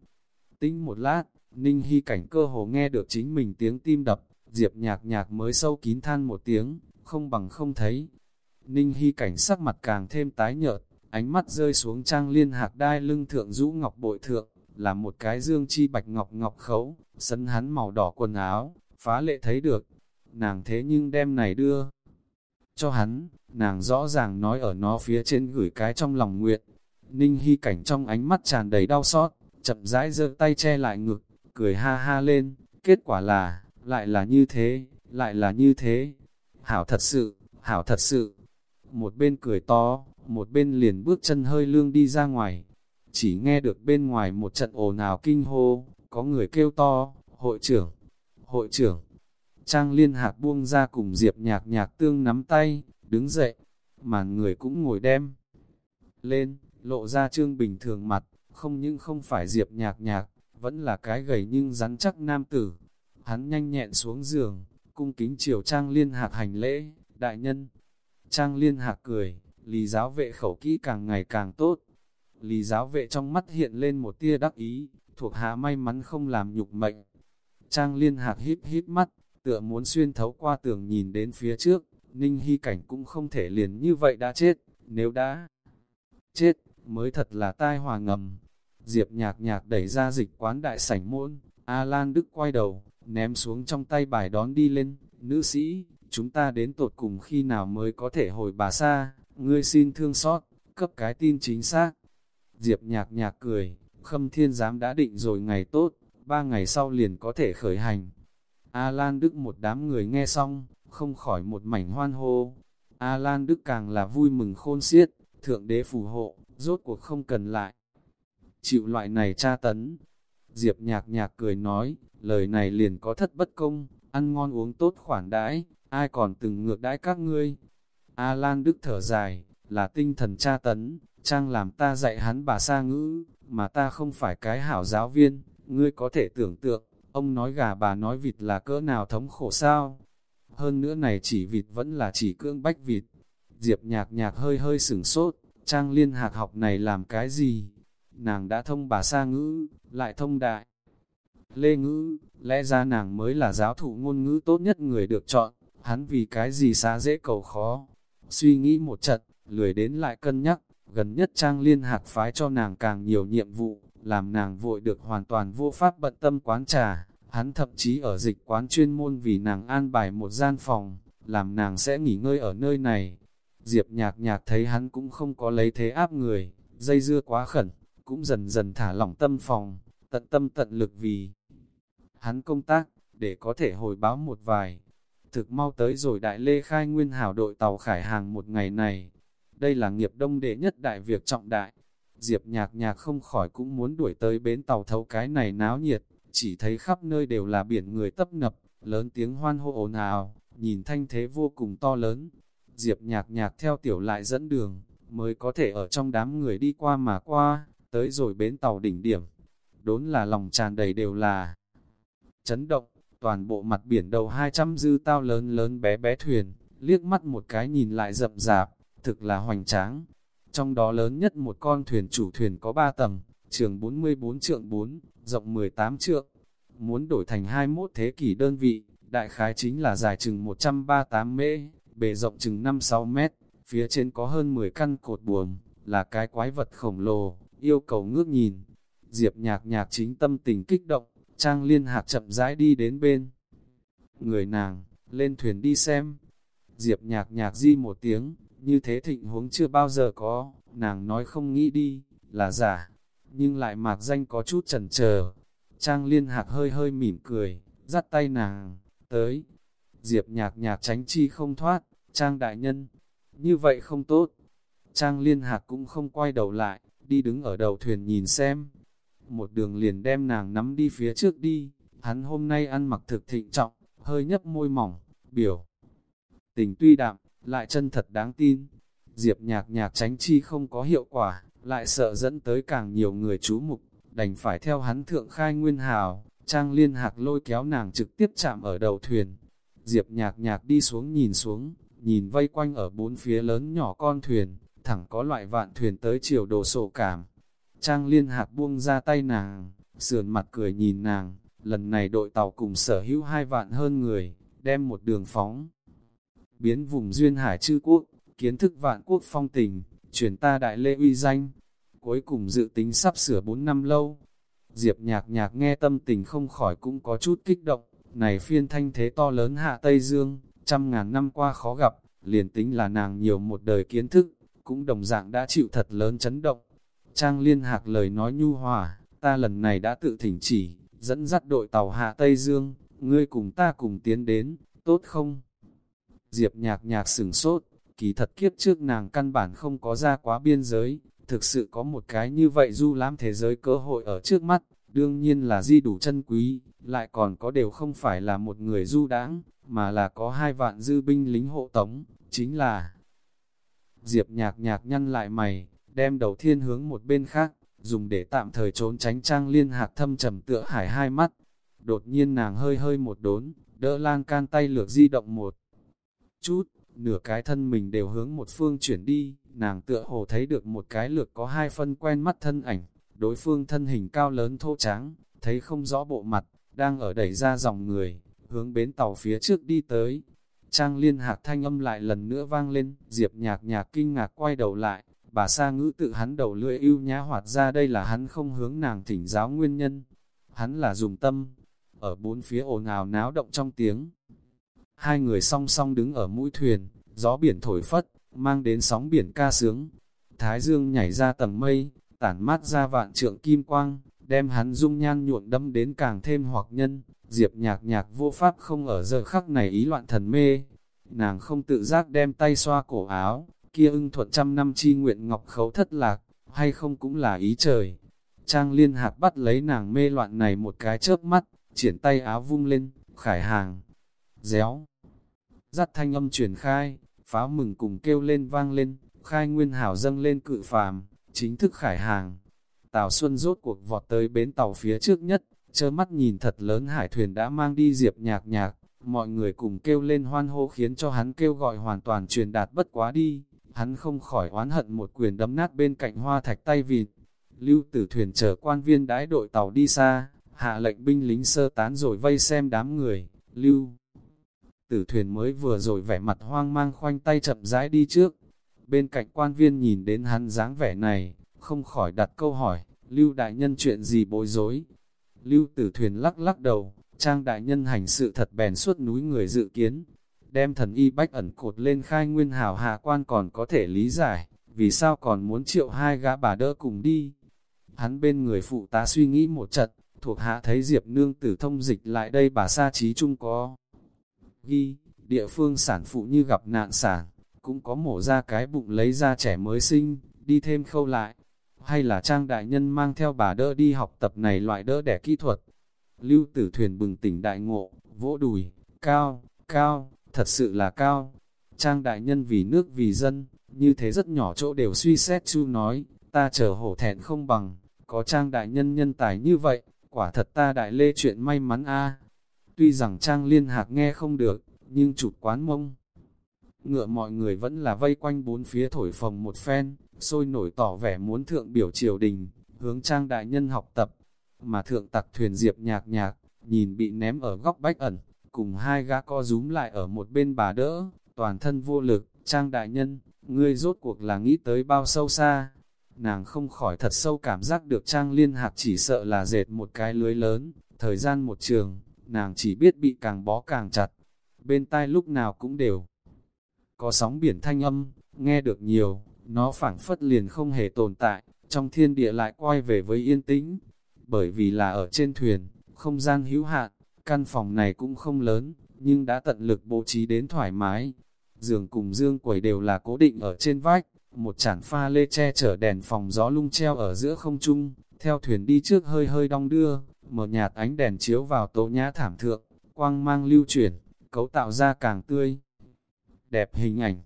Tính một lát, ninh hy cảnh cơ hồ nghe được chính mình tiếng tim đập, diệp nhạc nhạc mới sâu kín than một tiếng, không bằng không thấy. Ninh hy cảnh sắc mặt càng thêm tái nhợt, ánh mắt rơi xuống trang liên hạc đai lưng thượng rũ ngọc bội thượng, là một cái dương chi bạch ngọc ngọc khấu, sân hắn màu đỏ quần áo, phá lệ thấy được. Nàng thế nhưng đem này đưa cho hắn, nàng rõ ràng nói ở nó phía trên gửi cái trong lòng nguyện. Ninh hy cảnh trong ánh mắt tràn đầy đau xót, chậm rãi giơ tay che lại ngực, cười ha ha lên, kết quả là, lại là như thế, lại là như thế. Hảo thật sự, hảo thật sự. Một bên cười to, một bên liền bước chân hơi lương đi ra ngoài. Chỉ nghe được bên ngoài một trận ồn ào kinh hô, có người kêu to, hội trưởng, hội trưởng. Trang liên hạc buông ra cùng Diệp nhạc nhạc tương nắm tay, đứng dậy, mà người cũng ngồi đem. Lên, lộ ra trương bình thường mặt, không những không phải Diệp nhạc nhạc, vẫn là cái gầy nhưng rắn chắc nam tử. Hắn nhanh nhẹn xuống giường, cung kính chiều Trang liên hạc hành lễ, đại nhân. Trang liên hạc cười, lý giáo vệ khẩu kỹ càng ngày càng tốt. Lý giáo vệ trong mắt hiện lên một tia đắc ý, thuộc hạ may mắn không làm nhục mệnh. Trang liên hạc híp híp mắt, tựa muốn xuyên thấu qua tường nhìn đến phía trước, Ninh Hy Cảnh cũng không thể liền như vậy đã chết, nếu đã chết, mới thật là tai hòa ngầm. Diệp nhạc nhạc đẩy ra dịch quán đại sảnh môn, A Lan Đức quay đầu, ném xuống trong tay bài đón đi lên, nữ sĩ, chúng ta đến tột cùng khi nào mới có thể hồi bà xa, ngươi xin thương xót, cấp cái tin chính xác. Diệp nhạc nhạc cười, khâm thiên giám đã định rồi ngày tốt, ba ngày sau liền có thể khởi hành. A Lan Đức một đám người nghe xong, không khỏi một mảnh hoan hô. A Lan Đức càng là vui mừng khôn xiết, thượng đế phù hộ, rốt cuộc không cần lại. Chịu loại này tra tấn. Diệp nhạc nhạc cười nói, lời này liền có thất bất công, ăn ngon uống tốt khoản đãi, ai còn từng ngược đãi các ngươi. A Lan Đức thở dài, là tinh thần tra tấn, trang làm ta dạy hắn bà sa ngữ, mà ta không phải cái hảo giáo viên, ngươi có thể tưởng tượng, ông nói gà bà nói vịt là cỡ nào thống khổ sao. Hơn nữa này chỉ vịt vẫn là chỉ cưỡng bách vịt. Diệp nhạc nhạc hơi hơi sửng sốt, trang liên hạc học này làm cái gì? Nàng đã thông bà sa ngữ, lại thông đại. Lê ngữ, lẽ ra nàng mới là giáo thụ ngôn ngữ tốt nhất người được chọn, hắn vì cái gì xa dễ cầu khó. Suy nghĩ một trận, lười đến lại cân nhắc, gần nhất trang liên hạc phái cho nàng càng nhiều nhiệm vụ, làm nàng vội được hoàn toàn vô pháp bận tâm quán trà. Hắn thậm chí ở dịch quán chuyên môn vì nàng an bài một gian phòng, làm nàng sẽ nghỉ ngơi ở nơi này. Diệp nhạc nhạc thấy hắn cũng không có lấy thế áp người, dây dưa quá khẩn, cũng dần dần thả lỏng tâm phòng, tận tâm tận lực vì hắn công tác, để có thể hồi báo một vài. Thực mau tới rồi đại lê khai nguyên hảo đội tàu khải hàng một ngày này. Đây là nghiệp đông đệ nhất đại việc trọng đại. Diệp nhạc nhạc không khỏi cũng muốn đuổi tới bến tàu thấu cái này náo nhiệt, chỉ thấy khắp nơi đều là biển người tấp nập, lớn tiếng hoan hô ồn ào, nhìn thanh thế vô cùng to lớn. Diệp nhạc nhạc theo tiểu lại dẫn đường, mới có thể ở trong đám người đi qua mà qua, tới rồi bến tàu đỉnh điểm. Đốn là lòng tràn đầy đều là chấn động, toàn bộ mặt biển đầu 200 dư tao lớn lớn bé bé thuyền, liếc mắt một cái nhìn lại rậm rạp, thực là hoành tráng. Trong đó lớn nhất một con thuyền chủ thuyền có 3 tầng, trường 44 trượng 4, rộng 18 trượng. Muốn đổi thành 21 thế kỷ đơn vị, đại khái chính là dài chừng 138 mễ, bề rộng chừng 5-6 mét, phía trên có hơn 10 căn cột buồm, là cái quái vật khổng lồ, yêu cầu ngước nhìn. Diệp nhạc nhạc chính tâm tình kích động, Trang Liên Hạc chậm rãi đi đến bên. Người nàng, lên thuyền đi xem. Diệp nhạc nhạc di một tiếng, như thế thịnh huống chưa bao giờ có, nàng nói không nghĩ đi, là giả, nhưng lại mạc danh có chút chần chờ. Trang Liên Hạc hơi hơi mỉm cười, dắt tay nàng, tới. Diệp nhạc nhạc tránh chi không thoát, Trang đại nhân, như vậy không tốt. Trang Liên Hạc cũng không quay đầu lại, đi đứng ở đầu thuyền nhìn xem. Một đường liền đem nàng nắm đi phía trước đi, hắn hôm nay ăn mặc thực thịnh trọng, hơi nhấp môi mỏng, biểu. Tình tuy đạm, lại chân thật đáng tin. Diệp nhạc nhạc tránh chi không có hiệu quả, lại sợ dẫn tới càng nhiều người chú mục, đành phải theo hắn thượng khai nguyên hào, trang liên hạc lôi kéo nàng trực tiếp chạm ở đầu thuyền. Diệp nhạc nhạc đi xuống nhìn xuống, nhìn vây quanh ở bốn phía lớn nhỏ con thuyền, thẳng có loại vạn thuyền tới chiều đồ sổ cảm. Trang liên hạc buông ra tay nàng, sườn mặt cười nhìn nàng, lần này đội tàu cùng sở hữu hai vạn hơn người, đem một đường phóng. Biến vùng duyên hải chư quốc, kiến thức vạn quốc phong tình, truyền ta đại lê uy danh. Cuối cùng dự tính sắp sửa 4 năm lâu. Diệp nhạc nhạc nghe tâm tình không khỏi cũng có chút kích động, này phiên thanh thế to lớn hạ Tây Dương, trăm ngàn năm qua khó gặp, liền tính là nàng nhiều một đời kiến thức, cũng đồng dạng đã chịu thật lớn chấn động. Trang liên hạc lời nói nhu hòa, ta lần này đã tự thỉnh chỉ, dẫn dắt đội tàu hạ Tây Dương, ngươi cùng ta cùng tiến đến, tốt không? Diệp nhạc nhạc sửng sốt, kỳ thật kiếp trước nàng căn bản không có ra quá biên giới, thực sự có một cái như vậy du lãm thế giới cơ hội ở trước mắt, đương nhiên là di đủ chân quý, lại còn có đều không phải là một người du đãng mà là có hai vạn dư binh lính hộ tống, chính là Diệp nhạc nhạc nhăn lại mày, đem đầu thiên hướng một bên khác, dùng để tạm thời trốn tránh trang liên hạt thâm trầm tựa hải hai mắt. Đột nhiên nàng hơi hơi một đốn, đỡ lan can tay lược di động một chút, nửa cái thân mình đều hướng một phương chuyển đi, nàng tựa hồ thấy được một cái lược có hai phân quen mắt thân ảnh, đối phương thân hình cao lớn thô tráng, thấy không rõ bộ mặt, đang ở đẩy ra dòng người, hướng bến tàu phía trước đi tới. Trang liên hạc thanh âm lại lần nữa vang lên, diệp nhạc nhạc kinh ngạc quay đầu lại, bà sa ngữ tự hắn đầu lưỡi ưu nhã hoạt ra đây là hắn không hướng nàng thỉnh giáo nguyên nhân. Hắn là dùng tâm, ở bốn phía ồn ào náo động trong tiếng. Hai người song song đứng ở mũi thuyền, gió biển thổi phất, mang đến sóng biển ca sướng. Thái dương nhảy ra tầng mây, tản mát ra vạn trượng kim quang, đem hắn dung nhan nhuộn đâm đến càng thêm hoặc nhân. Diệp nhạc nhạc vô pháp không ở giờ khắc này ý loạn thần mê. Nàng không tự giác đem tay xoa cổ áo, kia ưng thuận trăm năm chi nguyện ngọc khấu thất lạc, hay không cũng là ý trời. Trang liên hạc bắt lấy nàng mê loạn này một cái chớp mắt, triển tay áo vung lên, khải hàng, réo. Dắt thanh âm truyền khai, pháo mừng cùng kêu lên vang lên, khai nguyên hảo dâng lên cự phàm, chính thức khải hàng. Tào Xuân rốt cuộc vọt tới bến tàu phía trước nhất, chơ mắt nhìn thật lớn hải thuyền đã mang đi diệp nhạc nhạc, mọi người cùng kêu lên hoan hô khiến cho hắn kêu gọi hoàn toàn truyền đạt bất quá đi, hắn không khỏi oán hận một quyền đấm nát bên cạnh hoa thạch tay vịt. Lưu tử thuyền chờ quan viên đãi đội tàu đi xa, hạ lệnh binh lính sơ tán rồi vây xem đám người, lưu. Tử thuyền mới vừa rồi vẻ mặt hoang mang khoanh tay chậm rãi đi trước. Bên cạnh quan viên nhìn đến hắn dáng vẻ này, không khỏi đặt câu hỏi, Lưu đại nhân chuyện gì bối rối. Lưu tử thuyền lắc lắc đầu, trang đại nhân hành sự thật bèn suốt núi người dự kiến. Đem thần y bách ẩn cột lên khai nguyên hào hạ quan còn có thể lý giải, vì sao còn muốn triệu hai gã bà đỡ cùng đi. Hắn bên người phụ tá suy nghĩ một trận, thuộc hạ thấy Diệp nương tử thông dịch lại đây bà sa trí chung có ghi, địa phương sản phụ như gặp nạn sản, cũng có mổ ra cái bụng lấy ra trẻ mới sinh, đi thêm khâu lại. Hay là trang đại nhân mang theo bà đỡ đi học tập này loại đỡ đẻ kỹ thuật. Lưu tử thuyền bừng tỉnh đại ngộ, vỗ đùi, cao, cao, thật sự là cao. Trang đại nhân vì nước vì dân, như thế rất nhỏ chỗ đều suy xét chu nói, ta chờ hổ thẹn không bằng, có trang đại nhân nhân tài như vậy, quả thật ta đại lê chuyện may mắn a Tuy rằng Trang Liên Hạc nghe không được, nhưng chụp quán mông. ngựa mọi người vẫn là vây quanh bốn phía thổi phồng một phen, sôi nổi tỏ vẻ muốn thượng biểu triều đình, hướng trang đại nhân học tập, mà thượng tặc thuyền diệp nhạc nhạc, nhìn bị ném ở góc bách ẩn, cùng hai gã co rúm lại ở một bên bà đỡ, toàn thân vô lực, trang đại nhân, ngươi rốt cuộc là nghĩ tới bao sâu xa. Nàng không khỏi thật sâu cảm giác được trang liên hạc chỉ sợ là dệt một cái lưới lớn, thời gian một trường, nàng chỉ biết bị càng bó càng chặt, bên tai lúc nào cũng đều. Có sóng biển thanh âm, nghe được nhiều, nó phảng phất liền không hề tồn tại, trong thiên địa lại quay về với yên tĩnh, bởi vì là ở trên thuyền, không gian hữu hạn, căn phòng này cũng không lớn, nhưng đã tận lực bố trí đến thoải mái. Giường cùng dương quầy đều là cố định ở trên vách, một chản pha lê che chở đèn phòng gió lung treo ở giữa không trung, theo thuyền đi trước hơi hơi đong đưa, mở nhạt ánh đèn chiếu vào tố nhã thảm thượng, quang mang lưu chuyển, cấu tạo ra càng tươi. Đẹp hình ảnh,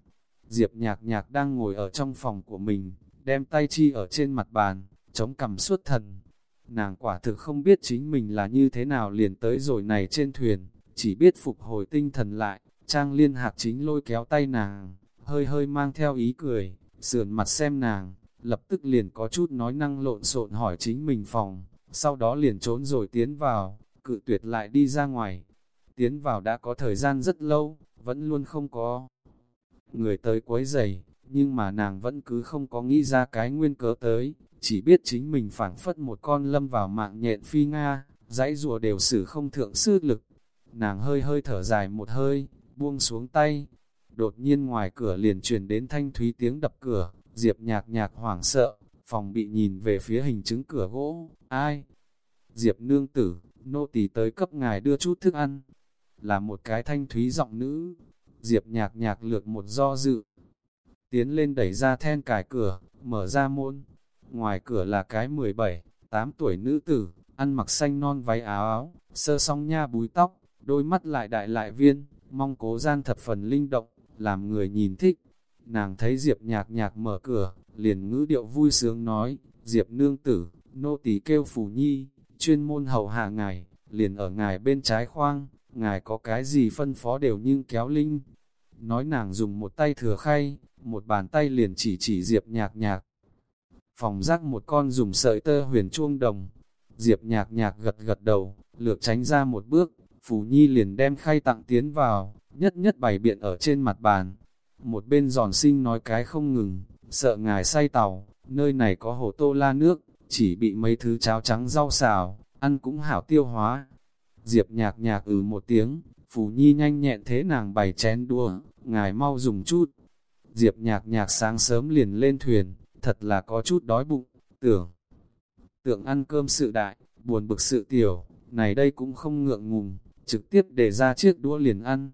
Diệp nhạc nhạc đang ngồi ở trong phòng của mình, đem tay chi ở trên mặt bàn, chống cầm suốt thần, Nàng quả thực không biết chính mình là như thế nào liền tới rồi này trên thuyền, chỉ biết phục hồi tinh thần lại, trang liên hạc chính lôi kéo tay nàng, hơi hơi mang theo ý cười, sườn mặt xem nàng, lập tức liền có chút nói năng lộn xộn hỏi chính mình phòng, sau đó liền trốn rồi tiến vào, cự tuyệt lại đi ra ngoài. Tiến vào đã có thời gian rất lâu, vẫn luôn không có người tới quấy giày, nhưng mà nàng vẫn cứ không có nghĩ ra cái nguyên cớ tới, chỉ biết chính mình phảng phất một con lâm vào mạng nhện phi Nga, dãy rùa đều xử không thượng sư lực. Nàng hơi hơi thở dài một hơi, buông xuống tay. Đột nhiên ngoài cửa liền truyền đến thanh thúy tiếng đập cửa, Diệp nhạc nhạc hoảng sợ, phòng bị nhìn về phía hình chứng cửa gỗ, ai? Diệp nương tử, nô tỳ tới cấp ngài đưa chút thức ăn. Là một cái thanh thúy giọng nữ, Diệp nhạc nhạc lược một do dự. Tiến lên đẩy ra then cài cửa, mở ra môn, Ngoài cửa là cái 17, 8 tuổi nữ tử, ăn mặc xanh non váy áo áo, sơ song nha búi tóc, đôi mắt lại đại lại viên, mong cố gian thập phần linh động, làm người nhìn thích. Nàng thấy Diệp nhạc nhạc mở cửa, liền ngữ điệu vui sướng nói, Diệp nương tử, nô tỳ kêu phù nhi, chuyên môn hầu hạ ngài, liền ở ngài bên trái khoang, ngài có cái gì phân phó đều nhưng kéo linh. Nói nàng dùng một tay thừa khay, một bàn tay liền chỉ chỉ Diệp nhạc nhạc, phòng rác một con dùng sợi tơ huyền chuông đồng. Diệp nhạc nhạc gật gật đầu, lược tránh ra một bước, Phù Nhi liền đem khay tặng tiến vào, nhất nhất bày biện ở trên mặt bàn. Một bên giòn sinh nói cái không ngừng, sợ ngài say tàu, nơi này có hồ tô la nước, chỉ bị mấy thứ cháo trắng rau xào, ăn cũng hảo tiêu hóa. Diệp nhạc nhạc ừ một tiếng, Phù Nhi nhanh nhẹn thế nàng bày chén đua, ngài mau dùng chút. Diệp nhạc nhạc sáng sớm liền lên thuyền, thật là có chút đói bụng, tưởng. Tưởng ăn cơm sự đại, buồn bực sự tiểu, này đây cũng không ngượng ngùng, trực tiếp để ra chiếc đũa liền ăn.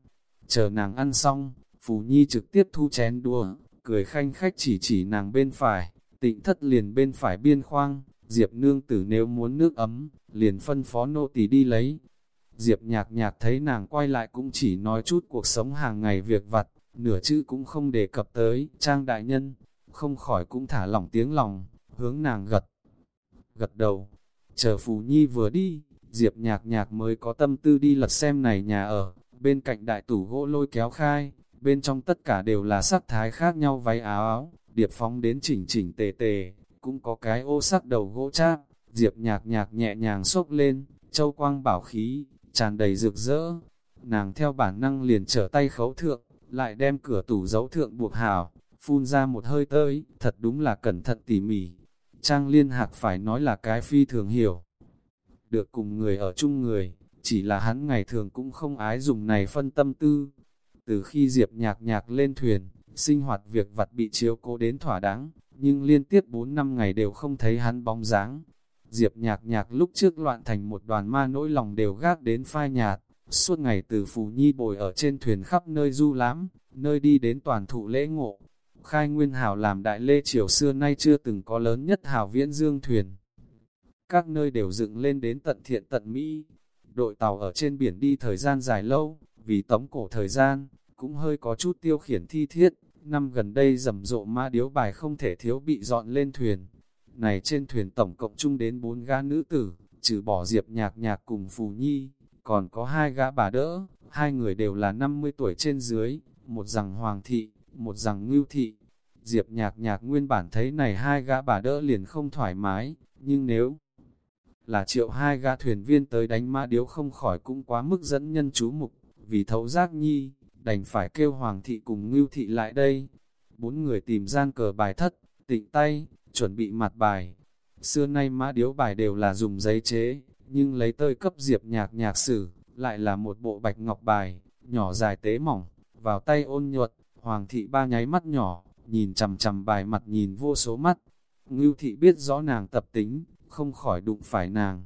Chờ nàng ăn xong, phù Nhi trực tiếp thu chén đũa, cười khanh khách chỉ chỉ nàng bên phải, tịnh thất liền bên phải biên khoang, Diệp nương tử nếu muốn nước ấm, liền phân phó nô tỳ đi lấy. Diệp nhạc nhạc thấy nàng quay lại cũng chỉ nói chút cuộc sống hàng ngày việc vặt, nửa chữ cũng không đề cập tới, trang đại nhân, không khỏi cũng thả lỏng tiếng lòng, hướng nàng gật. Gật đầu, chờ Phù Nhi vừa đi, Diệp nhạc nhạc mới có tâm tư đi lật xem này nhà ở, bên cạnh đại tủ gỗ lôi kéo khai, bên trong tất cả đều là sắc thái khác nhau váy áo áo, điệp phóng đến chỉnh chỉnh tề tề, cũng có cái ô sắc đầu gỗ cháp, Diệp nhạc nhạc nhẹ nhàng xốc lên, châu quang bảo khí, tràn đầy rực rỡ, nàng theo bản năng liền trở tay khấu thượng, lại đem cửa tủ giấu thượng buộc hào, phun ra một hơi tới, thật đúng là cẩn thận tỉ mỉ. Trang liên hạc phải nói là cái phi thường hiểu. Được cùng người ở chung người, chỉ là hắn ngày thường cũng không ái dùng này phân tâm tư. Từ khi Diệp nhạc nhạc lên thuyền, sinh hoạt việc vặt bị chiếu cố đến thỏa đáng, nhưng liên tiếp 4 năm ngày đều không thấy hắn bóng dáng. Diệp nhạc nhạc lúc trước loạn thành một đoàn ma nỗi lòng đều gác đến phai nhạt, suốt ngày từ Phù Nhi bồi ở trên thuyền khắp nơi du lãm, nơi đi đến toàn thụ lễ ngộ, khai nguyên hào làm đại lê triều xưa nay chưa từng có lớn nhất hào viễn dương thuyền. Các nơi đều dựng lên đến tận thiện tận Mỹ, đội tàu ở trên biển đi thời gian dài lâu, vì tống cổ thời gian, cũng hơi có chút tiêu khiển thi thiết, năm gần đây rầm rộ ma điếu bài không thể thiếu bị dọn lên thuyền. Này trên thuyền tổng cộng chung đến bốn gã nữ tử, trừ bỏ diệp nhạc nhạc cùng phù nhi, còn có hai gã bà đỡ, hai người đều là 50 tuổi trên dưới, một rằng hoàng thị, một rằng ngưu thị. Diệp nhạc nhạc nguyên bản thấy này hai gã bà đỡ liền không thoải mái, nhưng nếu là triệu hai gã thuyền viên tới đánh ma điếu không khỏi cũng quá mức dẫn nhân chú mục, vì thấu giác nhi, đành phải kêu hoàng thị cùng ngưu thị lại đây. Bốn người tìm gian cờ bài thất, tịnh tay, chuẩn bị mặt bài. Xưa nay mã điếu bài đều là dùng giấy chế, nhưng lấy tơi cấp diệp nhạc nhạc sử, lại là một bộ bạch ngọc bài, nhỏ dài tế mỏng, vào tay ôn nhuận, hoàng thị ba nháy mắt nhỏ, nhìn chầm chầm bài mặt nhìn vô số mắt. Ngưu thị biết rõ nàng tập tính, không khỏi đụng phải nàng.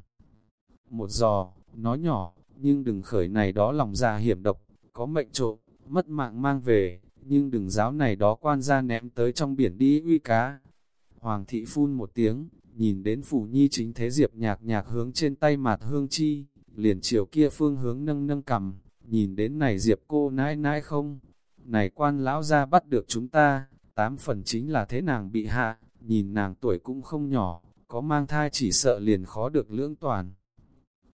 Một giò, nói nhỏ, nhưng đừng khởi này đó lòng già hiểm độc, có mệnh trộm, mất mạng mang về, nhưng đừng giáo này đó quan ra ném tới trong biển đi uy cá. Hoàng thị phun một tiếng, nhìn đến phủ nhi chính thế diệp nhạc nhạc hướng trên tay mạt hương chi, liền chiều kia phương hướng nâng nâng cầm, nhìn đến này diệp cô nãi nãi không, này quan lão ra bắt được chúng ta, tám phần chính là thế nàng bị hạ, nhìn nàng tuổi cũng không nhỏ, có mang thai chỉ sợ liền khó được lưỡng toàn.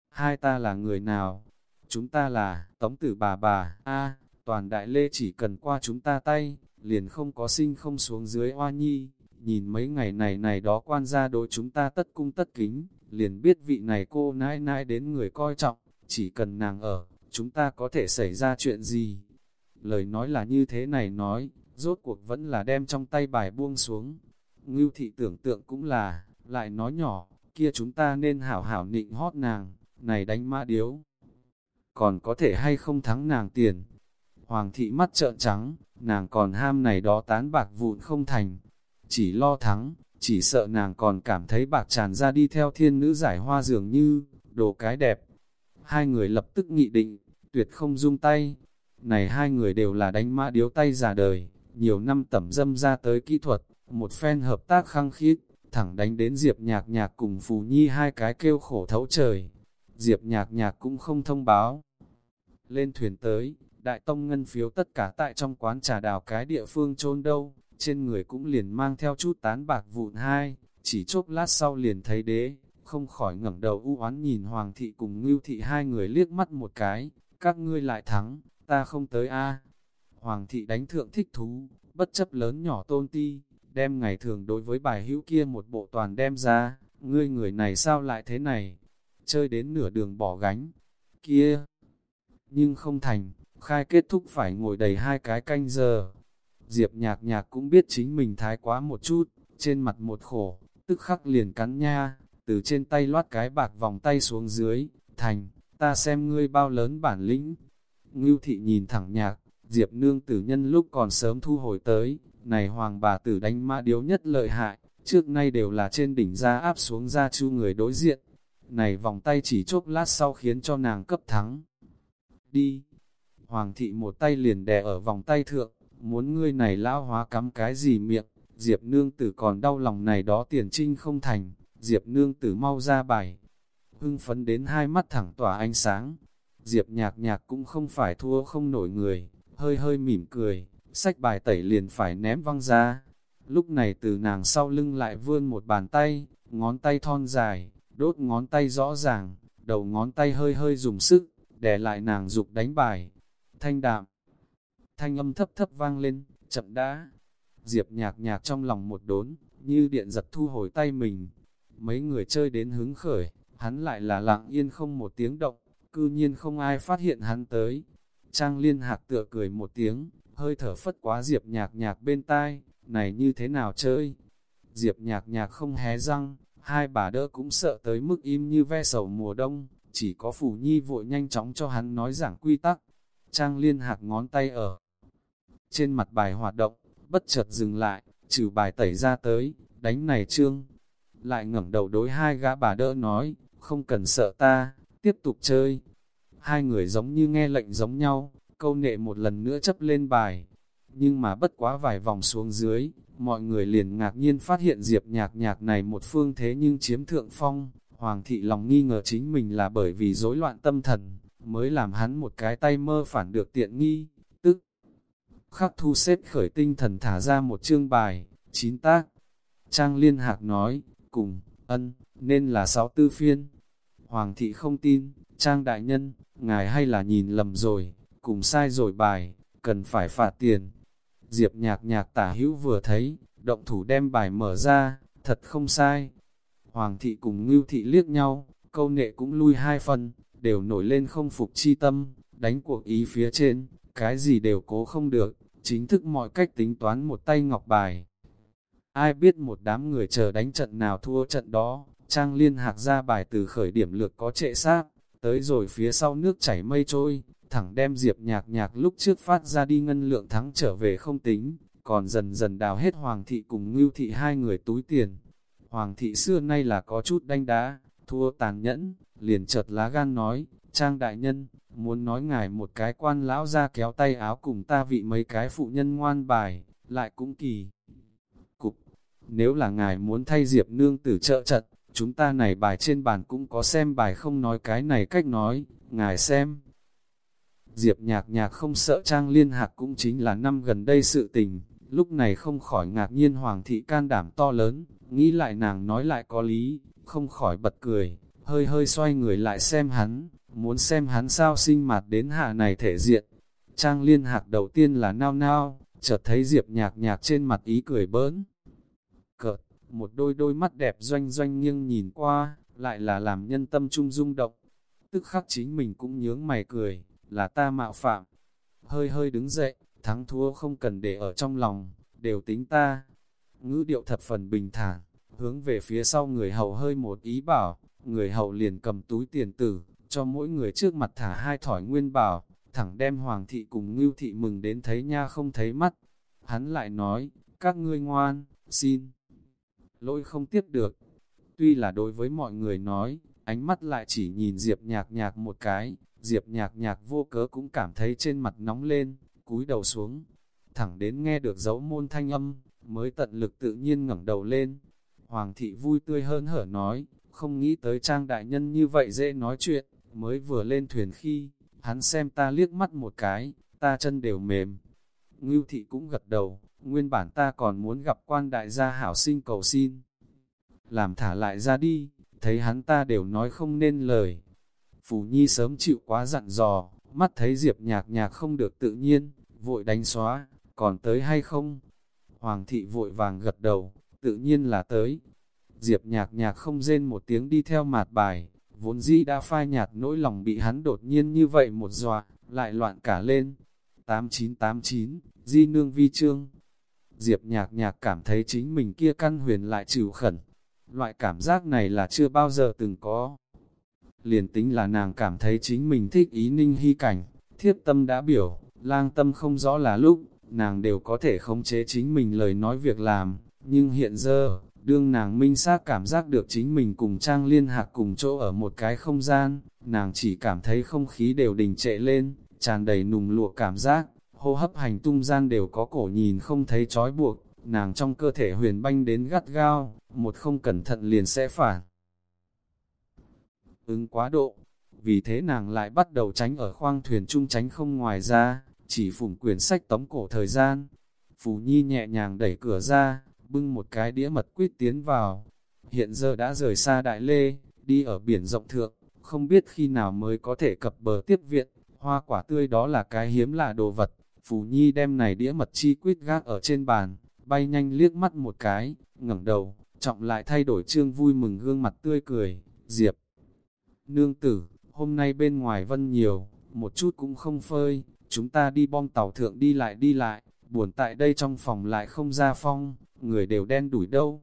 Hai ta là người nào? Chúng ta là, tống tử bà bà, a toàn đại lê chỉ cần qua chúng ta tay, liền không có sinh không xuống dưới oa nhi, nhìn mấy ngày này này đó quan gia đối chúng ta tất cung tất kính, liền biết vị này cô nãi nãi đến người coi trọng, chỉ cần nàng ở, chúng ta có thể xảy ra chuyện gì. Lời nói là như thế này nói, rốt cuộc vẫn là đem trong tay bài buông xuống. Ngưu thị tưởng tượng cũng là, lại nói nhỏ, kia chúng ta nên hảo hảo nịnh hót nàng, này đánh mã điếu. Còn có thể hay không thắng nàng tiền. Hoàng thị mắt trợn trắng, nàng còn ham này đó tán bạc vụn không thành. Chỉ lo thắng, chỉ sợ nàng còn cảm thấy bạc tràn ra đi theo thiên nữ giải hoa dường như, đồ cái đẹp. Hai người lập tức nghị định, tuyệt không dung tay. Này hai người đều là đánh mã điếu tay già đời, nhiều năm tẩm dâm ra tới kỹ thuật, một phen hợp tác khăng khít, thẳng đánh đến Diệp nhạc nhạc cùng Phù Nhi hai cái kêu khổ thấu trời. Diệp nhạc nhạc cũng không thông báo. Lên thuyền tới, đại tông ngân phiếu tất cả tại trong quán trà đào cái địa phương trôn đâu, trên người cũng liền mang theo chút tán bạc vụn hai, chỉ chốc lát sau liền thấy đế, không khỏi ngẩng đầu u oán nhìn Hoàng thị cùng Ngưu thị hai người liếc mắt một cái, các ngươi lại thắng, ta không tới a. Hoàng thị đánh thượng thích thú, bất chấp lớn nhỏ tôn ti, đem ngày thường đối với bài hữu kia một bộ toàn đem ra, ngươi người này sao lại thế này, chơi đến nửa đường bỏ gánh, kia, nhưng không thành, khai kết thúc phải ngồi đầy hai cái canh giờ. Diệp nhạc nhạc cũng biết chính mình thái quá một chút, trên mặt một khổ, tức khắc liền cắn nha, từ trên tay loát cái bạc vòng tay xuống dưới, thành, ta xem ngươi bao lớn bản lĩnh. Ngưu thị nhìn thẳng nhạc, Diệp nương tử nhân lúc còn sớm thu hồi tới, này hoàng bà tử đánh mã điếu nhất lợi hại, trước nay đều là trên đỉnh ra áp xuống ra chu người đối diện. Này vòng tay chỉ chốc lát sau khiến cho nàng cấp thắng. Đi! Hoàng thị một tay liền đè ở vòng tay thượng, muốn ngươi này lão hóa cắm cái gì miệng, Diệp nương tử còn đau lòng này đó tiền trinh không thành, Diệp nương tử mau ra bài. Hưng phấn đến hai mắt thẳng tỏa ánh sáng, Diệp nhạc nhạc cũng không phải thua không nổi người, hơi hơi mỉm cười, sách bài tẩy liền phải ném văng ra. Lúc này từ nàng sau lưng lại vươn một bàn tay, ngón tay thon dài, đốt ngón tay rõ ràng, đầu ngón tay hơi hơi dùng sức, để lại nàng dục đánh bài. Thanh đạm, thanh âm thấp thấp vang lên, chậm đã. Diệp nhạc nhạc trong lòng một đốn, như điện giật thu hồi tay mình. Mấy người chơi đến hứng khởi, hắn lại là lặng yên không một tiếng động, cư nhiên không ai phát hiện hắn tới. Trang liên hạc tựa cười một tiếng, hơi thở phất quá Diệp nhạc nhạc bên tai, này như thế nào chơi? Diệp nhạc nhạc không hé răng, hai bà đỡ cũng sợ tới mức im như ve sầu mùa đông, chỉ có phủ nhi vội nhanh chóng cho hắn nói giảng quy tắc. Trang liên hạc ngón tay ở trên mặt bài hoạt động, bất chợt dừng lại, trừ bài tẩy ra tới, đánh này trương. Lại ngẩng đầu đối hai gã bà đỡ nói, không cần sợ ta, tiếp tục chơi. Hai người giống như nghe lệnh giống nhau, câu nệ một lần nữa chấp lên bài. Nhưng mà bất quá vài vòng xuống dưới, mọi người liền ngạc nhiên phát hiện diệp nhạc nhạc này một phương thế nhưng chiếm thượng phong. Hoàng thị lòng nghi ngờ chính mình là bởi vì rối loạn tâm thần, mới làm hắn một cái tay mơ phản được tiện nghi, tức khắc thu xếp khởi tinh thần thả ra một chương bài, chín tác. Trang Liên Hạc nói, cùng, ân, nên là sáu tư phiên. Hoàng thị không tin, Trang Đại Nhân, ngài hay là nhìn lầm rồi, cùng sai rồi bài, cần phải phạt tiền. Diệp nhạc nhạc tả hữu vừa thấy, động thủ đem bài mở ra, thật không sai. Hoàng thị cùng ngưu thị liếc nhau, câu nệ cũng lui hai phần, đều nổi lên không phục chi tâm, đánh cuộc ý phía trên, cái gì đều cố không được, chính thức mọi cách tính toán một tay ngọc bài. Ai biết một đám người chờ đánh trận nào thua trận đó, Trang Liên Hạc ra bài từ khởi điểm lược có trệ sát, tới rồi phía sau nước chảy mây trôi, thẳng đem Diệp nhạc nhạc lúc trước phát ra đi ngân lượng thắng trở về không tính, còn dần dần đào hết Hoàng thị cùng Ngưu thị hai người túi tiền. Hoàng thị xưa nay là có chút đanh đá, thua tàn nhẫn, liền chợt lá gan nói, Trang đại nhân, muốn nói ngài một cái quan lão ra kéo tay áo cùng ta vị mấy cái phụ nhân ngoan bài, lại cũng kỳ. Cục, nếu là ngài muốn thay Diệp nương tử trợ trận, chúng ta này bài trên bàn cũng có xem bài không nói cái này cách nói, ngài xem. Diệp nhạc nhạc không sợ trang liên hạc cũng chính là năm gần đây sự tình, lúc này không khỏi ngạc nhiên hoàng thị can đảm to lớn, nghĩ lại nàng nói lại có lý, không khỏi bật cười, hơi hơi xoay người lại xem hắn, muốn xem hắn sao sinh mặt đến hạ này thể diện. Trang liên hạc đầu tiên là nao nao, chợt thấy Diệp nhạc nhạc trên mặt ý cười bớn. Cợt, một đôi đôi mắt đẹp doanh doanh nghiêng nhìn qua, lại là làm nhân tâm trung rung động. Tức khắc chính mình cũng nhướng mày cười, là ta mạo phạm. Hơi hơi đứng dậy, thắng thua không cần để ở trong lòng, đều tính ta. Ngữ điệu thập phần bình thản, hướng về phía sau người hầu hơi một ý bảo, người hậu liền cầm túi tiền tử, cho mỗi người trước mặt thả hai thỏi nguyên bảo, thẳng đem hoàng thị cùng ngưu thị mừng đến thấy nha không thấy mắt. Hắn lại nói, các ngươi ngoan, xin lỗi không tiếp được. Tuy là đối với mọi người nói, ánh mắt lại chỉ nhìn Diệp nhạc nhạc một cái, Diệp nhạc nhạc vô cớ cũng cảm thấy trên mặt nóng lên, cúi đầu xuống, thẳng đến nghe được dấu môn thanh âm, mới tận lực tự nhiên ngẩng đầu lên. Hoàng thị vui tươi hơn hở nói, không nghĩ tới trang đại nhân như vậy dễ nói chuyện, mới vừa lên thuyền khi, hắn xem ta liếc mắt một cái, ta chân đều mềm. Ngưu thị cũng gật đầu, nguyên bản ta còn muốn gặp quan đại gia hảo sinh cầu xin. Làm thả lại ra đi, thấy hắn ta đều nói không nên lời. Phù Nhi sớm chịu quá dặn dò, mắt thấy Diệp nhạc nhạc không được tự nhiên, vội đánh xóa, còn tới hay không? Hoàng thị vội vàng gật đầu, tự nhiên là tới. Diệp nhạc nhạc không rên một tiếng đi theo mạt bài, vốn dĩ đã phai nhạt nỗi lòng bị hắn đột nhiên như vậy một dọa, lại loạn cả lên. 8989, Di Nương Vi Trương Diệp nhạc nhạc cảm thấy chính mình kia căn huyền lại chịu khẩn. Loại cảm giác này là chưa bao giờ từng có. Liền tính là nàng cảm thấy chính mình thích ý ninh hy cảnh, thiếp tâm đã biểu, lang tâm không rõ là lúc, nàng đều có thể khống chế chính mình lời nói việc làm, nhưng hiện giờ, đương nàng minh xác cảm giác được chính mình cùng trang liên hạc cùng chỗ ở một cái không gian, nàng chỉ cảm thấy không khí đều đình trệ lên, tràn đầy nùng lụa cảm giác, hô hấp hành tung gian đều có cổ nhìn không thấy trói buộc, nàng trong cơ thể huyền banh đến gắt gao, một không cẩn thận liền sẽ phản. Ứng quá độ, vì thế nàng lại bắt đầu tránh ở khoang thuyền trung tránh không ngoài ra, chỉ phủng quyển sách tống cổ thời gian. Phù Nhi nhẹ nhàng đẩy cửa ra, bưng một cái đĩa mật quýt tiến vào. Hiện giờ đã rời xa Đại Lê, đi ở biển rộng thượng, không biết khi nào mới có thể cập bờ tiếp viện, hoa quả tươi đó là cái hiếm lạ đồ vật. Phù Nhi đem này đĩa mật chi quýt gác ở trên bàn, bay nhanh liếc mắt một cái, ngẩng đầu, trọng lại thay đổi trương vui mừng gương mặt tươi cười, Diệp. Nương tử, hôm nay bên ngoài vân nhiều, một chút cũng không phơi, chúng ta đi bom tàu thượng đi lại đi lại, buồn tại đây trong phòng lại không ra phong, người đều đen đuổi đâu.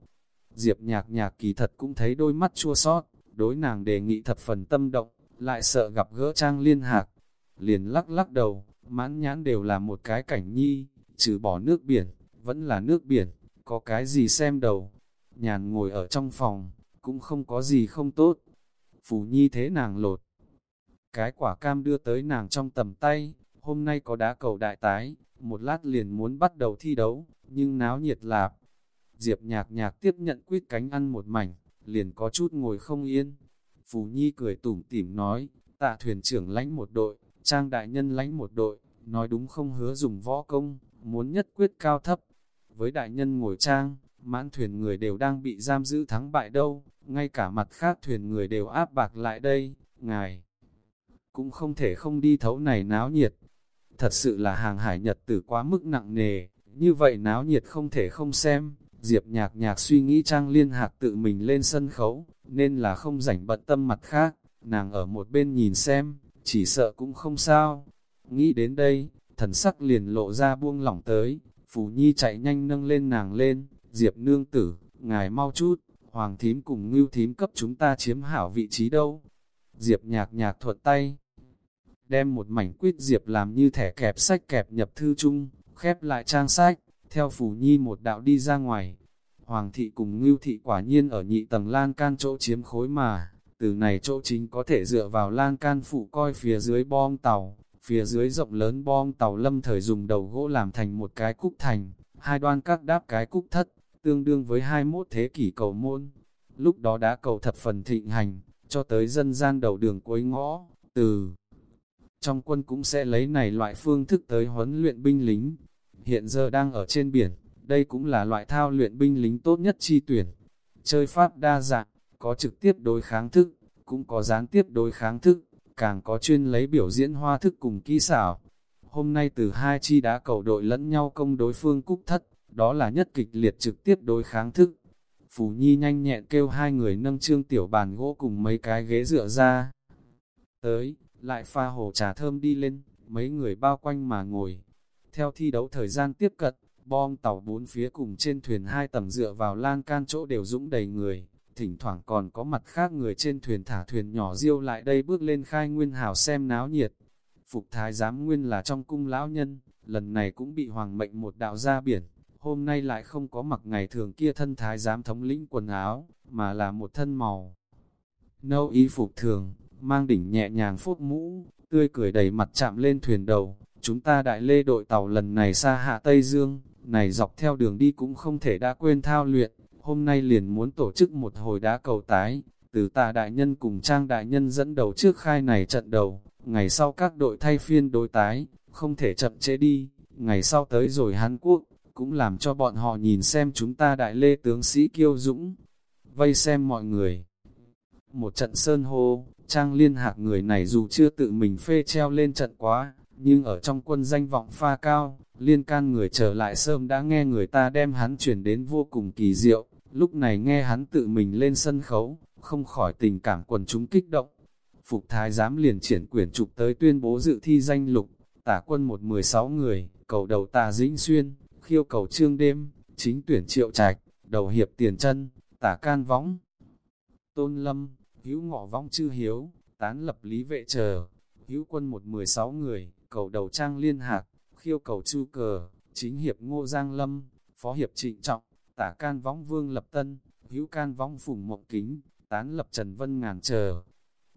Diệp nhạc nhạc kỳ thật cũng thấy đôi mắt chua sót, đối nàng đề nghị thập phần tâm động, lại sợ gặp gỡ trang liên hạc. Liền lắc lắc đầu, mãn nhãn đều là một cái cảnh nhi, trừ bỏ nước biển, vẫn là nước biển, có cái gì xem đầu. Nhàn ngồi ở trong phòng, cũng không có gì không tốt. Phù nhi thế nàng lột. Cái quả cam đưa tới nàng trong tầm tay, hôm nay có đá cầu đại tái, một lát liền muốn bắt đầu thi đấu, nhưng náo nhiệt lạp. Diệp nhạc nhạc tiếp nhận quýt cánh ăn một mảnh, liền có chút ngồi không yên. Phú Nhi cười tủm tỉm nói, tạ thuyền trưởng lãnh một đội, trang đại nhân lãnh một đội, nói đúng không hứa dùng võ công, muốn nhất quyết cao thấp. Với đại nhân ngồi trang, mãn thuyền người đều đang bị giam giữ thắng bại đâu, ngay cả mặt khác thuyền người đều áp bạc lại đây, ngài cũng không thể không đi thấu này náo nhiệt. thật sự là hàng hải nhật tử quá mức nặng nề, như vậy náo nhiệt không thể không xem. Diệp nhạc nhạc suy nghĩ Trang Liên Hạc tự mình lên sân khấu, nên là không rảnh bận tâm mặt khác, nàng ở một bên nhìn xem, chỉ sợ cũng không sao. Nghĩ đến đây, thần sắc liền lộ ra buông lỏng tới, Phù Nhi chạy nhanh nâng lên nàng lên, Diệp nương tử, ngài mau chút, Hoàng thím cùng ngưu thím cấp chúng ta chiếm hảo vị trí đâu. Diệp nhạc nhạc thuận tay, đem một mảnh quýt Diệp làm như thẻ kẹp sách kẹp nhập thư chung, khép lại trang sách, theo Phù Nhi một đạo đi ra ngoài. Hoàng thị cùng ngưu thị quả nhiên ở nhị tầng lan can chỗ chiếm khối mà, từ này chỗ chính có thể dựa vào lan can phụ coi phía dưới bom tàu, phía dưới rộng lớn bom tàu lâm thời dùng đầu gỗ làm thành một cái cúc thành, hai đoan các đáp cái cúc thất, tương đương với 21 thế kỷ cầu môn. Lúc đó đã cầu thập phần thịnh hành, cho tới dân gian đầu đường cuối ngõ, từ trong quân cũng sẽ lấy này loại phương thức tới huấn luyện binh lính. Hiện giờ đang ở trên biển, đây cũng là loại thao luyện binh lính tốt nhất chi tuyển. Chơi pháp đa dạng, có trực tiếp đối kháng thức, cũng có gián tiếp đối kháng thức, càng có chuyên lấy biểu diễn hoa thức cùng kỹ xảo. Hôm nay từ hai chi đá cầu đội lẫn nhau công đối phương cúc thất, đó là nhất kịch liệt trực tiếp đối kháng thức. Phù Nhi nhanh nhẹn kêu hai người nâng trương tiểu bàn gỗ cùng mấy cái ghế dựa ra. Tới, lại pha hồ trà thơm đi lên, mấy người bao quanh mà ngồi. Theo thi đấu thời gian tiếp cận, bom tàu bốn phía cùng trên thuyền hai tầng dựa vào lan can chỗ đều dũng đầy người, thỉnh thoảng còn có mặt khác người trên thuyền thả thuyền nhỏ riêu lại đây bước lên khai nguyên hào xem náo nhiệt. Phục thái giám nguyên là trong cung lão nhân, lần này cũng bị hoàng mệnh một đạo ra biển, hôm nay lại không có mặc ngày thường kia thân thái giám thống lĩnh quần áo, mà là một thân màu. Nâu y phục thường, mang đỉnh nhẹ nhàng phốt mũ, tươi cười đầy mặt chạm lên thuyền đầu, chúng ta đại lê đội tàu lần này xa hạ Tây Dương, này dọc theo đường đi cũng không thể đã quên thao luyện, hôm nay liền muốn tổ chức một hồi đá cầu tái, từ tà đại nhân cùng trang đại nhân dẫn đầu trước khai này trận đầu, ngày sau các đội thay phiên đối tái, không thể chậm chế đi, ngày sau tới rồi Hàn Quốc, cũng làm cho bọn họ nhìn xem chúng ta đại lê tướng sĩ kiêu dũng, vây xem mọi người. Một trận sơn hô, trang liên hạc người này dù chưa tự mình phê treo lên trận quá, nhưng ở trong quân danh vọng pha cao, liên can người trở lại sớm đã nghe người ta đem hắn chuyển đến vô cùng kỳ diệu, lúc này nghe hắn tự mình lên sân khấu, không khỏi tình cảm quần chúng kích động. Phục thái giám liền triển quyển trục tới tuyên bố dự thi danh lục, tả quân một mười sáu người, cầu đầu tà dĩnh xuyên, khiêu cầu trương đêm, chính tuyển triệu trạch, đầu hiệp tiền chân, tả can võng. Tôn lâm, hữu ngọ vong chư hiếu, tán lập lý vệ chờ, hữu quân một mười sáu người, cầu đầu trang liên hạc, khiêu cầu chu cờ, chính hiệp ngô giang lâm, phó hiệp trịnh trọng, tả can võng vương lập tân, hữu can võng phùng mộng kính, tán lập trần vân ngàn chờ.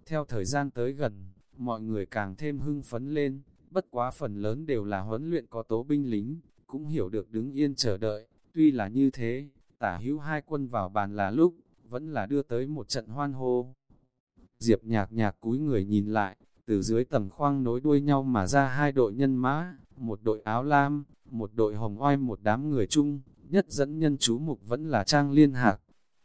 Theo thời gian tới gần, mọi người càng thêm hưng phấn lên, bất quá phần lớn đều là huấn luyện có tố binh lính, cũng hiểu được đứng yên chờ đợi, tuy là như thế, tả hữu hai quân vào bàn là lúc, vẫn là đưa tới một trận hoan hô. Diệp nhạc nhạc cúi người nhìn lại, từ dưới tầm khoang nối đuôi nhau mà ra hai đội nhân mã, một đội áo lam, một đội hồng oai một đám người chung, nhất dẫn nhân chú mục vẫn là trang liên hạc.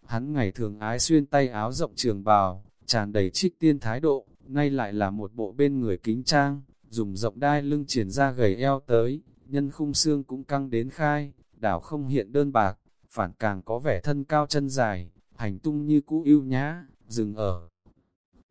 Hắn ngày thường ái xuyên tay áo rộng trường bào, tràn đầy trích tiên thái độ, nay lại là một bộ bên người kính trang, dùng rộng đai lưng triển ra gầy eo tới, nhân khung xương cũng căng đến khai, đảo không hiện đơn bạc, phản càng có vẻ thân cao chân dài, hành tung như cũ yêu nhã, dừng ở.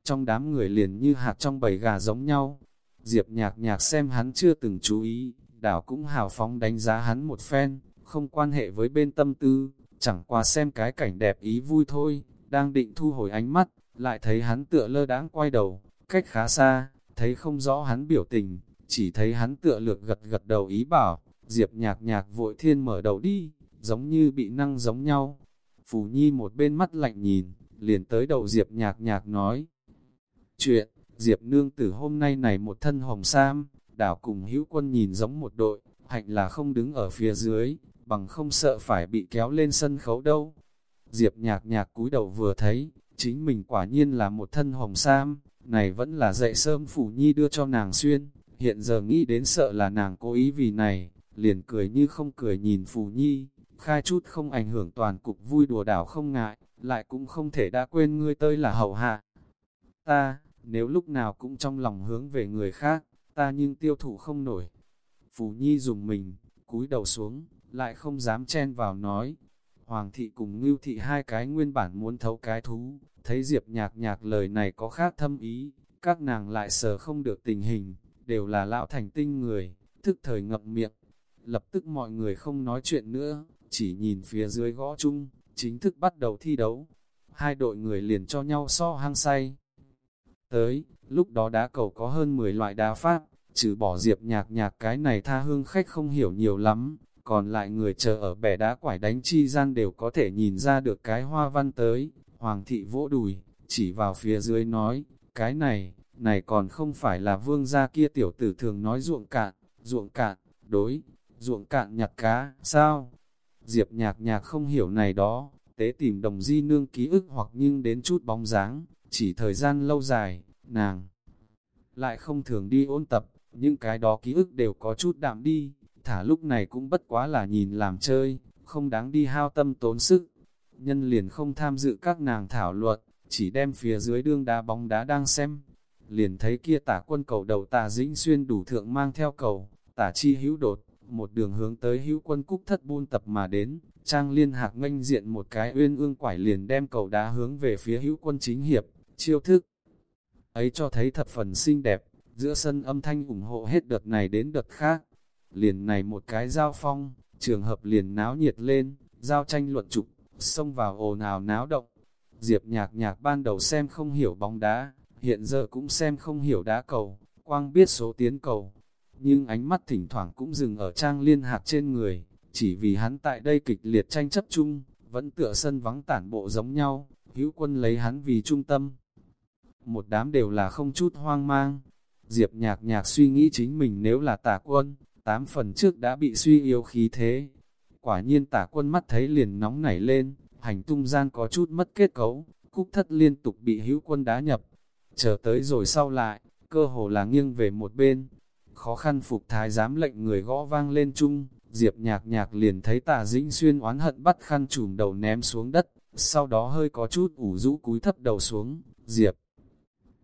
Trong đám người liền như hạt trong bầy gà giống nhau, Diệp nhạc nhạc xem hắn chưa từng chú ý, đảo cũng hào phóng đánh giá hắn một phen, không quan hệ với bên tâm tư, chẳng qua xem cái cảnh đẹp ý vui thôi, đang định thu hồi ánh mắt, lại thấy hắn tựa lơ đãng quay đầu, cách khá xa, thấy không rõ hắn biểu tình, chỉ thấy hắn tựa lược gật gật đầu ý bảo, Diệp nhạc nhạc vội thiên mở đầu đi, giống như bị năng giống nhau. Phù Nhi một bên mắt lạnh nhìn, liền tới đầu Diệp nhạc nhạc nói. Chuyện, Diệp nương tử hôm nay này một thân hồng sam, đảo cùng hữu quân nhìn giống một đội, hạnh là không đứng ở phía dưới, bằng không sợ phải bị kéo lên sân khấu đâu. Diệp nhạc nhạc cúi đầu vừa thấy, chính mình quả nhiên là một thân hồng sam, này vẫn là dạy sớm phủ nhi đưa cho nàng xuyên, hiện giờ nghĩ đến sợ là nàng cố ý vì này, liền cười như không cười nhìn phủ nhi, khai chút không ảnh hưởng toàn cục vui đùa đảo không ngại, lại cũng không thể đã quên ngươi tơi là hậu hạ. Ta, nếu lúc nào cũng trong lòng hướng về người khác, ta nhưng tiêu thụ không nổi. Phù Nhi dùng mình, cúi đầu xuống, lại không dám chen vào nói. Hoàng thị cùng Ngưu thị hai cái nguyên bản muốn thấu cái thú, thấy Diệp nhạc nhạc lời này có khác thâm ý, các nàng lại sờ không được tình hình, đều là lão thành tinh người, thức thời ngậm miệng. Lập tức mọi người không nói chuyện nữa, chỉ nhìn phía dưới gõ chung, chính thức bắt đầu thi đấu. Hai đội người liền cho nhau so hăng say. Tới, lúc đó đá cầu có hơn 10 loại đá pháp, trừ bỏ diệp nhạc nhạc cái này tha hương khách không hiểu nhiều lắm, còn lại người chờ ở bẻ đá quải đánh chi gian đều có thể nhìn ra được cái hoa văn tới. Hoàng thị vỗ đùi, chỉ vào phía dưới nói, cái này, này còn không phải là vương gia kia tiểu tử thường nói ruộng cạn, ruộng cạn, đối, ruộng cạn nhặt cá, sao? Diệp nhạc nhạc không hiểu này đó, tế tìm đồng di nương ký ức hoặc nhưng đến chút bóng dáng, chỉ thời gian lâu dài, nàng lại không thường đi ôn tập, những cái đó ký ức đều có chút đạm đi, thả lúc này cũng bất quá là nhìn làm chơi, không đáng đi hao tâm tốn sức. Nhân liền không tham dự các nàng thảo luận, chỉ đem phía dưới đương đá bóng đá đang xem. Liền thấy kia tả quân cầu đầu tà dĩnh xuyên đủ thượng mang theo cầu, tả chi hữu đột, một đường hướng tới hữu quân cúc thất buôn tập mà đến, trang liên hạc nganh diện một cái uyên ương quải liền đem cầu đá hướng về phía hữu quân chính hiệp, chiêu thức. Ấy cho thấy thập phần xinh đẹp, giữa sân âm thanh ủng hộ hết đợt này đến đợt khác. Liền này một cái giao phong, trường hợp liền náo nhiệt lên, giao tranh luận trục, xông vào ồn ào náo động. Diệp nhạc nhạc ban đầu xem không hiểu bóng đá, hiện giờ cũng xem không hiểu đá cầu, quang biết số tiến cầu. Nhưng ánh mắt thỉnh thoảng cũng dừng ở trang liên hạc trên người, chỉ vì hắn tại đây kịch liệt tranh chấp chung, vẫn tựa sân vắng tản bộ giống nhau, hữu quân lấy hắn vì trung tâm. Một đám đều là không chút hoang mang. Diệp nhạc nhạc suy nghĩ chính mình nếu là tả quân, tám phần trước đã bị suy yếu khí thế. Quả nhiên tả quân mắt thấy liền nóng nảy lên, hành tung gian có chút mất kết cấu, cúc thất liên tục bị hữu quân đá nhập. Chờ tới rồi sau lại, cơ hồ là nghiêng về một bên. Khó khăn phục thái giám lệnh người gõ vang lên chung, Diệp nhạc nhạc liền thấy tà dĩnh xuyên oán hận bắt khăn trùm đầu ném xuống đất, sau đó hơi có chút ủ rũ cúi thấp đầu xuống, Diệp.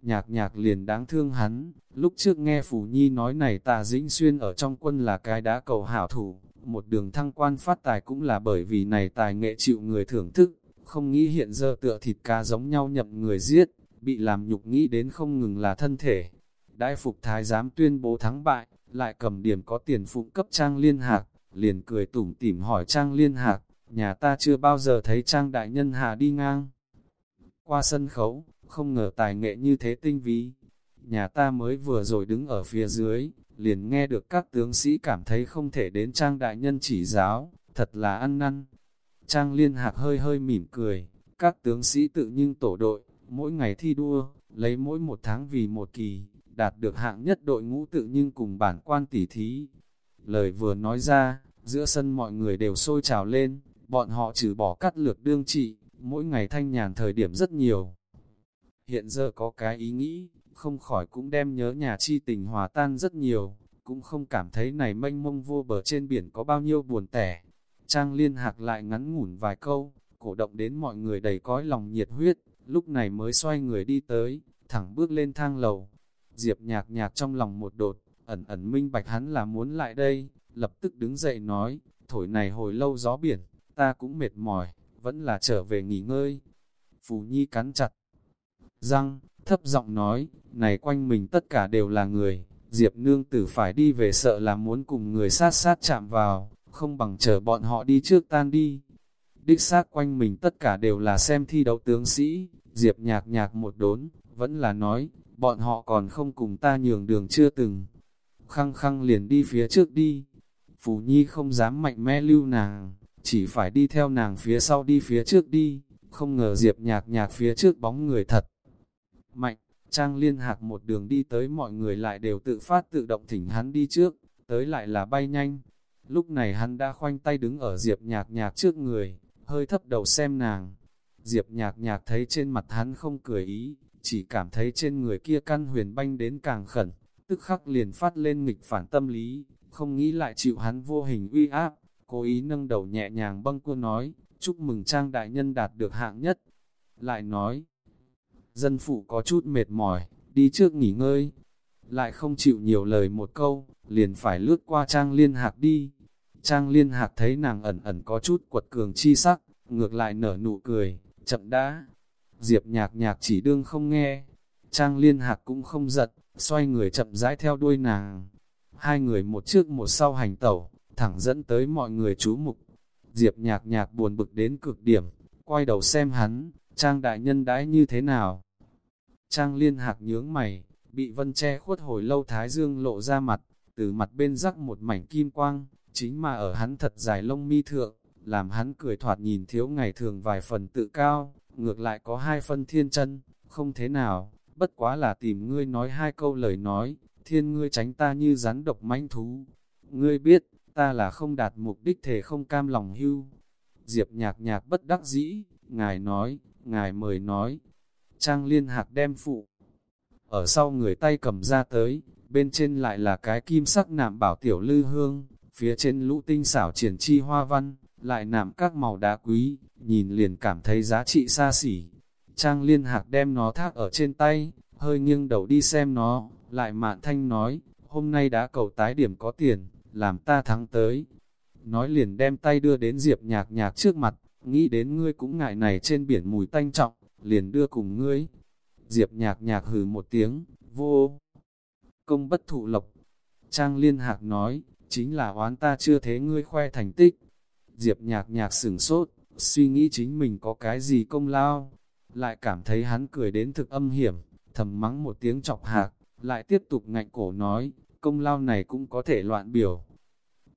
Nhạc nhạc liền đáng thương hắn, lúc trước nghe Phủ Nhi nói này tà dĩnh xuyên ở trong quân là cái đá cầu hảo thủ, một đường thăng quan phát tài cũng là bởi vì này tài nghệ chịu người thưởng thức, không nghĩ hiện giờ tựa thịt cá giống nhau nhậm người giết, bị làm nhục nghĩ đến không ngừng là thân thể. Đại phục thái giám tuyên bố thắng bại, lại cầm điểm có tiền phụng cấp trang liên hạc, liền cười tủm tỉm hỏi Trang Liên Hạc, nhà ta chưa bao giờ thấy Trang Đại Nhân Hà đi ngang. Qua sân khấu, không ngờ tài nghệ như thế tinh ví. Nhà ta mới vừa rồi đứng ở phía dưới, liền nghe được các tướng sĩ cảm thấy không thể đến Trang Đại Nhân chỉ giáo, thật là ăn năn. Trang Liên Hạc hơi hơi mỉm cười, các tướng sĩ tự nhưng tổ đội, mỗi ngày thi đua, lấy mỗi một tháng vì một kỳ, đạt được hạng nhất đội ngũ tự nhưng cùng bản quan tỉ thí. Lời vừa nói ra, Giữa sân mọi người đều sôi trào lên, bọn họ trừ bỏ cắt lược đương trị, mỗi ngày thanh nhàn thời điểm rất nhiều. Hiện giờ có cái ý nghĩ, không khỏi cũng đem nhớ nhà chi tình hòa tan rất nhiều, cũng không cảm thấy này mênh mông vô bờ trên biển có bao nhiêu buồn tẻ. Trang liên hạc lại ngắn ngủn vài câu, cổ động đến mọi người đầy cõi lòng nhiệt huyết, lúc này mới xoay người đi tới, thẳng bước lên thang lầu. Diệp nhạc nhạc trong lòng một đột, ẩn ẩn minh bạch hắn là muốn lại đây, lập tức đứng dậy nói, thổi này hồi lâu gió biển, ta cũng mệt mỏi, vẫn là trở về nghỉ ngơi. Phù Nhi cắn chặt răng, thấp giọng nói, này quanh mình tất cả đều là người, Diệp nương tử phải đi về sợ là muốn cùng người sát sát chạm vào, không bằng chờ bọn họ đi trước tan đi. Đích xác quanh mình tất cả đều là xem thi đấu tướng sĩ, Diệp nhạc nhạc một đốn, vẫn là nói, bọn họ còn không cùng ta nhường đường chưa từng. Khăng khăng liền đi phía trước đi, Phù Nhi không dám mạnh mẽ lưu nàng, chỉ phải đi theo nàng phía sau đi phía trước đi, không ngờ Diệp nhạc nhạc phía trước bóng người thật. Mạnh, Trang liên hạc một đường đi tới mọi người lại đều tự phát tự động thỉnh hắn đi trước, tới lại là bay nhanh. Lúc này hắn đã khoanh tay đứng ở Diệp nhạc nhạc trước người, hơi thấp đầu xem nàng. Diệp nhạc nhạc thấy trên mặt hắn không cười ý, chỉ cảm thấy trên người kia căn huyền banh đến càng khẩn, tức khắc liền phát lên nghịch phản tâm lý, không nghĩ lại chịu hắn vô hình uy áp, cố ý nâng đầu nhẹ nhàng bâng cua nói, chúc mừng trang đại nhân đạt được hạng nhất. Lại nói, dân phụ có chút mệt mỏi, đi trước nghỉ ngơi. lại không chịu nhiều lời một câu, liền phải lướt qua Trang Liên Hạc đi. Trang Liên Hạc thấy nàng ẩn ẩn có chút quật cường chi sắc, ngược lại nở nụ cười, chậm đã. Diệp nhạc nhạc chỉ đương không nghe, Trang Liên Hạc cũng không giận, xoay người chậm rãi theo đuôi nàng. Hai người một trước một sau hành tẩu, thẳng dẫn tới mọi người chú mục. Diệp nhạc nhạc buồn bực đến cực điểm, quay đầu xem hắn, Trang đại nhân đãi như thế nào. Trang Liên Hạc nhướng mày, bị vân che khuất hồi lâu thái dương lộ ra mặt, từ mặt bên rắc một mảnh kim quang, chính mà ở hắn thật dài lông mi thượng, làm hắn cười thoạt nhìn thiếu ngày thường vài phần tự cao, ngược lại có hai phân thiên chân, không thế nào, bất quá là tìm ngươi nói hai câu lời nói, thiên ngươi tránh ta như rắn độc manh thú. Ngươi biết, ta là không đạt mục đích thể không cam lòng hưu. Diệp nhạc nhạc bất đắc dĩ, ngài nói, ngài mời nói. Trang liên hạc đem phụ. Ở sau người tay cầm ra tới, bên trên lại là cái kim sắc nạm bảo tiểu lư hương, phía trên lũ tinh xảo triển chi hoa văn, lại nạm các màu đá quý, nhìn liền cảm thấy giá trị xa xỉ. Trang liên hạc đem nó thác ở trên tay, hơi nghiêng đầu đi xem nó, lại mạn thanh nói, hôm nay đã cầu tái điểm có tiền, làm ta thắng tới. Nói liền đem tay đưa đến diệp nhạc nhạc trước mặt, nghĩ đến ngươi cũng ngại này trên biển mùi tanh trọng, liền đưa cùng ngươi. Diệp nhạc nhạc hừ một tiếng, vô công bất thụ lộc. Trang liên hạc nói, chính là oán ta chưa thế ngươi khoe thành tích. Diệp nhạc nhạc sửng sốt, suy nghĩ chính mình có cái gì công lao, lại cảm thấy hắn cười đến thực âm hiểm, thầm mắng một tiếng chọc hạc, lại tiếp tục ngạnh cổ nói, công lao này cũng có thể loạn biểu.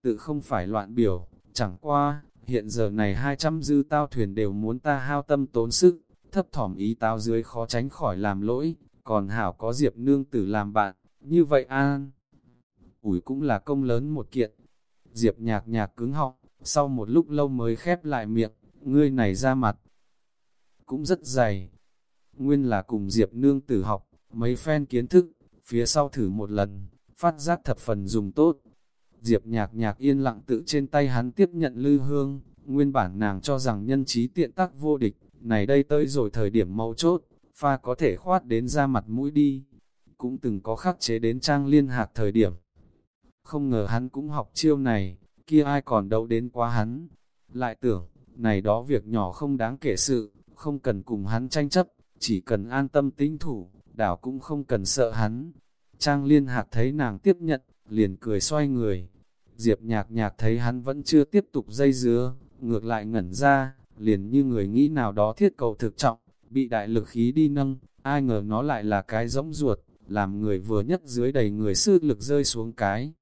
Tự không phải loạn biểu, chẳng qua, hiện giờ này 200 dư tao thuyền đều muốn ta hao tâm tốn sức, thấp thỏm ý tao dưới khó tránh khỏi làm lỗi, còn hảo có diệp nương tử làm bạn, như vậy an. Ủi cũng là công lớn một kiện. Diệp nhạc nhạc cứng họng, sau một lúc lâu mới khép lại miệng, ngươi này ra mặt. Cũng rất dày. Nguyên là cùng Diệp nương tử học, mấy phen kiến thức, phía sau thử một lần, phát giác thập phần dùng tốt. Diệp nhạc nhạc yên lặng tự trên tay hắn tiếp nhận lư hương, nguyên bản nàng cho rằng nhân trí tiện tác vô địch, này đây tới rồi thời điểm mau chốt, pha có thể khoát đến ra mặt mũi đi. Cũng từng có khắc chế đến trang liên hạc thời điểm. Không ngờ hắn cũng học chiêu này, kia ai còn đâu đến quá hắn. Lại tưởng, này đó việc nhỏ không đáng kể sự, không cần cùng hắn tranh chấp, chỉ cần an tâm tính thủ, đảo cũng không cần sợ hắn. Trang liên hạc thấy nàng tiếp nhận, liền cười xoay người. Diệp nhạc nhạc thấy hắn vẫn chưa tiếp tục dây dứa, ngược lại ngẩn ra, liền như người nghĩ nào đó thiết cầu thực trọng, bị đại lực khí đi nâng, ai ngờ nó lại là cái giống ruột, làm người vừa nhất dưới đầy người sư lực rơi xuống cái.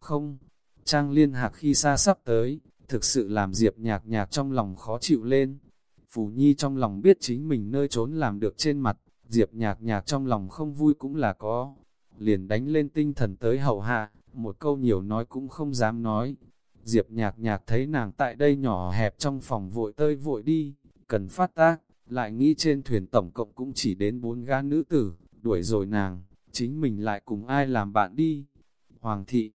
Không, Trang liên hạc khi xa sắp tới, thực sự làm Diệp nhạc nhạc trong lòng khó chịu lên. Phù Nhi trong lòng biết chính mình nơi trốn làm được trên mặt, Diệp nhạc nhạc trong lòng không vui cũng là có. Liền đánh lên tinh thần tới hậu hạ, một câu nhiều nói cũng không dám nói. Diệp nhạc nhạc thấy nàng tại đây nhỏ hẹp trong phòng vội tơi vội đi, cần phát tác, lại nghĩ trên thuyền tổng cộng cũng chỉ đến bốn gã nữ tử, đuổi rồi nàng, chính mình lại cùng ai làm bạn đi. Hoàng thị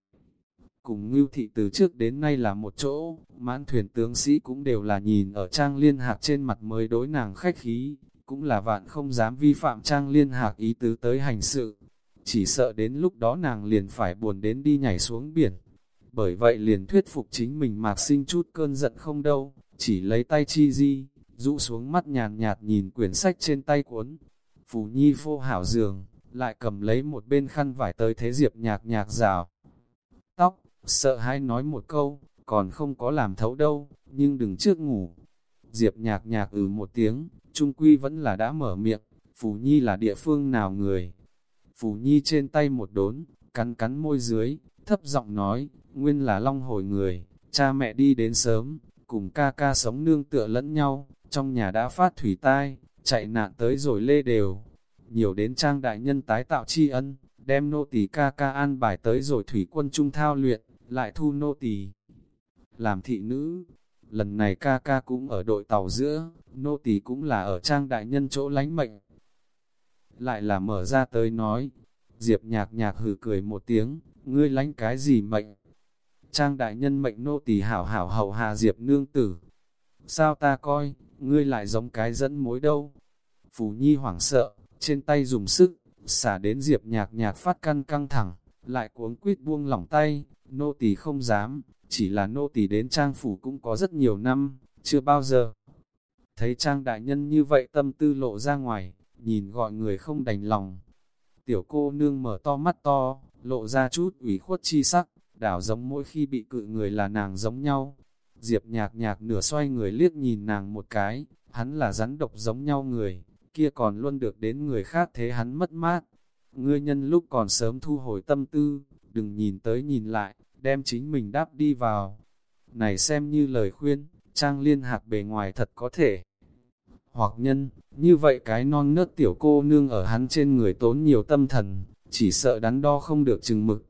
cùng ngưu thị từ trước đến nay là một chỗ, mãn thuyền tướng sĩ cũng đều là nhìn ở trang liên hạc trên mặt mới đối nàng khách khí, cũng là vạn không dám vi phạm trang liên hạc ý tứ tới hành sự. Chỉ sợ đến lúc đó nàng liền phải buồn đến đi nhảy xuống biển. Bởi vậy liền thuyết phục chính mình mạc sinh chút cơn giận không đâu, chỉ lấy tay chi di, rũ xuống mắt nhàn nhạt nhìn quyển sách trên tay cuốn. Phù nhi phô hảo giường, lại cầm lấy một bên khăn vải tới thế diệp nhạc nhạc rào. Tóc, sợ hãi nói một câu, còn không có làm thấu đâu, nhưng đừng trước ngủ. Diệp nhạc nhạc ừ một tiếng, trung quy vẫn là đã mở miệng, Phù Nhi là địa phương nào người. Phù Nhi trên tay một đốn, cắn cắn môi dưới, thấp giọng nói, nguyên là long hồi người, cha mẹ đi đến sớm, cùng ca ca sống nương tựa lẫn nhau, trong nhà đã phát thủy tai, chạy nạn tới rồi lê đều. Nhiều đến trang đại nhân tái tạo tri ân, đem nô tỳ ca ca an bài tới rồi thủy quân trung thao luyện, lại thu nô tỳ làm thị nữ. Lần này ca ca cũng ở đội tàu giữa, nô tỳ cũng là ở trang đại nhân chỗ lánh mệnh. Lại là mở ra tới nói, Diệp nhạc nhạc hừ cười một tiếng, ngươi lánh cái gì mệnh? Trang đại nhân mệnh nô tỳ hảo hảo hậu hạ Diệp nương tử. Sao ta coi, ngươi lại giống cái dẫn mối đâu? Phù Nhi hoảng sợ, trên tay dùng sức, xả đến diệp nhạc nhạc phát căn căng thẳng, lại cuống quýt buông lỏng tay, nô tỳ không dám, chỉ là nô tỳ đến trang phủ cũng có rất nhiều năm, chưa bao giờ. Thấy trang đại nhân như vậy tâm tư lộ ra ngoài, nhìn gọi người không đành lòng. Tiểu cô nương mở to mắt to, lộ ra chút ủy khuất chi sắc, đảo giống mỗi khi bị cự người là nàng giống nhau. Diệp nhạc nhạc nửa xoay người liếc nhìn nàng một cái, hắn là rắn độc giống nhau người, kia còn luôn được đến người khác thế hắn mất mát. Ngươi nhân lúc còn sớm thu hồi tâm tư, đừng nhìn tới nhìn lại, đem chính mình đáp đi vào. Này xem như lời khuyên, trang liên hạc bề ngoài thật có thể. Hoặc nhân, như vậy cái non nớt tiểu cô nương ở hắn trên người tốn nhiều tâm thần, chỉ sợ đắn đo không được chừng mực.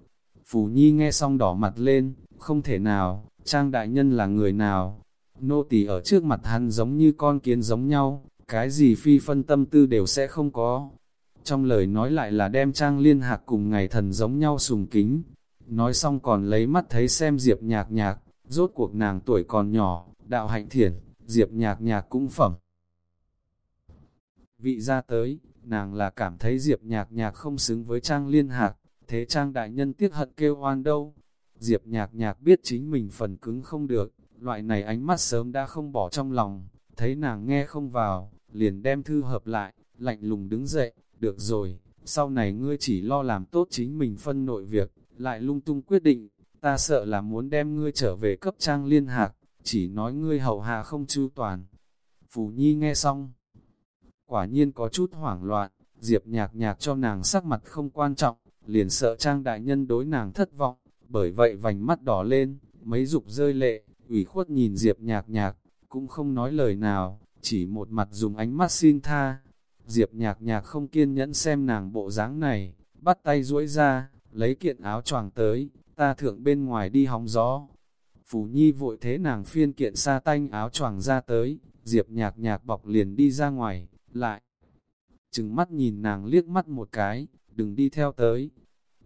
Phù Nhi nghe xong đỏ mặt lên, không thể nào, trang đại nhân là người nào. Nô tỳ ở trước mặt hắn giống như con kiến giống nhau, cái gì phi phân tâm tư đều sẽ không có. Trong lời nói lại là đem trang liên hạc cùng ngày thần giống nhau sùng kính. Nói xong còn lấy mắt thấy xem Diệp nhạc nhạc, rốt cuộc nàng tuổi còn nhỏ, đạo hạnh thiển, Diệp nhạc nhạc cũng phẩm. Vị ra tới, nàng là cảm thấy Diệp nhạc nhạc không xứng với trang liên hạc, thế trang đại nhân tiếc hận kêu oan đâu. Diệp nhạc nhạc biết chính mình phần cứng không được, loại này ánh mắt sớm đã không bỏ trong lòng, thấy nàng nghe không vào, liền đem thư hợp lại, lạnh lùng đứng dậy, được rồi, sau này ngươi chỉ lo làm tốt chính mình phân nội việc, lại lung tung quyết định, ta sợ là muốn đem ngươi trở về cấp trang liên hạc, chỉ nói ngươi hậu hạ không chu toàn. Phù Nhi nghe xong, quả nhiên có chút hoảng loạn, Diệp nhạc nhạc cho nàng sắc mặt không quan trọng, liền sợ trang đại nhân đối nàng thất vọng, bởi vậy vành mắt đỏ lên, mấy dục rơi lệ, ủy khuất nhìn Diệp nhạc nhạc, cũng không nói lời nào, chỉ một mặt dùng ánh mắt xin tha. Diệp nhạc nhạc không kiên nhẫn xem nàng bộ dáng này, bắt tay duỗi ra, lấy kiện áo choàng tới, ta thượng bên ngoài đi hóng gió. Phủ Nhi vội thế nàng phiên kiện sa tanh áo choàng ra tới, Diệp nhạc nhạc bọc liền đi ra ngoài, lại. Chừng mắt nhìn nàng liếc mắt một cái, đừng đi theo tới.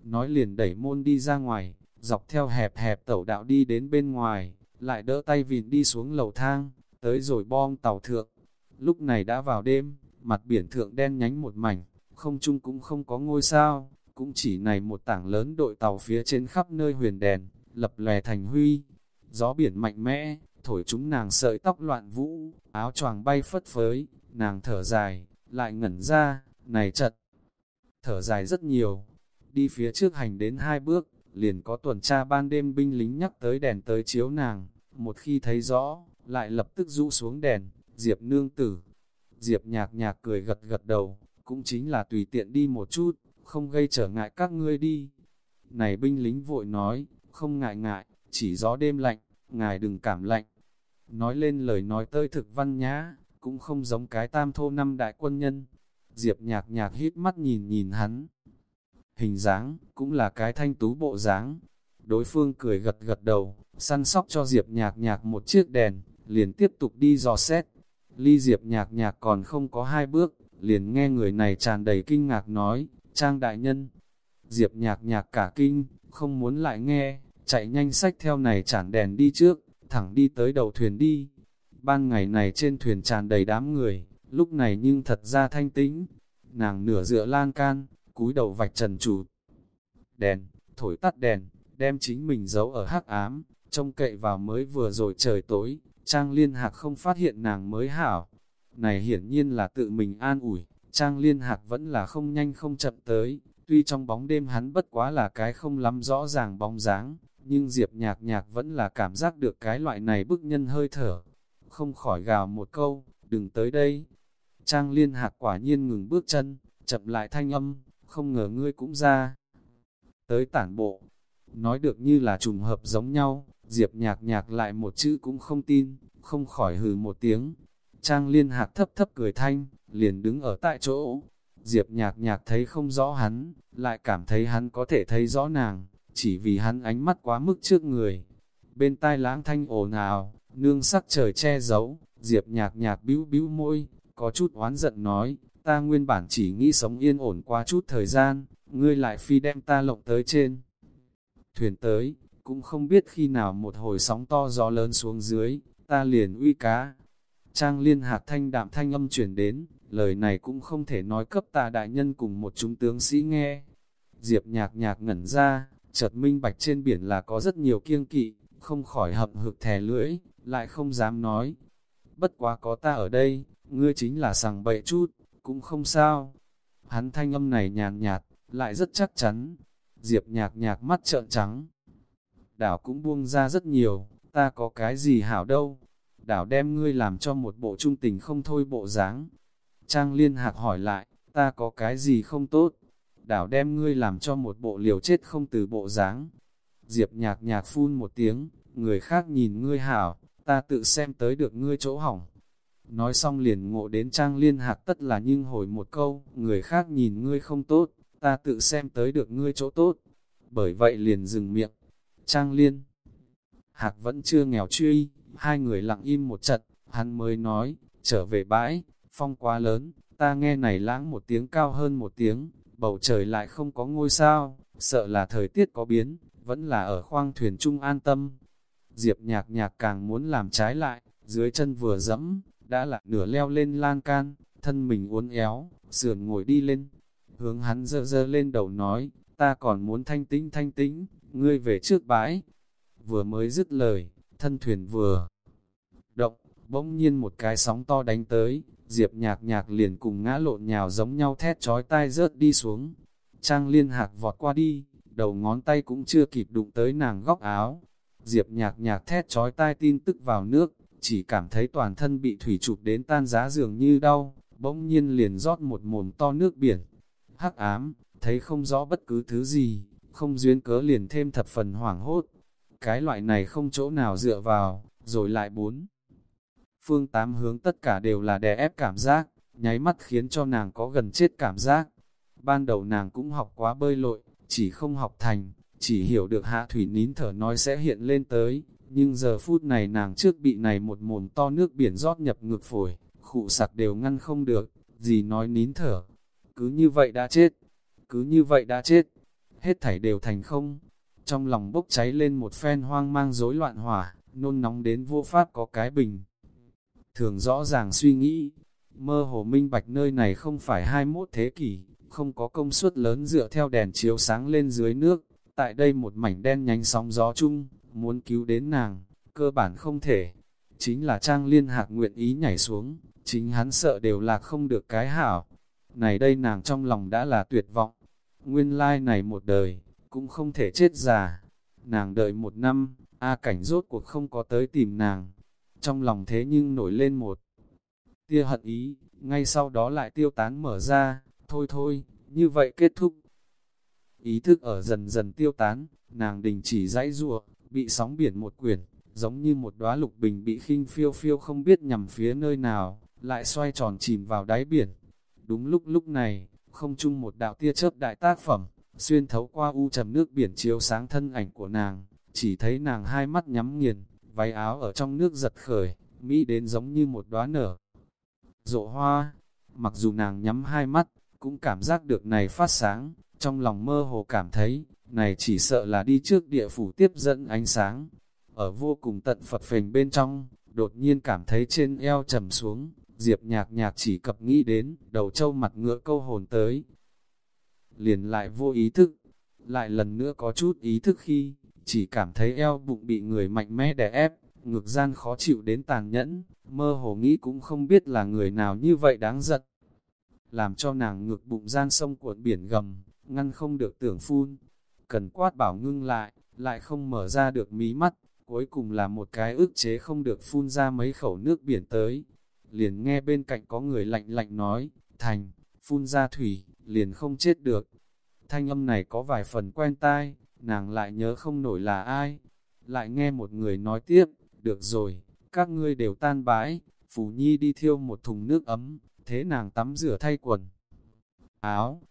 Nói liền đẩy môn đi ra ngoài, dọc theo hẹp hẹp tẩu đạo đi đến bên ngoài, lại đỡ tay vịn đi xuống lầu thang, tới rồi bom tàu thượng. Lúc này đã vào đêm, mặt biển thượng đen nhánh một mảnh, không chung cũng không có ngôi sao, cũng chỉ này một tảng lớn đội tàu phía trên khắp nơi huyền đèn, lập lè thành huy. Gió biển mạnh mẽ, thổi chúng nàng sợi tóc loạn vũ, áo choàng bay phất phới, nàng thở dài, lại ngẩn ra, này chật. Thở dài rất nhiều, đi phía trước hành đến hai bước, liền có tuần tra ban đêm binh lính nhắc tới đèn tới chiếu nàng, một khi thấy rõ, lại lập tức rũ xuống đèn, Diệp nương tử. Diệp nhạc nhạc cười gật gật đầu, cũng chính là tùy tiện đi một chút, không gây trở ngại các ngươi đi. Này binh lính vội nói, không ngại ngại, chỉ gió đêm lạnh, ngài đừng cảm lạnh. Nói lên lời nói tơi thực văn nhã, cũng không giống cái tam thô năm đại quân nhân. Diệp nhạc nhạc hít mắt nhìn nhìn hắn. Hình dáng, cũng là cái thanh tú bộ dáng. Đối phương cười gật gật đầu, săn sóc cho Diệp nhạc nhạc một chiếc đèn, liền tiếp tục đi dò xét. Ly Diệp nhạc nhạc còn không có hai bước, liền nghe người này tràn đầy kinh ngạc nói, Trang đại nhân. Diệp nhạc nhạc cả kinh, không muốn lại nghe, chạy nhanh sách theo này chản đèn đi trước, thẳng đi tới đầu thuyền đi. Ban ngày này trên thuyền tràn đầy đám người, lúc này nhưng thật ra thanh tĩnh. Nàng nửa dựa lan can, cúi đầu vạch trần chủ. Đèn, thổi tắt đèn, đem chính mình giấu ở hắc ám, trông cậy vào mới vừa rồi trời tối, Trang Liên Hạc không phát hiện nàng mới hảo. Này hiển nhiên là tự mình an ủi, Trang Liên Hạc vẫn là không nhanh không chậm tới, tuy trong bóng đêm hắn bất quá là cái không lắm rõ ràng bóng dáng, nhưng Diệp nhạc nhạc vẫn là cảm giác được cái loại này bức nhân hơi thở. Không khỏi gào một câu, đừng tới đây. Trang Liên Hạc quả nhiên ngừng bước chân, chậm lại thanh âm, không ngờ ngươi cũng ra. Tới tản bộ, nói được như là trùng hợp giống nhau, Diệp nhạc nhạc lại một chữ cũng không tin, không khỏi hừ một tiếng. Trang liên hạc thấp thấp cười thanh, liền đứng ở tại chỗ. Diệp nhạc nhạc thấy không rõ hắn, lại cảm thấy hắn có thể thấy rõ nàng, chỉ vì hắn ánh mắt quá mức trước người. Bên tai láng thanh ồn ào, nương sắc trời che giấu, Diệp nhạc nhạc bĩu bĩu môi, có chút oán giận nói, ta nguyên bản chỉ nghĩ sống yên ổn qua chút thời gian, ngươi lại phi đem ta lộng tới trên. Thuyền tới, cũng không biết khi nào một hồi sóng to gió lớn xuống dưới, ta liền uy cá. Trang liên hạt thanh đạm thanh âm chuyển đến, lời này cũng không thể nói cấp ta đại nhân cùng một chúng tướng sĩ nghe. Diệp nhạc nhạc ngẩn ra, chợt minh bạch trên biển là có rất nhiều kiêng kỵ, không khỏi hậm hực thè lưỡi, lại không dám nói. Bất quá có ta ở đây, ngươi chính là sằng bậy chút, cũng không sao. Hắn thanh âm này nhàn nhạt, lại rất chắc chắn. Diệp nhạc nhạc mắt trợn trắng. Đảo cũng buông ra rất nhiều, ta có cái gì hảo đâu. Đảo đem ngươi làm cho một bộ trung tình không thôi bộ dáng. Trang liên hạc hỏi lại, ta có cái gì không tốt? Đảo đem ngươi làm cho một bộ liều chết không từ bộ dáng. Diệp nhạc nhạc phun một tiếng, người khác nhìn ngươi hảo, ta tự xem tới được ngươi chỗ hỏng. Nói xong liền ngộ đến trang liên hạc tất là nhưng hồi một câu, người khác nhìn ngươi không tốt, ta tự xem tới được ngươi chỗ tốt. Bởi vậy liền dừng miệng. Trang liên hạc vẫn chưa nghèo truy, hai người lặng im một trận, hắn mới nói, trở về bãi, phong quá lớn, ta nghe này lãng một tiếng cao hơn một tiếng, bầu trời lại không có ngôi sao, sợ là thời tiết có biến, vẫn là ở khoang thuyền trung an tâm. Diệp nhạc nhạc càng muốn làm trái lại, dưới chân vừa dẫm, đã là nửa leo lên lan can, thân mình uốn éo, sườn ngồi đi lên. Hướng hắn dơ dơ lên đầu nói, ta còn muốn thanh tĩnh thanh tĩnh, ngươi về trước bãi. Vừa mới dứt lời, thân thuyền vừa động, bỗng nhiên một cái sóng to đánh tới, Diệp nhạc nhạc liền cùng ngã lộn nhào giống nhau thét chói tai rớt đi xuống. Trang liên hạc vọt qua đi, đầu ngón tay cũng chưa kịp đụng tới nàng góc áo. Diệp nhạc nhạc thét chói tai tin tức vào nước, chỉ cảm thấy toàn thân bị thủy chụp đến tan giá dường như đau, bỗng nhiên liền rót một mồm to nước biển. Hắc ám, thấy không rõ bất cứ thứ gì, không duyên cớ liền thêm thập phần hoảng hốt. Cái loại này không chỗ nào dựa vào, rồi lại bốn. Phương tám hướng tất cả đều là đè ép cảm giác, nháy mắt khiến cho nàng có gần chết cảm giác. Ban đầu nàng cũng học quá bơi lội, chỉ không học thành, chỉ hiểu được hạ thủy nín thở nói sẽ hiện lên tới, nhưng giờ phút này nàng trước bị này một mồm to nước biển rót nhập ngược phổi, khụ sặc đều ngăn không được, gì nói nín thở, cứ như vậy đã chết, cứ như vậy đã chết, hết thảy đều thành không. Trong lòng bốc cháy lên một phen hoang mang rối loạn hỏa, nôn nóng đến vô pháp có cái bình. Thường rõ ràng suy nghĩ, mơ hồ minh bạch nơi này không phải 21 thế kỷ, không có công suất lớn dựa theo đèn chiếu sáng lên dưới nước, tại đây một mảnh đen nhánh sóng gió chung, muốn cứu đến nàng, cơ bản không thể. Chính là Trang Liên Hạc nguyện ý nhảy xuống, chính hắn sợ đều là không được cái hảo. Này đây nàng trong lòng đã là tuyệt vọng, nguyên lai này một đời, cũng không thể chết già. Nàng đợi một năm, A cảnh rốt cuộc không có tới tìm nàng. Trong lòng thế nhưng nổi lên một tia hận ý, ngay sau đó lại tiêu tán mở ra, thôi thôi, như vậy kết thúc. Ý thức ở dần dần tiêu tán, nàng đình chỉ dãy rùa, bị sóng biển một quyển, giống như một đóa lục bình bị khinh phiêu phiêu không biết nhằm phía nơi nào, lại xoay tròn chìm vào đáy biển. Đúng lúc lúc này, không chung một đạo tia chớp đại tác phẩm, xuyên thấu qua u trầm nước biển chiếu sáng thân ảnh của nàng, chỉ thấy nàng hai mắt nhắm nghiền, váy áo ở trong nước giật khởi, mỹ đến giống như một đóa nở. Rộ hoa, mặc dù nàng nhắm hai mắt, cũng cảm giác được này phát sáng, trong lòng mơ hồ cảm thấy, này chỉ sợ là đi trước địa phủ tiếp dẫn ánh sáng. Ở vô cùng tận Phật phình bên trong, đột nhiên cảm thấy trên eo trầm xuống, diệp nhạc nhạc chỉ cập nghĩ đến, đầu trâu mặt ngựa câu hồn tới. Liền lại vô ý thức, lại lần nữa có chút ý thức khi, chỉ cảm thấy eo bụng bị người mạnh mẽ đè ép, ngực gian khó chịu đến tàn nhẫn, mơ hồ nghĩ cũng không biết là người nào như vậy đáng giận. Làm cho nàng ngược bụng gian sông cuộn biển gầm, ngăn không được tưởng phun. Cần quát bảo ngưng lại, lại không mở ra được mí mắt, cuối cùng là một cái ức chế không được phun ra mấy khẩu nước biển tới. Liền nghe bên cạnh có người lạnh lạnh nói, thành, phun ra thủy, liền không chết được. Thanh âm này có vài phần quen tai, nàng lại nhớ không nổi là ai. Lại nghe một người nói tiếp, được rồi, các ngươi đều tan bãi, Phù Nhi đi thiêu một thùng nước ấm, thế nàng tắm rửa thay quần. Áo,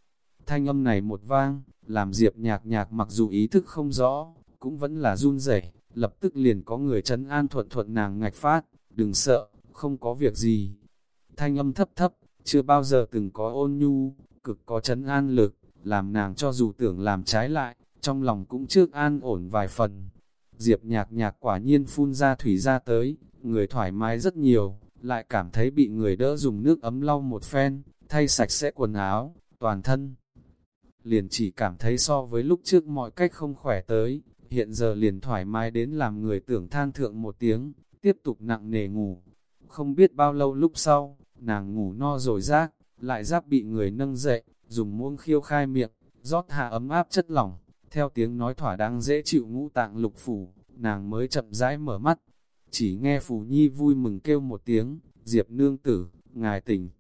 thanh âm này một vang, làm Diệp nhạc nhạc mặc dù ý thức không rõ, cũng vẫn là run rẩy lập tức liền có người chấn an thuận thuận nàng ngạch phát, đừng sợ, không có việc gì. Thanh âm thấp thấp, chưa bao giờ từng có ôn nhu, cực có chấn an lực, làm nàng cho dù tưởng làm trái lại, trong lòng cũng trước an ổn vài phần. Diệp nhạc nhạc quả nhiên phun ra thủy ra tới, người thoải mái rất nhiều, lại cảm thấy bị người đỡ dùng nước ấm lau một phen, thay sạch sẽ quần áo, toàn thân. Liền chỉ cảm thấy so với lúc trước mọi cách không khỏe tới, hiện giờ liền thoải mái đến làm người tưởng than thượng một tiếng, tiếp tục nặng nề ngủ. Không biết bao lâu lúc sau, nàng ngủ no rồi rác, lại giáp bị người nâng dậy, dùng muỗng khiêu khai miệng, rót hạ ấm áp chất lỏng, theo tiếng nói thỏa đáng dễ chịu ngũ tạng lục phủ, nàng mới chậm rãi mở mắt. Chỉ nghe Phù Nhi vui mừng kêu một tiếng, Diệp nương tử, ngài tỉnh.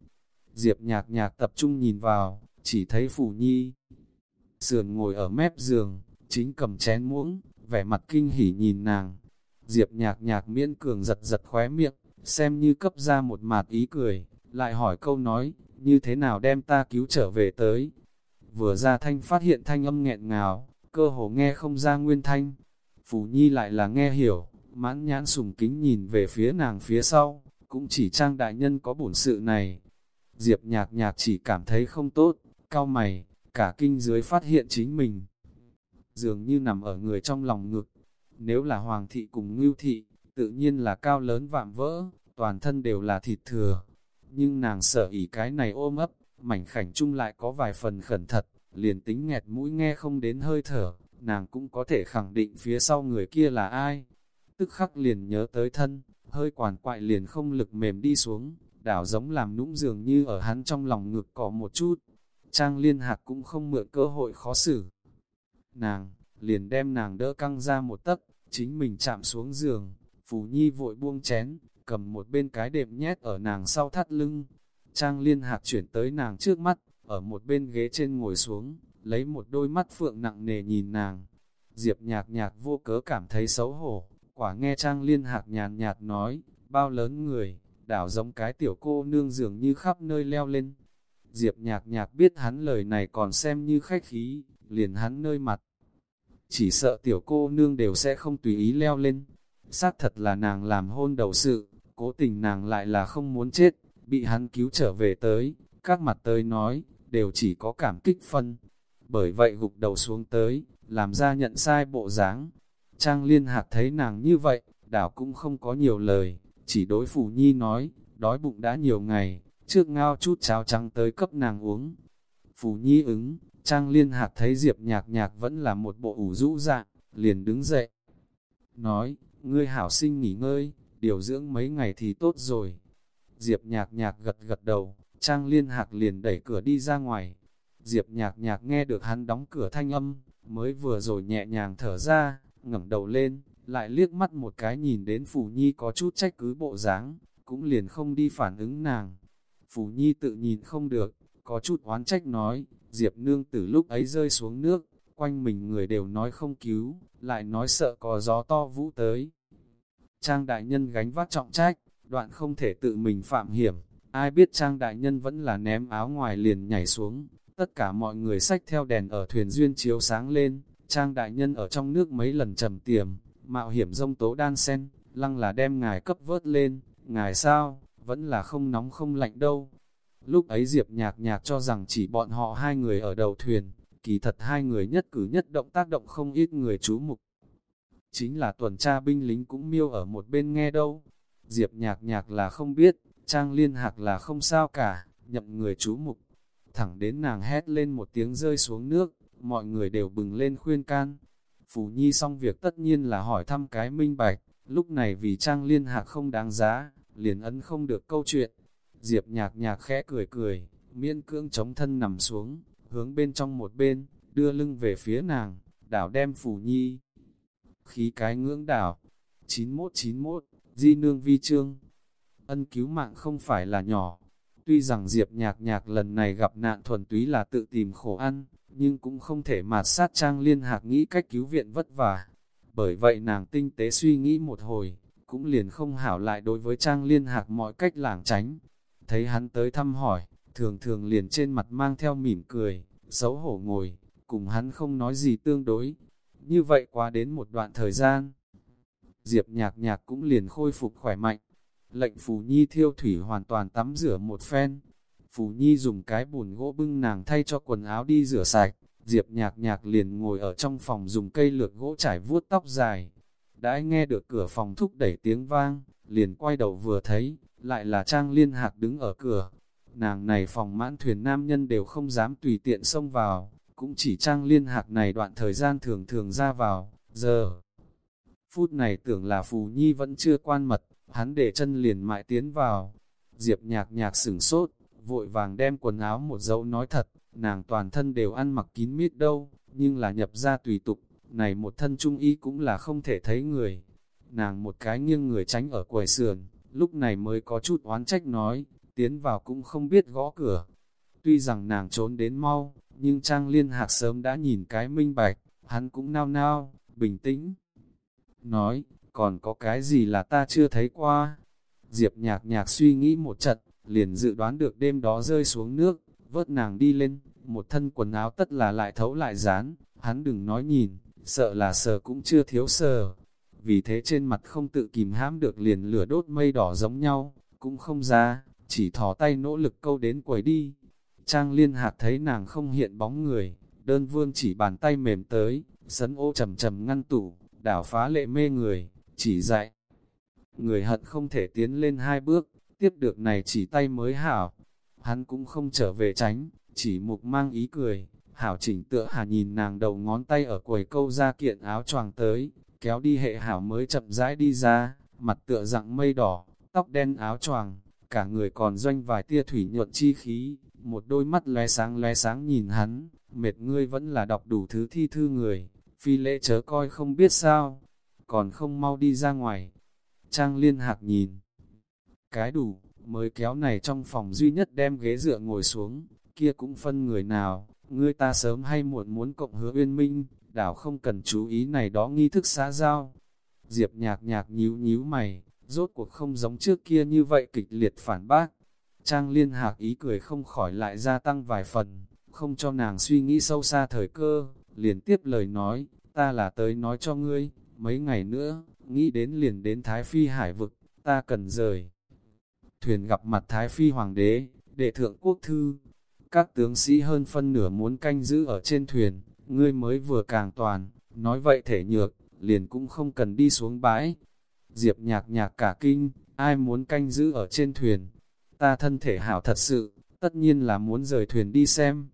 Diệp nhạc nhạc tập trung nhìn vào, chỉ thấy Phù Nhi. Sườn ngồi ở mép giường, chính cầm chén muỗng, vẻ mặt kinh hỉ nhìn nàng. Diệp nhạc nhạc miễn cường giật giật khóe miệng, xem như cấp ra một mạt ý cười, lại hỏi câu nói, như thế nào đem ta cứu trở về tới. Vừa ra thanh phát hiện thanh âm nghẹn ngào, cơ hồ nghe không ra nguyên thanh. Phù Nhi lại là nghe hiểu, mãn nhãn sùng kính nhìn về phía nàng phía sau, cũng chỉ trang đại nhân có bổn sự này. Diệp nhạc nhạc chỉ cảm thấy không tốt, cao mày, cả kinh dưới phát hiện chính mình. Dường như nằm ở người trong lòng ngực, nếu là hoàng thị cùng ngưu thị, tự nhiên là cao lớn vạm vỡ, toàn thân đều là thịt thừa. Nhưng nàng sợ ỉ cái này ôm ấp, mảnh khảnh chung lại có vài phần khẩn thật, liền tính nghẹt mũi nghe không đến hơi thở, nàng cũng có thể khẳng định phía sau người kia là ai. Tức khắc liền nhớ tới thân, hơi quản quại liền không lực mềm đi xuống, đảo giống làm nũng dường như ở hắn trong lòng ngực có một chút. Trang liên hạc cũng không mượn cơ hội khó xử. Nàng, liền đem nàng đỡ căng ra một tấc, chính mình chạm xuống giường, Phù Nhi vội buông chén, cầm một bên cái đệm nhét ở nàng sau thắt lưng. Trang liên hạc chuyển tới nàng trước mắt, ở một bên ghế trên ngồi xuống, lấy một đôi mắt phượng nặng nề nhìn nàng. Diệp nhạc nhạc vô cớ cảm thấy xấu hổ, quả nghe Trang liên hạc nhàn nhạt nói, bao lớn người, đảo giống cái tiểu cô nương dường như khắp nơi leo lên. Diệp nhạc nhạc biết hắn lời này còn xem như khách khí, liền hắn nơi mặt. Chỉ sợ tiểu cô nương đều sẽ không tùy ý leo lên. Xác thật là nàng làm hôn đầu sự, cố tình nàng lại là không muốn chết, bị hắn cứu trở về tới, các mặt tới nói, đều chỉ có cảm kích phân. Bởi vậy gục đầu xuống tới, làm ra nhận sai bộ dáng. Trang liên hạt thấy nàng như vậy, đảo cũng không có nhiều lời, chỉ đối phủ nhi nói, đói bụng đã nhiều ngày, trước ngao chút cháo trắng tới cấp nàng uống. phù nhi ứng, Trang liên hạt thấy Diệp nhạc nhạc vẫn là một bộ ủ rũ dạng, liền đứng dậy. Nói, ngươi hảo sinh nghỉ ngơi, điều dưỡng mấy ngày thì tốt rồi. Diệp nhạc nhạc gật gật đầu, Trang liên hạc liền đẩy cửa đi ra ngoài. Diệp nhạc nhạc nghe được hắn đóng cửa thanh âm, mới vừa rồi nhẹ nhàng thở ra, ngẩng đầu lên, lại liếc mắt một cái nhìn đến phù Nhi có chút trách cứ bộ dáng, cũng liền không đi phản ứng nàng phù Nhi tự nhìn không được, có chút oán trách nói, Diệp nương từ lúc ấy rơi xuống nước, quanh mình người đều nói không cứu, lại nói sợ có gió to vũ tới. Trang đại nhân gánh vác trọng trách, đoạn không thể tự mình phạm hiểm, ai biết Trang đại nhân vẫn là ném áo ngoài liền nhảy xuống, tất cả mọi người xách theo đèn ở thuyền duyên chiếu sáng lên, Trang đại nhân ở trong nước mấy lần trầm tiềm, mạo hiểm rông tố đan sen, lăng là đem ngài cấp vớt lên, ngài sao, vẫn là không nóng không lạnh đâu. Lúc ấy Diệp nhạc nhạc cho rằng chỉ bọn họ hai người ở đầu thuyền, kỳ thật hai người nhất cử nhất động tác động không ít người chú mục. Chính là tuần tra binh lính cũng miêu ở một bên nghe đâu. Diệp nhạc nhạc là không biết, trang liên hạc là không sao cả, nhậm người chú mục. Thẳng đến nàng hét lên một tiếng rơi xuống nước, mọi người đều bừng lên khuyên can. Phù Nhi xong việc tất nhiên là hỏi thăm cái minh bạch, lúc này vì trang liên hạc không đáng giá, liền ấn không được câu chuyện. Diệp nhạc nhạc khẽ cười cười, miễn cưỡng chống thân nằm xuống, hướng bên trong một bên, đưa lưng về phía nàng, đảo đem phủ Nhi. Khí cái ngưỡng đảo, 9191, di nương vi trương. Ân cứu mạng không phải là nhỏ, tuy rằng Diệp nhạc nhạc lần này gặp nạn thuần túy là tự tìm khổ ăn, nhưng cũng không thể mạt sát trang liên hạc nghĩ cách cứu viện vất vả. Bởi vậy nàng tinh tế suy nghĩ một hồi, cũng liền không hảo lại đối với trang liên hạc mọi cách lảng tránh. Thấy hắn tới thăm hỏi, thường thường liền trên mặt mang theo mỉm cười, xấu hổ ngồi, cùng hắn không nói gì tương đối. Như vậy qua đến một đoạn thời gian, Diệp nhạc nhạc cũng liền khôi phục khỏe mạnh. Lệnh Phù Nhi thiêu thủy hoàn toàn tắm rửa một phen, Phù Nhi dùng cái bùn gỗ bưng nàng thay cho quần áo đi rửa sạch, Diệp nhạc nhạc liền ngồi ở trong phòng dùng cây lược gỗ trải vuốt tóc dài. Đã nghe được cửa phòng thúc đẩy tiếng vang, liền quay đầu vừa thấy, lại là Trang Liên Hạc đứng ở cửa. Nàng này phòng mãn thuyền nam nhân đều không dám tùy tiện xông vào, cũng chỉ Trang Liên Hạc này đoạn thời gian thường thường ra vào, giờ. Phút này tưởng là Phù Nhi vẫn chưa quan mật, hắn để chân liền mại tiến vào. Diệp nhạc nhạc sửng sốt, vội vàng đem quần áo một dấu nói thật, nàng toàn thân đều ăn mặc kín mít đâu, nhưng là nhập ra tùy tục, này một thân trung y cũng là không thể thấy người. Nàng một cái nghiêng người tránh ở quầy sườn, lúc này mới có chút oán trách nói, tiến vào cũng không biết gõ cửa. Tuy rằng nàng trốn đến mau, nhưng Trang Liên Hạc sớm đã nhìn cái minh bạch, hắn cũng nao nao, bình tĩnh. Nói, còn có cái gì là ta chưa thấy qua? Diệp nhạc nhạc suy nghĩ một trận, liền dự đoán được đêm đó rơi xuống nước, vớt nàng đi lên, một thân quần áo tất là lại thấu lại dán, hắn đừng nói nhìn, sợ là sờ cũng chưa thiếu sờ. Vì thế trên mặt không tự kìm hãm được liền lửa đốt mây đỏ giống nhau, cũng không ra, chỉ thò tay nỗ lực câu đến quầy đi. Trang liên hạc thấy nàng không hiện bóng người, đơn vương chỉ bàn tay mềm tới, sấn ô trầm trầm ngăn tủ, đảo phá lệ mê người, chỉ dạy. Người hận không thể tiến lên hai bước, tiếp được này chỉ tay mới hảo. Hắn cũng không trở về tránh, chỉ mục mang ý cười, hảo chỉnh tựa hà nhìn nàng đầu ngón tay ở quầy câu ra kiện áo choàng tới, kéo đi hệ hảo mới chậm rãi đi ra, mặt tựa dạng mây đỏ, tóc đen áo choàng, cả người còn doanh vài tia thủy nhuận chi khí, một đôi mắt lóe sáng lóe sáng nhìn hắn, mệt ngươi vẫn là đọc đủ thứ thi thư người, phi lễ chớ coi không biết sao, còn không mau đi ra ngoài. Trang liên hạc nhìn, cái đủ, mới kéo này trong phòng duy nhất đem ghế dựa ngồi xuống, kia cũng phân người nào, ngươi ta sớm hay muộn muốn cộng hứa uyên minh, đảo không cần chú ý này đó nghi thức xã giao. Diệp nhạc nhạc nhíu nhíu mày, rốt cuộc không giống trước kia như vậy kịch liệt phản bác. Trang liên hạc ý cười không khỏi lại gia tăng vài phần, không cho nàng suy nghĩ sâu xa thời cơ, liền tiếp lời nói, ta là tới nói cho ngươi, mấy ngày nữa, nghĩ đến liền đến Thái Phi Hải vực, ta cần rời. Thuyền gặp mặt Thái Phi Hoàng đế, đệ thượng quốc thư, các tướng sĩ hơn phân nửa muốn canh giữ ở trên thuyền, ngươi mới vừa càng toàn, nói vậy thể nhược, liền cũng không cần đi xuống bãi. Diệp nhạc nhạc cả kinh, ai muốn canh giữ ở trên thuyền, ta thân thể hảo thật sự, tất nhiên là muốn rời thuyền đi xem.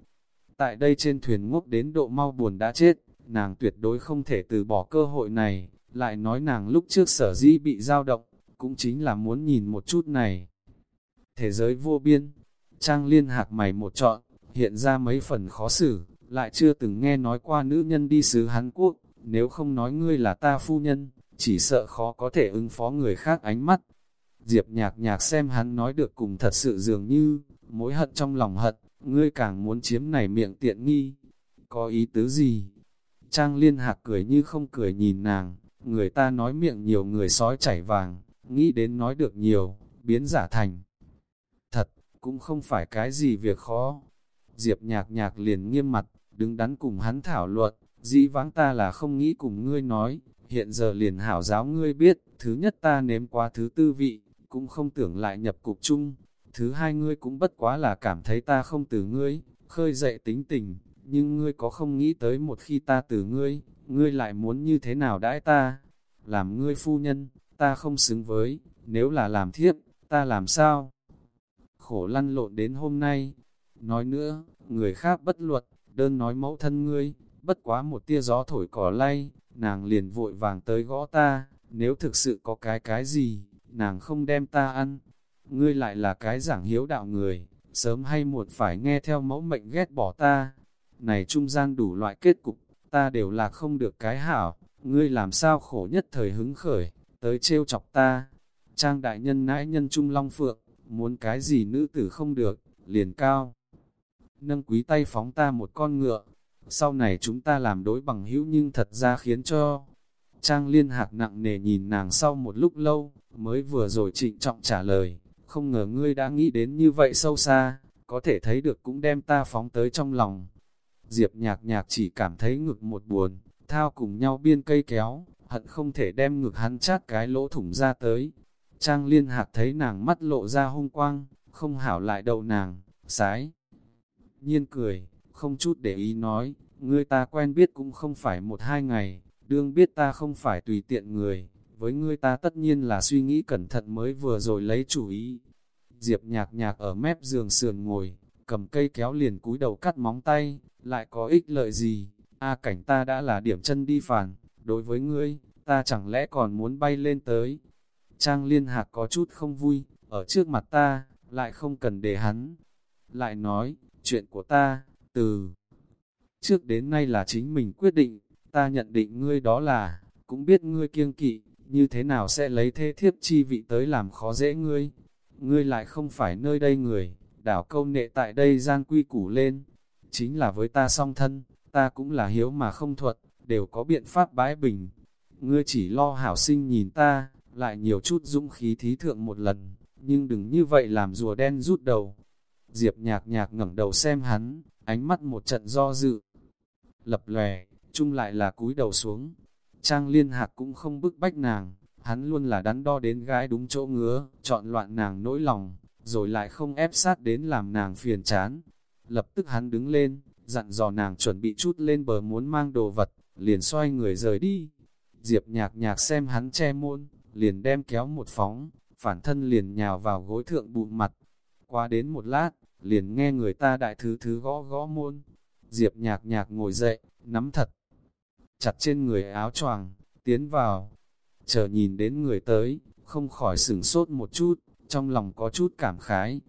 Tại đây trên thuyền ngốc đến độ mau buồn đã chết, nàng tuyệt đối không thể từ bỏ cơ hội này, lại nói nàng lúc trước sở dĩ bị dao động, cũng chính là muốn nhìn một chút này. Thế giới vô biên, trang liên hạc mày một trọn, hiện ra mấy phần khó xử, lại chưa từng nghe nói qua nữ nhân đi xứ Hàn Quốc, nếu không nói ngươi là ta phu nhân, chỉ sợ khó có thể ứng phó người khác ánh mắt. Diệp nhạc nhạc xem hắn nói được cùng thật sự dường như, mối hận trong lòng hận, ngươi càng muốn chiếm này miệng tiện nghi. Có ý tứ gì? Trang liên hạc cười như không cười nhìn nàng, người ta nói miệng nhiều người sói chảy vàng, nghĩ đến nói được nhiều, biến giả thành. Cũng không phải cái gì việc khó. Diệp nhạc nhạc liền nghiêm mặt, đứng đắn cùng hắn thảo luận, dĩ vãng ta là không nghĩ cùng ngươi nói, hiện giờ liền hảo giáo ngươi biết, thứ nhất ta nếm qua thứ tư vị, cũng không tưởng lại nhập cục chung, thứ hai ngươi cũng bất quá là cảm thấy ta không từ ngươi, khơi dậy tính tình, nhưng ngươi có không nghĩ tới một khi ta từ ngươi, ngươi lại muốn như thế nào đãi ta, làm ngươi phu nhân, ta không xứng với, nếu là làm thiếp, ta làm sao? Khổ lăn lộn đến hôm nay, nói nữa, người khác bất luật, đơn nói mẫu thân ngươi, bất quá một tia gió thổi cỏ lay, nàng liền vội vàng tới gõ ta, nếu thực sự có cái cái gì, nàng không đem ta ăn, ngươi lại là cái giảng hiếu đạo người, sớm hay muộn phải nghe theo mẫu mệnh ghét bỏ ta, này trung gian đủ loại kết cục, ta đều là không được cái hảo, ngươi làm sao khổ nhất thời hứng khởi, tới trêu chọc ta, trang đại nhân nãi nhân trung long phượng, muốn cái gì nữ tử không được, liền cao nâng quý tay phóng ta một con ngựa. Sau này chúng ta làm đối bằng hữu nhưng thật ra khiến cho... Trang liên hạc nặng nề nhìn nàng sau một lúc lâu, mới vừa rồi trịnh trọng trả lời, không ngờ ngươi đã nghĩ đến như vậy sâu xa, có thể thấy được cũng đem ta phóng tới trong lòng. Diệp nhạc nhạc chỉ cảm thấy ngực một buồn, thao cùng nhau biên cây kéo, hận không thể đem ngực hắn chát cái lỗ thủng ra tới. Trang liên hạc thấy nàng mắt lộ ra hung quang, không hảo lại đầu nàng, sái nhiên cười, không chút để ý nói, ngươi ta quen biết cũng không phải một hai ngày, đương biết ta không phải tùy tiện người, với ngươi ta tất nhiên là suy nghĩ cẩn thận mới vừa rồi lấy chủ ý. Diệp nhạc nhạc ở mép giường sườn ngồi, cầm cây kéo liền cúi đầu cắt móng tay, lại có ích lợi gì, a cảnh ta đã là điểm chân đi phản, đối với ngươi, ta chẳng lẽ còn muốn bay lên tới. Trang liên hạc có chút không vui, ở trước mặt ta, lại không cần để hắn. Lại nói, chuyện của ta, từ trước đến nay là chính mình quyết định, ta nhận định ngươi đó là, cũng biết ngươi kiêng kỵ, như thế nào sẽ lấy thế thiếp chi vị tới làm khó dễ ngươi. Ngươi lại không phải nơi đây người, đảo câu nệ tại đây gian quy củ lên. Chính là với ta song thân, ta cũng là hiếu mà không thuật, đều có biện pháp bãi bình. Ngươi chỉ lo hảo sinh nhìn ta, lại nhiều chút dũng khí thí thượng một lần, nhưng đừng như vậy làm rùa đen rút đầu. Diệp nhạc nhạc ngẩng đầu xem hắn, ánh mắt một trận do dự. Lập lòe, chung lại là cúi đầu xuống. Trang liên hạc cũng không bức bách nàng, hắn luôn là đắn đo đến gái đúng chỗ ngứa, chọn loạn nàng nỗi lòng, rồi lại không ép sát đến làm nàng phiền chán. Lập tức hắn đứng lên, dặn dò nàng chuẩn bị chút lên bờ muốn mang đồ vật, liền xoay người rời đi. Diệp nhạc nhạc xem hắn che môn, liền đem kéo một phóng, phản thân liền nhào vào gối thượng bụng mặt. Qua đến một lát, liền nghe người ta đại thứ thứ gõ gõ môn. Diệp nhạc nhạc ngồi dậy, nắm thật, chặt trên người áo choàng, tiến vào. Chờ nhìn đến người tới, không khỏi sửng sốt một chút, trong lòng có chút cảm khái.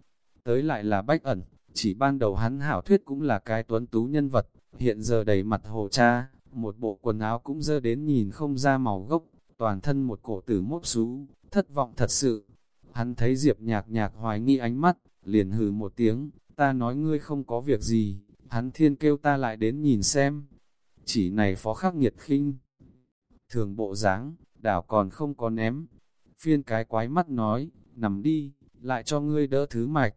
Tới lại là bách ẩn, chỉ ban đầu hắn hảo thuyết cũng là cái tuấn tú nhân vật, hiện giờ đầy mặt hồ cha, một bộ quần áo cũng dơ đến nhìn không ra màu gốc, toàn thân một cổ tử mốt xú, thất vọng thật sự. Hắn thấy Diệp nhạc nhạc hoài nghi ánh mắt, liền hừ một tiếng, ta nói ngươi không có việc gì, hắn thiên kêu ta lại đến nhìn xem. Chỉ này phó khắc nghiệt khinh. Thường bộ dáng đảo còn không có ném. Phiên cái quái mắt nói, nằm đi, lại cho ngươi đỡ thứ mạch.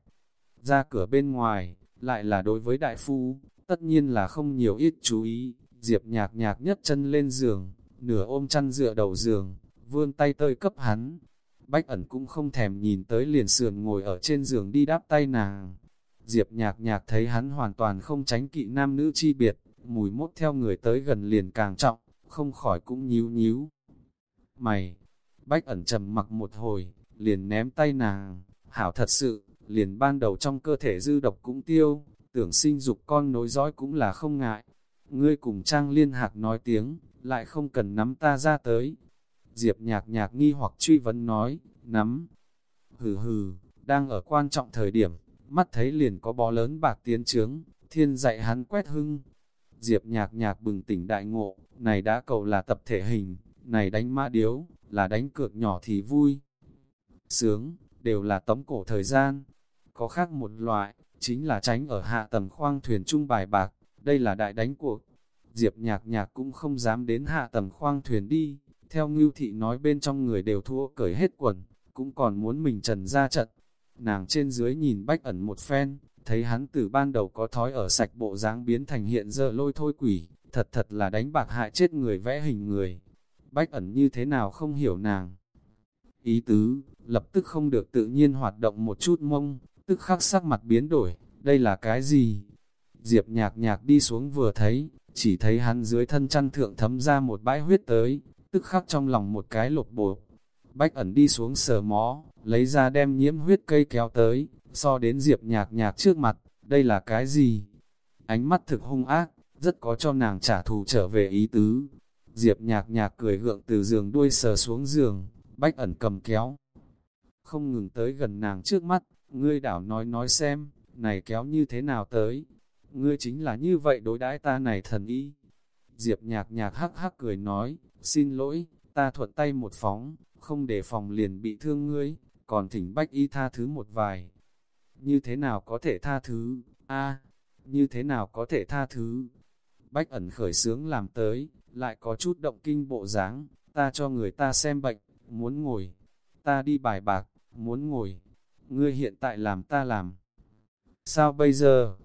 Ra cửa bên ngoài, lại là đối với đại phu, tất nhiên là không nhiều ít chú ý. Diệp nhạc nhạc nhất chân lên giường, nửa ôm chăn dựa đầu giường, vươn tay tơi cấp hắn. Bách ẩn cũng không thèm nhìn tới liền sườn ngồi ở trên giường đi đáp tay nàng. Diệp nhạc nhạc thấy hắn hoàn toàn không tránh kỵ nam nữ chi biệt, mùi mốt theo người tới gần liền càng trọng, không khỏi cũng nhíu nhíu. Mày, bách ẩn trầm mặc một hồi, liền ném tay nàng, hảo thật sự, liền ban đầu trong cơ thể dư độc cũng tiêu, tưởng sinh dục con nối dõi cũng là không ngại. Ngươi cùng Trang Liên Hạc nói tiếng, lại không cần nắm ta ra tới. Diệp nhạc nhạc nghi hoặc truy vấn nói, nắm. Hừ hừ, đang ở quan trọng thời điểm, mắt thấy liền có bó lớn bạc tiến trướng, thiên dạy hắn quét hưng. Diệp nhạc nhạc bừng tỉnh đại ngộ, này đã cầu là tập thể hình, này đánh mã điếu, là đánh cược nhỏ thì vui. Sướng, đều là tống cổ thời gian. Có khác một loại, chính là tránh ở hạ tầng khoang thuyền trung bài bạc, đây là đại đánh cuộc. Diệp nhạc nhạc cũng không dám đến hạ tầm khoang thuyền đi, theo ngưu thị nói bên trong người đều thua cởi hết quần, cũng còn muốn mình trần ra trận. Nàng trên dưới nhìn bách ẩn một phen, thấy hắn từ ban đầu có thói ở sạch bộ dáng biến thành hiện giờ lôi thôi quỷ, thật thật là đánh bạc hại chết người vẽ hình người. Bách ẩn như thế nào không hiểu nàng. Ý tứ, lập tức không được tự nhiên hoạt động một chút mông, tức khắc sắc mặt biến đổi, đây là cái gì? Diệp nhạc nhạc đi xuống vừa thấy, chỉ thấy hắn dưới thân chăn thượng thấm ra một bãi huyết tới, tức khắc trong lòng một cái lột bột. Bách ẩn đi xuống sờ mó, lấy ra đem nhiễm huyết cây kéo tới, so đến diệp nhạc nhạc trước mặt, đây là cái gì? Ánh mắt thực hung ác, rất có cho nàng trả thù trở về ý tứ. Diệp nhạc nhạc cười gượng từ giường đuôi sờ xuống giường, bách ẩn cầm kéo. Không ngừng tới gần nàng trước mắt, ngươi đảo nói nói xem, này kéo như thế nào tới? Ngươi chính là như vậy đối đãi ta này thần y. Diệp nhạc nhạc hắc hắc cười nói, xin lỗi, ta thuận tay một phóng, không để phòng liền bị thương ngươi, còn thỉnh bách y tha thứ một vài. Như thế nào có thể tha thứ, a như thế nào có thể tha thứ? Bách ẩn khởi sướng làm tới, lại có chút động kinh bộ dáng, ta cho người ta xem bệnh, muốn ngồi, ta đi bài bạc, muốn ngồi, ngươi hiện tại làm ta làm. Sao bây giờ?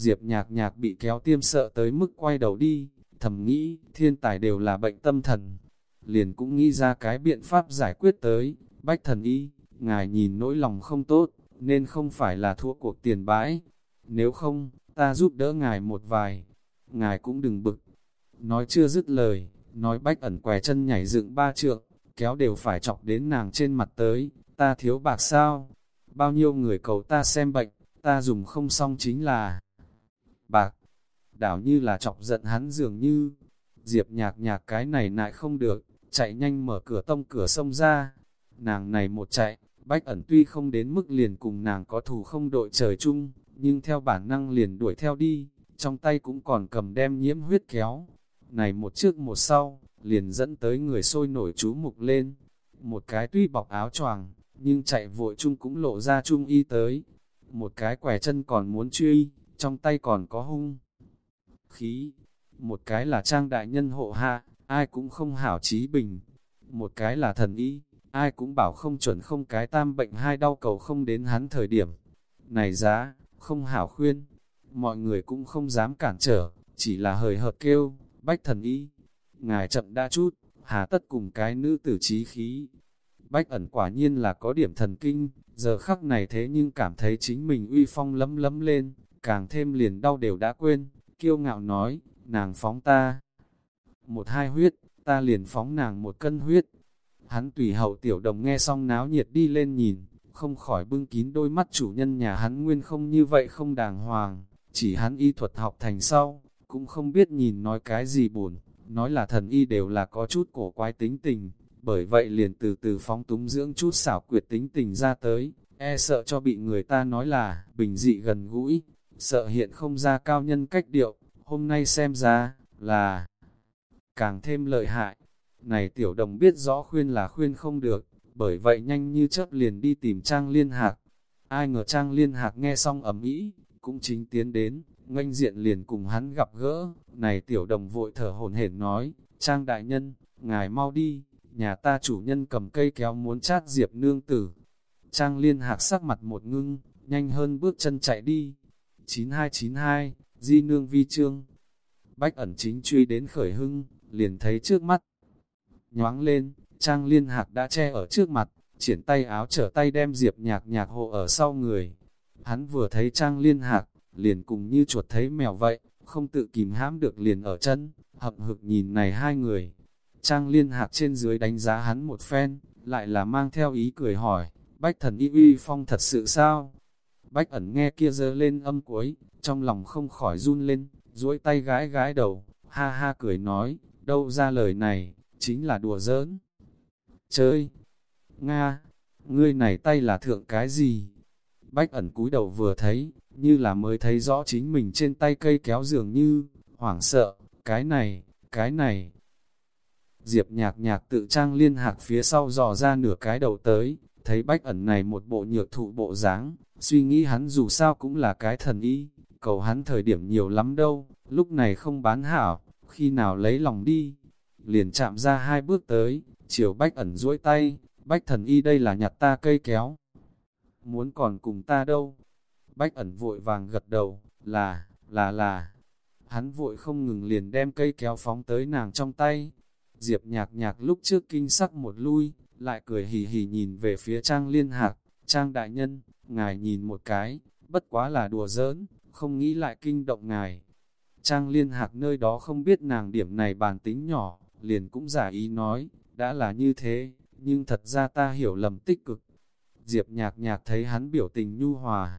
Diệp nhạc nhạc bị kéo tiêm sợ tới mức quay đầu đi, thầm nghĩ, thiên tài đều là bệnh tâm thần. Liền cũng nghĩ ra cái biện pháp giải quyết tới, bách thần y, ngài nhìn nỗi lòng không tốt, nên không phải là thua cuộc tiền bãi. Nếu không, ta giúp đỡ ngài một vài, ngài cũng đừng bực. Nói chưa dứt lời, nói bách ẩn què chân nhảy dựng ba trượng, kéo đều phải chọc đến nàng trên mặt tới, ta thiếu bạc sao? Bao nhiêu người cầu ta xem bệnh, ta dùng không xong chính là bạc. Đảo như là chọc giận hắn dường như, Diệp nhạc nhạc cái này nại không được, chạy nhanh mở cửa tông cửa sông ra. Nàng này một chạy, bách ẩn tuy không đến mức liền cùng nàng có thù không đội trời chung, nhưng theo bản năng liền đuổi theo đi, trong tay cũng còn cầm đem nhiễm huyết kéo. Này một trước một sau, liền dẫn tới người sôi nổi chú mục lên. Một cái tuy bọc áo choàng, nhưng chạy vội chung cũng lộ ra chung y tới. Một cái quẻ chân còn muốn truy, trong tay còn có hung. Khí, một cái là trang đại nhân hộ hạ, ai cũng không hảo trí bình. Một cái là thần y, ai cũng bảo không chuẩn không cái tam bệnh hai đau cầu không đến hắn thời điểm. Này giá, không hảo khuyên, mọi người cũng không dám cản trở, chỉ là hời hợt kêu, bách thần y. Ngài chậm đã chút, hà tất cùng cái nữ tử trí khí. Bách ẩn quả nhiên là có điểm thần kinh, giờ khắc này thế nhưng cảm thấy chính mình uy phong lấm lấm lên, càng thêm liền đau đều đã quên, kiêu ngạo nói, nàng phóng ta. Một hai huyết, ta liền phóng nàng một cân huyết. Hắn tùy hậu tiểu đồng nghe xong náo nhiệt đi lên nhìn, không khỏi bưng kín đôi mắt chủ nhân nhà hắn nguyên không như vậy không đàng hoàng, chỉ hắn y thuật học thành sau, cũng không biết nhìn nói cái gì buồn, nói là thần y đều là có chút cổ quái tính tình, bởi vậy liền từ từ phóng túng dưỡng chút xảo quyệt tính tình ra tới, e sợ cho bị người ta nói là bình dị gần gũi, sợ hiện không ra cao nhân cách điệu, hôm nay xem ra, là càng thêm lợi hại. Này tiểu đồng biết rõ khuyên là khuyên không được, bởi vậy nhanh như chớp liền đi tìm Trang Liên Hạc. Ai ngờ Trang Liên Hạc nghe xong ẩm ý, cũng chính tiến đến, nganh diện liền cùng hắn gặp gỡ. Này tiểu đồng vội thở hồn hển nói, Trang đại nhân, ngài mau đi, nhà ta chủ nhân cầm cây kéo muốn chát diệp nương tử. Trang Liên Hạc sắc mặt một ngưng, nhanh hơn bước chân chạy đi. 9292 di nương vi trương. Bách ẩn chính truy đến khởi hưng, liền thấy trước mắt. Nhoáng lên, trang liên hạc đã che ở trước mặt, triển tay áo trở tay đem diệp nhạc nhạc hộ ở sau người. Hắn vừa thấy trang liên hạc, liền cùng như chuột thấy mèo vậy, không tự kìm hãm được liền ở chân, hậm hực nhìn này hai người. Trang liên hạc trên dưới đánh giá hắn một phen, lại là mang theo ý cười hỏi, bách thần y uy phong thật sự sao? Bách ẩn nghe kia dơ lên âm cuối, trong lòng không khỏi run lên, duỗi tay gái gái đầu, ha ha cười nói, đâu ra lời này, chính là đùa giỡn. Chơi! Nga! Ngươi này tay là thượng cái gì? Bách ẩn cúi đầu vừa thấy, như là mới thấy rõ chính mình trên tay cây kéo dường như, hoảng sợ, cái này, cái này. Diệp nhạc nhạc tự trang liên hạc phía sau dò ra nửa cái đầu tới, thấy bách ẩn này một bộ nhược thụ bộ dáng, suy nghĩ hắn dù sao cũng là cái thần y, cầu hắn thời điểm nhiều lắm đâu, lúc này không bán hảo, khi nào lấy lòng đi. Liền chạm ra hai bước tới, chiều bách ẩn duỗi tay, bách thần y đây là nhặt ta cây kéo. Muốn còn cùng ta đâu? Bách ẩn vội vàng gật đầu, là, là là. Hắn vội không ngừng liền đem cây kéo phóng tới nàng trong tay. Diệp nhạc nhạc lúc trước kinh sắc một lui, lại cười hì hì nhìn về phía trang liên hạc, trang đại nhân, ngài nhìn một cái, bất quá là đùa giỡn, không nghĩ lại kinh động ngài. Trang liên hạc nơi đó không biết nàng điểm này bàn tính nhỏ, liền cũng giả ý nói, đã là như thế, nhưng thật ra ta hiểu lầm tích cực. Diệp nhạc nhạc thấy hắn biểu tình nhu hòa,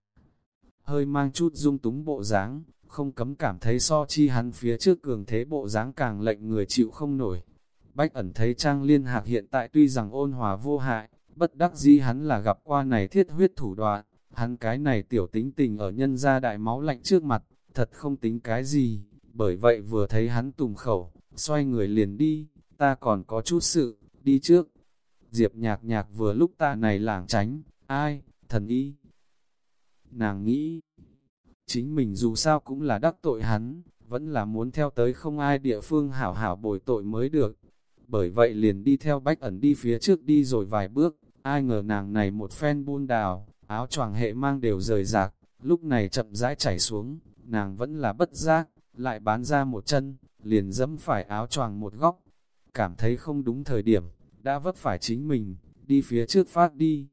hơi mang chút dung túng bộ dáng, không cấm cảm thấy so chi hắn phía trước cường thế bộ dáng càng lệnh người chịu không nổi. Bách ẩn thấy Trang Liên Hạc hiện tại tuy rằng ôn hòa vô hại, bất đắc dĩ hắn là gặp qua này thiết huyết thủ đoạn, hắn cái này tiểu tính tình ở nhân gia đại máu lạnh trước mặt, thật không tính cái gì, bởi vậy vừa thấy hắn tùng khẩu, xoay người liền đi, ta còn có chút sự, đi trước. Diệp nhạc nhạc vừa lúc ta này lảng tránh, ai, thần y. Nàng nghĩ, chính mình dù sao cũng là đắc tội hắn, vẫn là muốn theo tới không ai địa phương hảo hảo bồi tội mới được. Bởi vậy liền đi theo bách ẩn đi phía trước đi rồi vài bước, ai ngờ nàng này một phen buôn đào, áo choàng hệ mang đều rời rạc, lúc này chậm rãi chảy xuống, nàng vẫn là bất giác, lại bán ra một chân, liền dẫm phải áo choàng một góc, cảm thấy không đúng thời điểm, đã vấp phải chính mình, đi phía trước phát đi.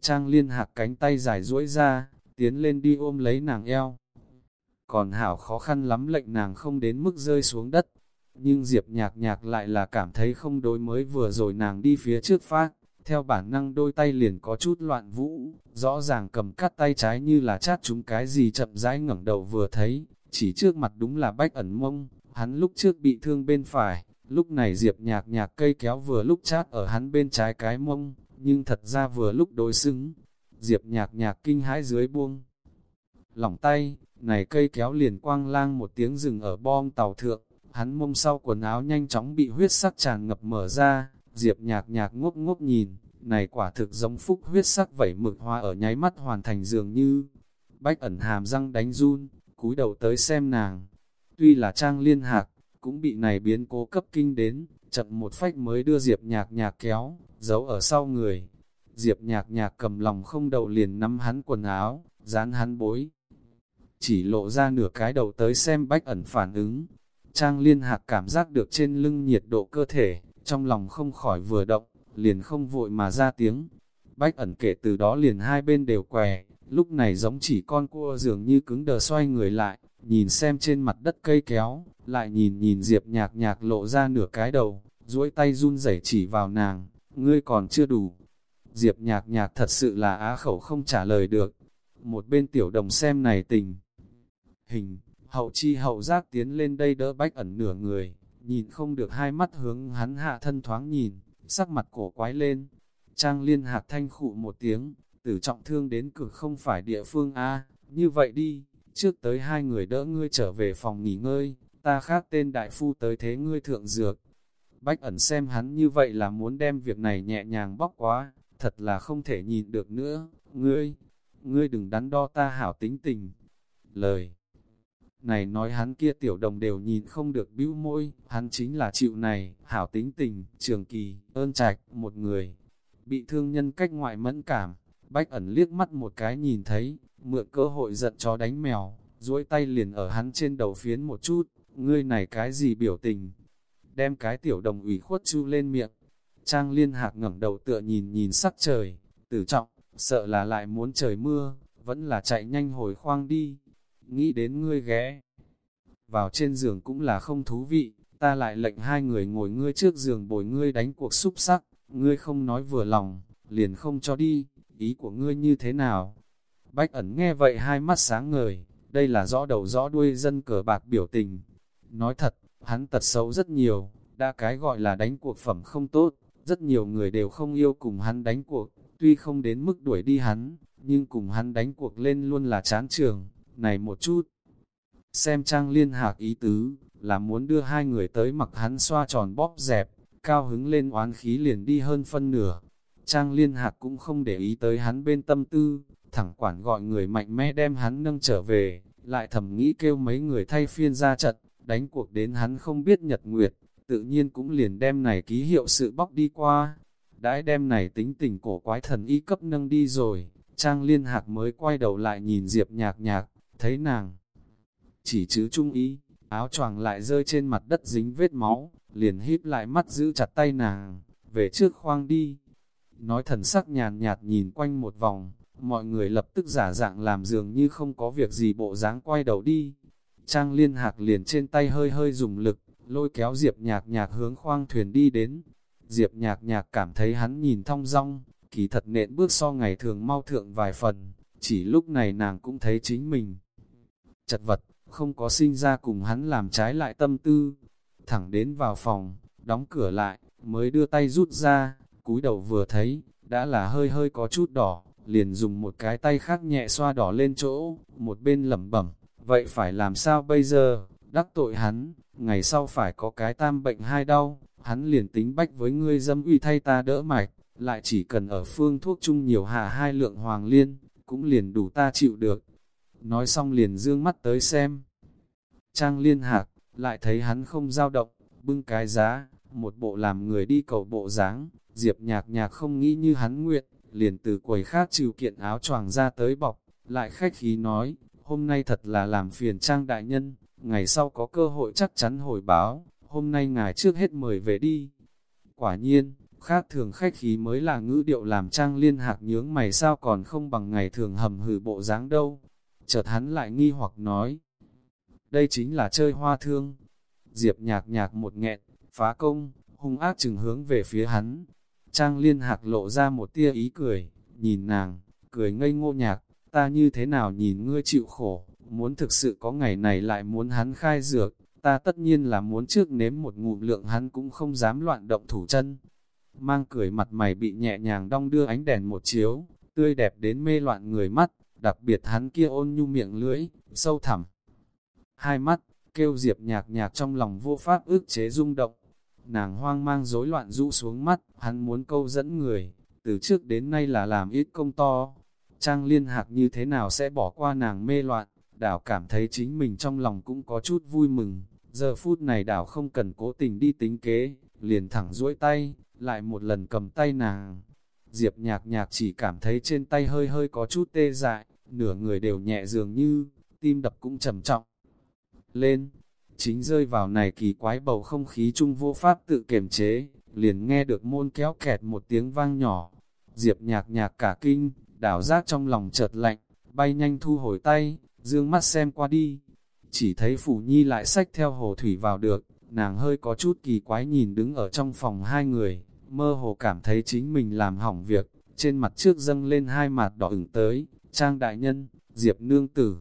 Trang liên hạc cánh tay dài duỗi ra, tiến lên đi ôm lấy nàng eo. Còn hảo khó khăn lắm lệnh nàng không đến mức rơi xuống đất. nhưng Diệp nhạc nhạc lại là cảm thấy không đối mới vừa rồi nàng đi phía trước phát, theo bản năng đôi tay liền có chút loạn vũ, rõ ràng cầm cắt tay trái như là chát chúng cái gì chậm rãi ngẩng đầu vừa thấy, chỉ trước mặt đúng là bách ẩn mông, hắn lúc trước bị thương bên phải, lúc này Diệp nhạc nhạc cây kéo vừa lúc chát ở hắn bên trái cái mông, nhưng thật ra vừa lúc đối xứng, Diệp nhạc nhạc kinh hãi dưới buông. Lỏng tay, này cây kéo liền quang lang một tiếng rừng ở bom tàu thượng, hắn mông sau quần áo nhanh chóng bị huyết sắc tràn ngập mở ra, Diệp nhạc nhạc ngốc ngốc nhìn, này quả thực giống phúc huyết sắc vẩy mực hoa ở nháy mắt hoàn thành dường như. Bách ẩn hàm răng đánh run, cúi đầu tới xem nàng. Tuy là trang liên hạc, cũng bị này biến cố cấp kinh đến, chậm một phách mới đưa Diệp nhạc nhạc kéo, giấu ở sau người. Diệp nhạc nhạc cầm lòng không đậu liền nắm hắn quần áo, dán hắn bối. Chỉ lộ ra nửa cái đầu tới xem bách ẩn phản ứng. Trang liên hạc cảm giác được trên lưng nhiệt độ cơ thể, trong lòng không khỏi vừa động, liền không vội mà ra tiếng. Bách ẩn kể từ đó liền hai bên đều què, lúc này giống chỉ con cua dường như cứng đờ xoay người lại, nhìn xem trên mặt đất cây kéo, lại nhìn nhìn Diệp nhạc nhạc lộ ra nửa cái đầu, duỗi tay run rẩy chỉ vào nàng, ngươi còn chưa đủ. Diệp nhạc nhạc thật sự là á khẩu không trả lời được. Một bên tiểu đồng xem này tình. Hình, hậu chi hậu giác tiến lên đây đỡ bách ẩn nửa người, nhìn không được hai mắt hướng hắn hạ thân thoáng nhìn, sắc mặt cổ quái lên. Trang liên hạc thanh khụ một tiếng, tử trọng thương đến cực không phải địa phương A, như vậy đi, trước tới hai người đỡ ngươi trở về phòng nghỉ ngơi, ta khác tên đại phu tới thế ngươi thượng dược. Bách ẩn xem hắn như vậy là muốn đem việc này nhẹ nhàng bóc quá, thật là không thể nhìn được nữa, ngươi, ngươi đừng đắn đo ta hảo tính tình. Lời này nói hắn kia tiểu đồng đều nhìn không được bĩu môi, hắn chính là chịu này, hảo tính tình, trường kỳ, ơn trạch, một người. Bị thương nhân cách ngoại mẫn cảm, bách ẩn liếc mắt một cái nhìn thấy, mượn cơ hội giận chó đánh mèo, duỗi tay liền ở hắn trên đầu phiến một chút, ngươi này cái gì biểu tình. Đem cái tiểu đồng ủy khuất chu lên miệng, trang liên hạc ngẩng đầu tựa nhìn nhìn sắc trời, tử trọng, sợ là lại muốn trời mưa, vẫn là chạy nhanh hồi khoang đi nghĩ đến ngươi ghé. Vào trên giường cũng là không thú vị, ta lại lệnh hai người ngồi ngươi trước giường bồi ngươi đánh cuộc xúc sắc, ngươi không nói vừa lòng, liền không cho đi, ý của ngươi như thế nào? Bách ẩn nghe vậy hai mắt sáng ngời, đây là rõ đầu rõ đuôi dân cờ bạc biểu tình. Nói thật, hắn tật xấu rất nhiều, đa cái gọi là đánh cuộc phẩm không tốt, rất nhiều người đều không yêu cùng hắn đánh cuộc, tuy không đến mức đuổi đi hắn, nhưng cùng hắn đánh cuộc lên luôn là chán trường này một chút. Xem trang liên hạc ý tứ, là muốn đưa hai người tới mặc hắn xoa tròn bóp dẹp, cao hứng lên oán khí liền đi hơn phân nửa. Trang liên hạc cũng không để ý tới hắn bên tâm tư, thẳng quản gọi người mạnh mẽ đem hắn nâng trở về, lại thầm nghĩ kêu mấy người thay phiên ra trận, đánh cuộc đến hắn không biết nhật nguyệt, tự nhiên cũng liền đem này ký hiệu sự bóc đi qua. Đãi đem này tính tình cổ quái thần y cấp nâng đi rồi, Trang liên hạc mới quay đầu lại nhìn Diệp nhạc nhạc, thấy nàng. Chỉ chứ trung ý, áo choàng lại rơi trên mặt đất dính vết máu, liền híp lại mắt giữ chặt tay nàng, về trước khoang đi. Nói thần sắc nhàn nhạt nhìn quanh một vòng, mọi người lập tức giả dạng làm dường như không có việc gì bộ dáng quay đầu đi. Trang liên hạc liền trên tay hơi hơi dùng lực, lôi kéo Diệp nhạc nhạc hướng khoang thuyền đi đến. Diệp nhạc nhạc cảm thấy hắn nhìn thong dong, kỳ thật nện bước so ngày thường mau thượng vài phần, chỉ lúc này nàng cũng thấy chính mình chật vật, không có sinh ra cùng hắn làm trái lại tâm tư. Thẳng đến vào phòng, đóng cửa lại, mới đưa tay rút ra, cúi đầu vừa thấy, đã là hơi hơi có chút đỏ, liền dùng một cái tay khác nhẹ xoa đỏ lên chỗ, một bên lẩm bẩm, vậy phải làm sao bây giờ, đắc tội hắn, ngày sau phải có cái tam bệnh hai đau, hắn liền tính bách với ngươi dâm uy thay ta đỡ mạch, lại chỉ cần ở phương thuốc chung nhiều hạ hai lượng hoàng liên, cũng liền đủ ta chịu được nói xong liền dương mắt tới xem. Trang liên hạc, lại thấy hắn không giao động, bưng cái giá, một bộ làm người đi cầu bộ dáng diệp nhạc nhạc không nghĩ như hắn nguyện, liền từ quầy khác trừ kiện áo choàng ra tới bọc, lại khách khí nói, hôm nay thật là làm phiền trang đại nhân, ngày sau có cơ hội chắc chắn hồi báo, hôm nay ngài trước hết mời về đi. Quả nhiên, khác thường khách khí mới là ngữ điệu làm trang liên hạc nhướng mày sao còn không bằng ngày thường hầm hử bộ dáng đâu, chợt hắn lại nghi hoặc nói. Đây chính là chơi hoa thương. Diệp nhạc nhạc một nghẹn, phá công, hung ác chừng hướng về phía hắn. Trang liên hạc lộ ra một tia ý cười, nhìn nàng, cười ngây ngô nhạc, ta như thế nào nhìn ngươi chịu khổ, muốn thực sự có ngày này lại muốn hắn khai dược, ta tất nhiên là muốn trước nếm một ngụm lượng hắn cũng không dám loạn động thủ chân. Mang cười mặt mày bị nhẹ nhàng đong đưa ánh đèn một chiếu, tươi đẹp đến mê loạn người mắt, đặc biệt hắn kia ôn nhu miệng lưỡi, sâu thẳm. Hai mắt, kêu diệp nhạc nhạc trong lòng vô pháp ước chế rung động. Nàng hoang mang rối loạn rũ xuống mắt, hắn muốn câu dẫn người, từ trước đến nay là làm ít công to. Trang liên hạc như thế nào sẽ bỏ qua nàng mê loạn, đảo cảm thấy chính mình trong lòng cũng có chút vui mừng. Giờ phút này đảo không cần cố tình đi tính kế, liền thẳng duỗi tay, lại một lần cầm tay nàng. Diệp nhạc nhạc chỉ cảm thấy trên tay hơi hơi có chút tê dại, nửa người đều nhẹ dường như, tim đập cũng trầm trọng. Lên, chính rơi vào này kỳ quái bầu không khí chung vô pháp tự kiềm chế, liền nghe được môn kéo kẹt một tiếng vang nhỏ. Diệp nhạc nhạc cả kinh, đảo giác trong lòng chợt lạnh, bay nhanh thu hồi tay, dương mắt xem qua đi. Chỉ thấy Phủ Nhi lại sách theo hồ thủy vào được, nàng hơi có chút kỳ quái nhìn đứng ở trong phòng hai người, mơ hồ cảm thấy chính mình làm hỏng việc, trên mặt trước dâng lên hai mặt đỏ ửng tới, Trang Đại Nhân, Diệp Nương Tử.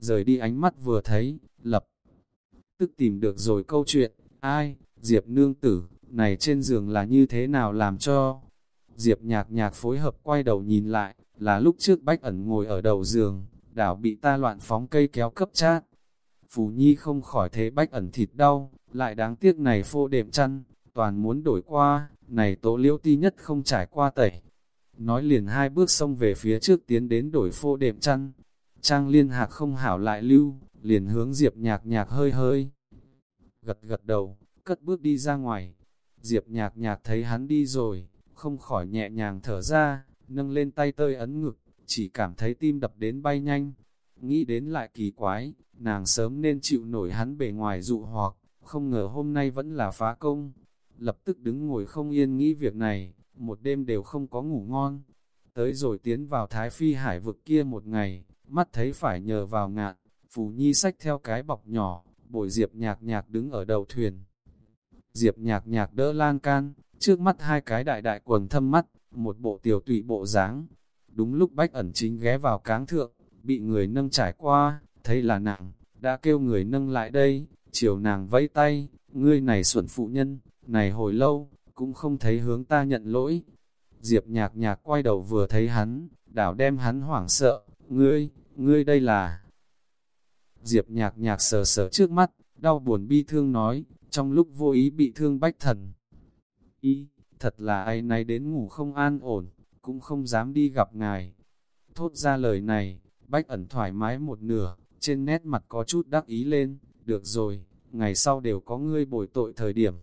Rời đi ánh mắt vừa thấy, lập tức tìm được rồi câu chuyện, ai, Diệp Nương Tử, này trên giường là như thế nào làm cho... Diệp nhạc nhạc phối hợp quay đầu nhìn lại, là lúc trước bách ẩn ngồi ở đầu giường, đảo bị ta loạn phóng cây kéo cấp chát. Phù Nhi không khỏi thế bách ẩn thịt đau, lại đáng tiếc này phô đệm chăn, toàn muốn đổi qua, này tố liễu ti nhất không trải qua tẩy. Nói liền hai bước xông về phía trước tiến đến đổi phô đệm chăn. Trang liên hạc không hảo lại lưu, liền hướng Diệp nhạc nhạc hơi hơi. Gật gật đầu, cất bước đi ra ngoài. Diệp nhạc nhạc thấy hắn đi rồi, không khỏi nhẹ nhàng thở ra, nâng lên tay tơi ấn ngực, chỉ cảm thấy tim đập đến bay nhanh. Nghĩ đến lại kỳ quái, nàng sớm nên chịu nổi hắn bề ngoài dụ hoặc, không ngờ hôm nay vẫn là phá công. Lập tức đứng ngồi không yên nghĩ việc này, một đêm đều không có ngủ ngon. Tới rồi tiến vào Thái Phi hải vực kia một ngày, mắt thấy phải nhờ vào ngạn, Phù Nhi sách theo cái bọc nhỏ, bồi Diệp nhạc nhạc đứng ở đầu thuyền. Diệp nhạc nhạc đỡ lan can, trước mắt hai cái đại đại quần thâm mắt, một bộ tiểu tụy bộ dáng. Đúng lúc bách ẩn chính ghé vào cáng thượng, bị người nâng trải qua, thấy là nặng, đã kêu người nâng lại đây, chiều nàng vẫy tay, ngươi này xuẩn phụ nhân, này hồi lâu, cũng không thấy hướng ta nhận lỗi. Diệp nhạc nhạc quay đầu vừa thấy hắn, đảo đem hắn hoảng sợ, ngươi, ngươi đây là... Diệp nhạc nhạc sờ sờ trước mắt, đau buồn bi thương nói, trong lúc vô ý bị thương bách thần. Ý, thật là ai nay đến ngủ không an ổn, cũng không dám đi gặp ngài. Thốt ra lời này, bách ẩn thoải mái một nửa, trên nét mặt có chút đắc ý lên, được rồi, ngày sau đều có ngươi bồi tội thời điểm.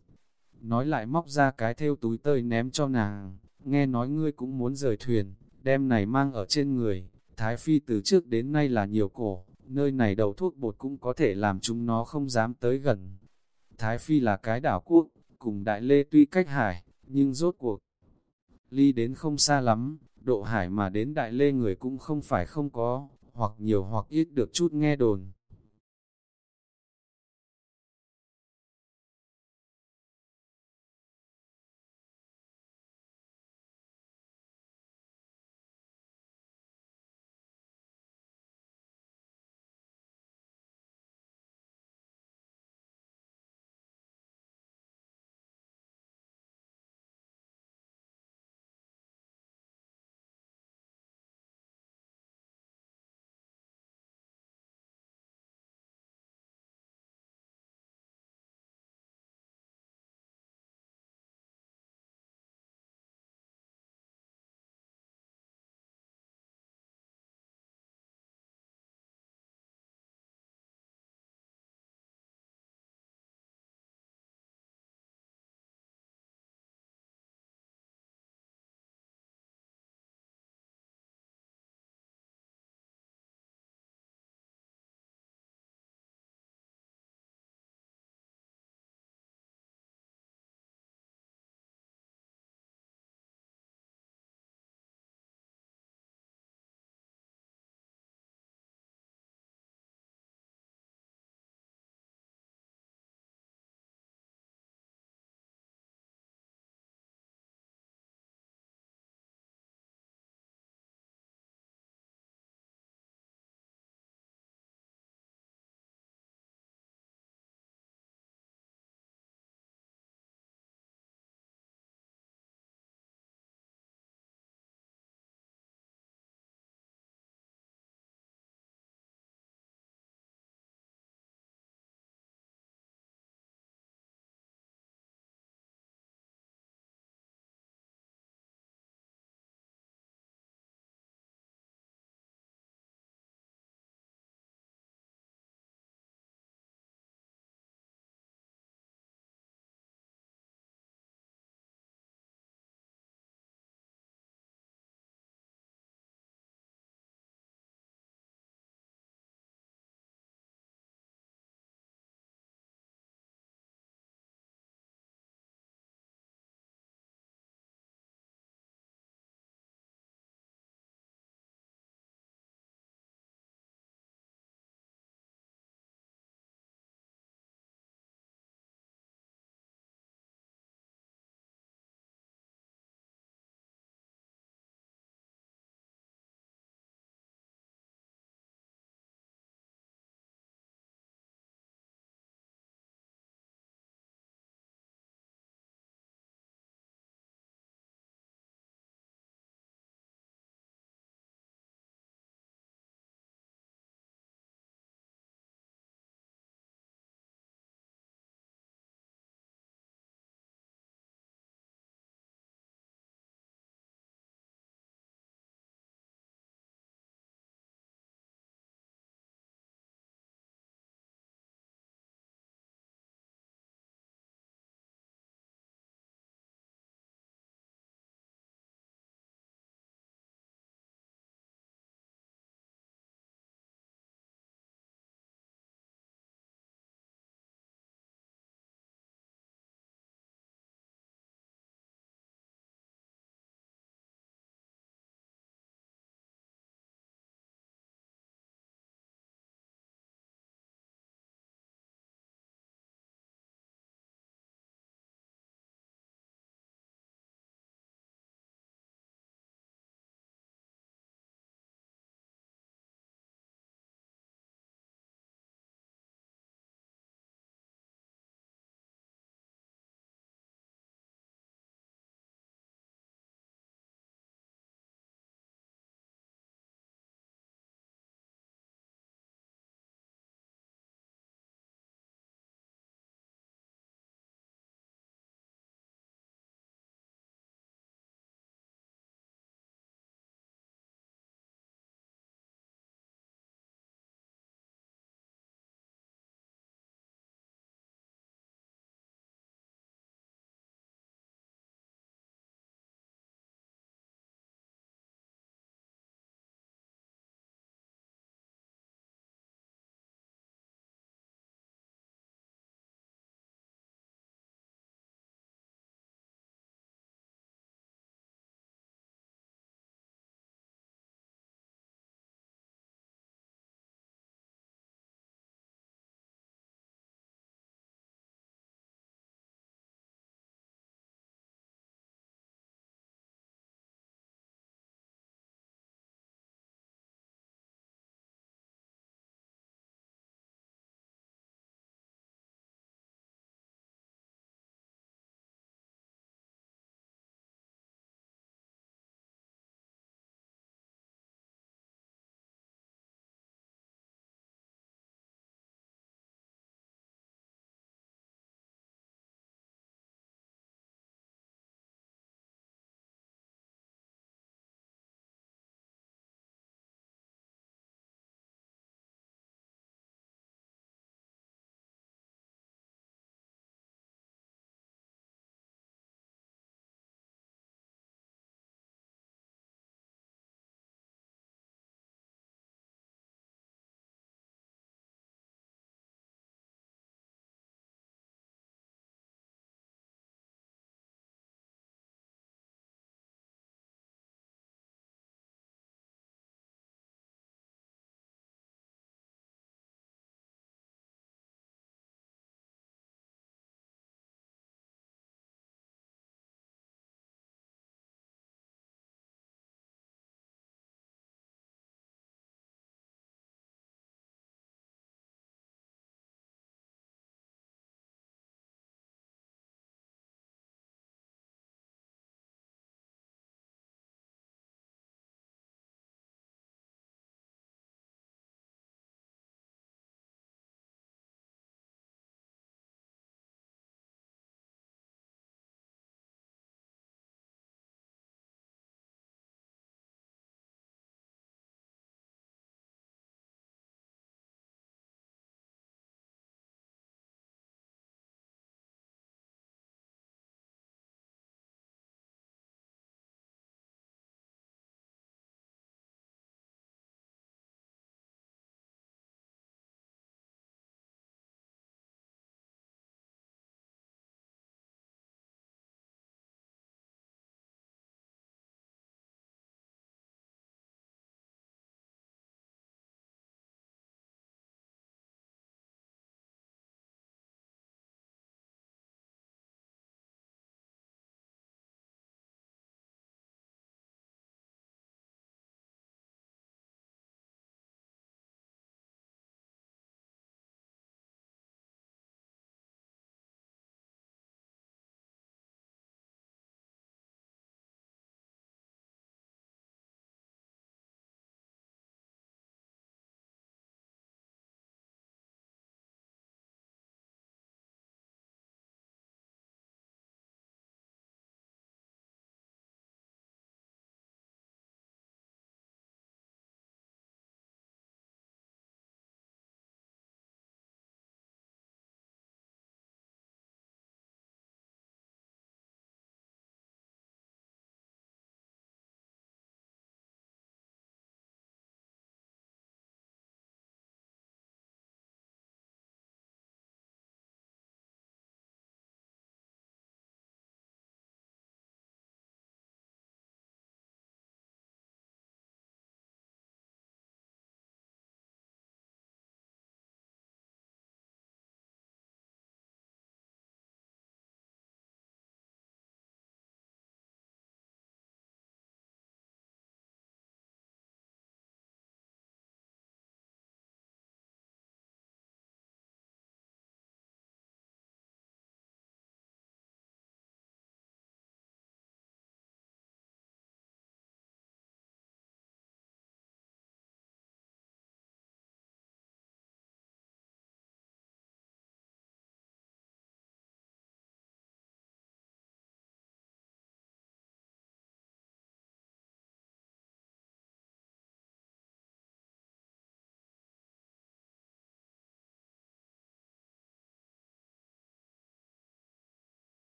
Nói lại móc ra cái theo túi tơi ném cho nàng, nghe nói ngươi cũng muốn rời thuyền, đem này mang ở trên người. Thái Phi từ trước đến nay là nhiều cổ, nơi này đầu thuốc bột cũng có thể làm chúng nó không dám tới gần. Thái Phi là cái đảo quốc, cùng Đại Lê tuy cách hải, nhưng rốt cuộc. Ly đến không xa lắm, độ hải mà đến Đại Lê người cũng không phải không có, hoặc nhiều hoặc ít được chút nghe đồn.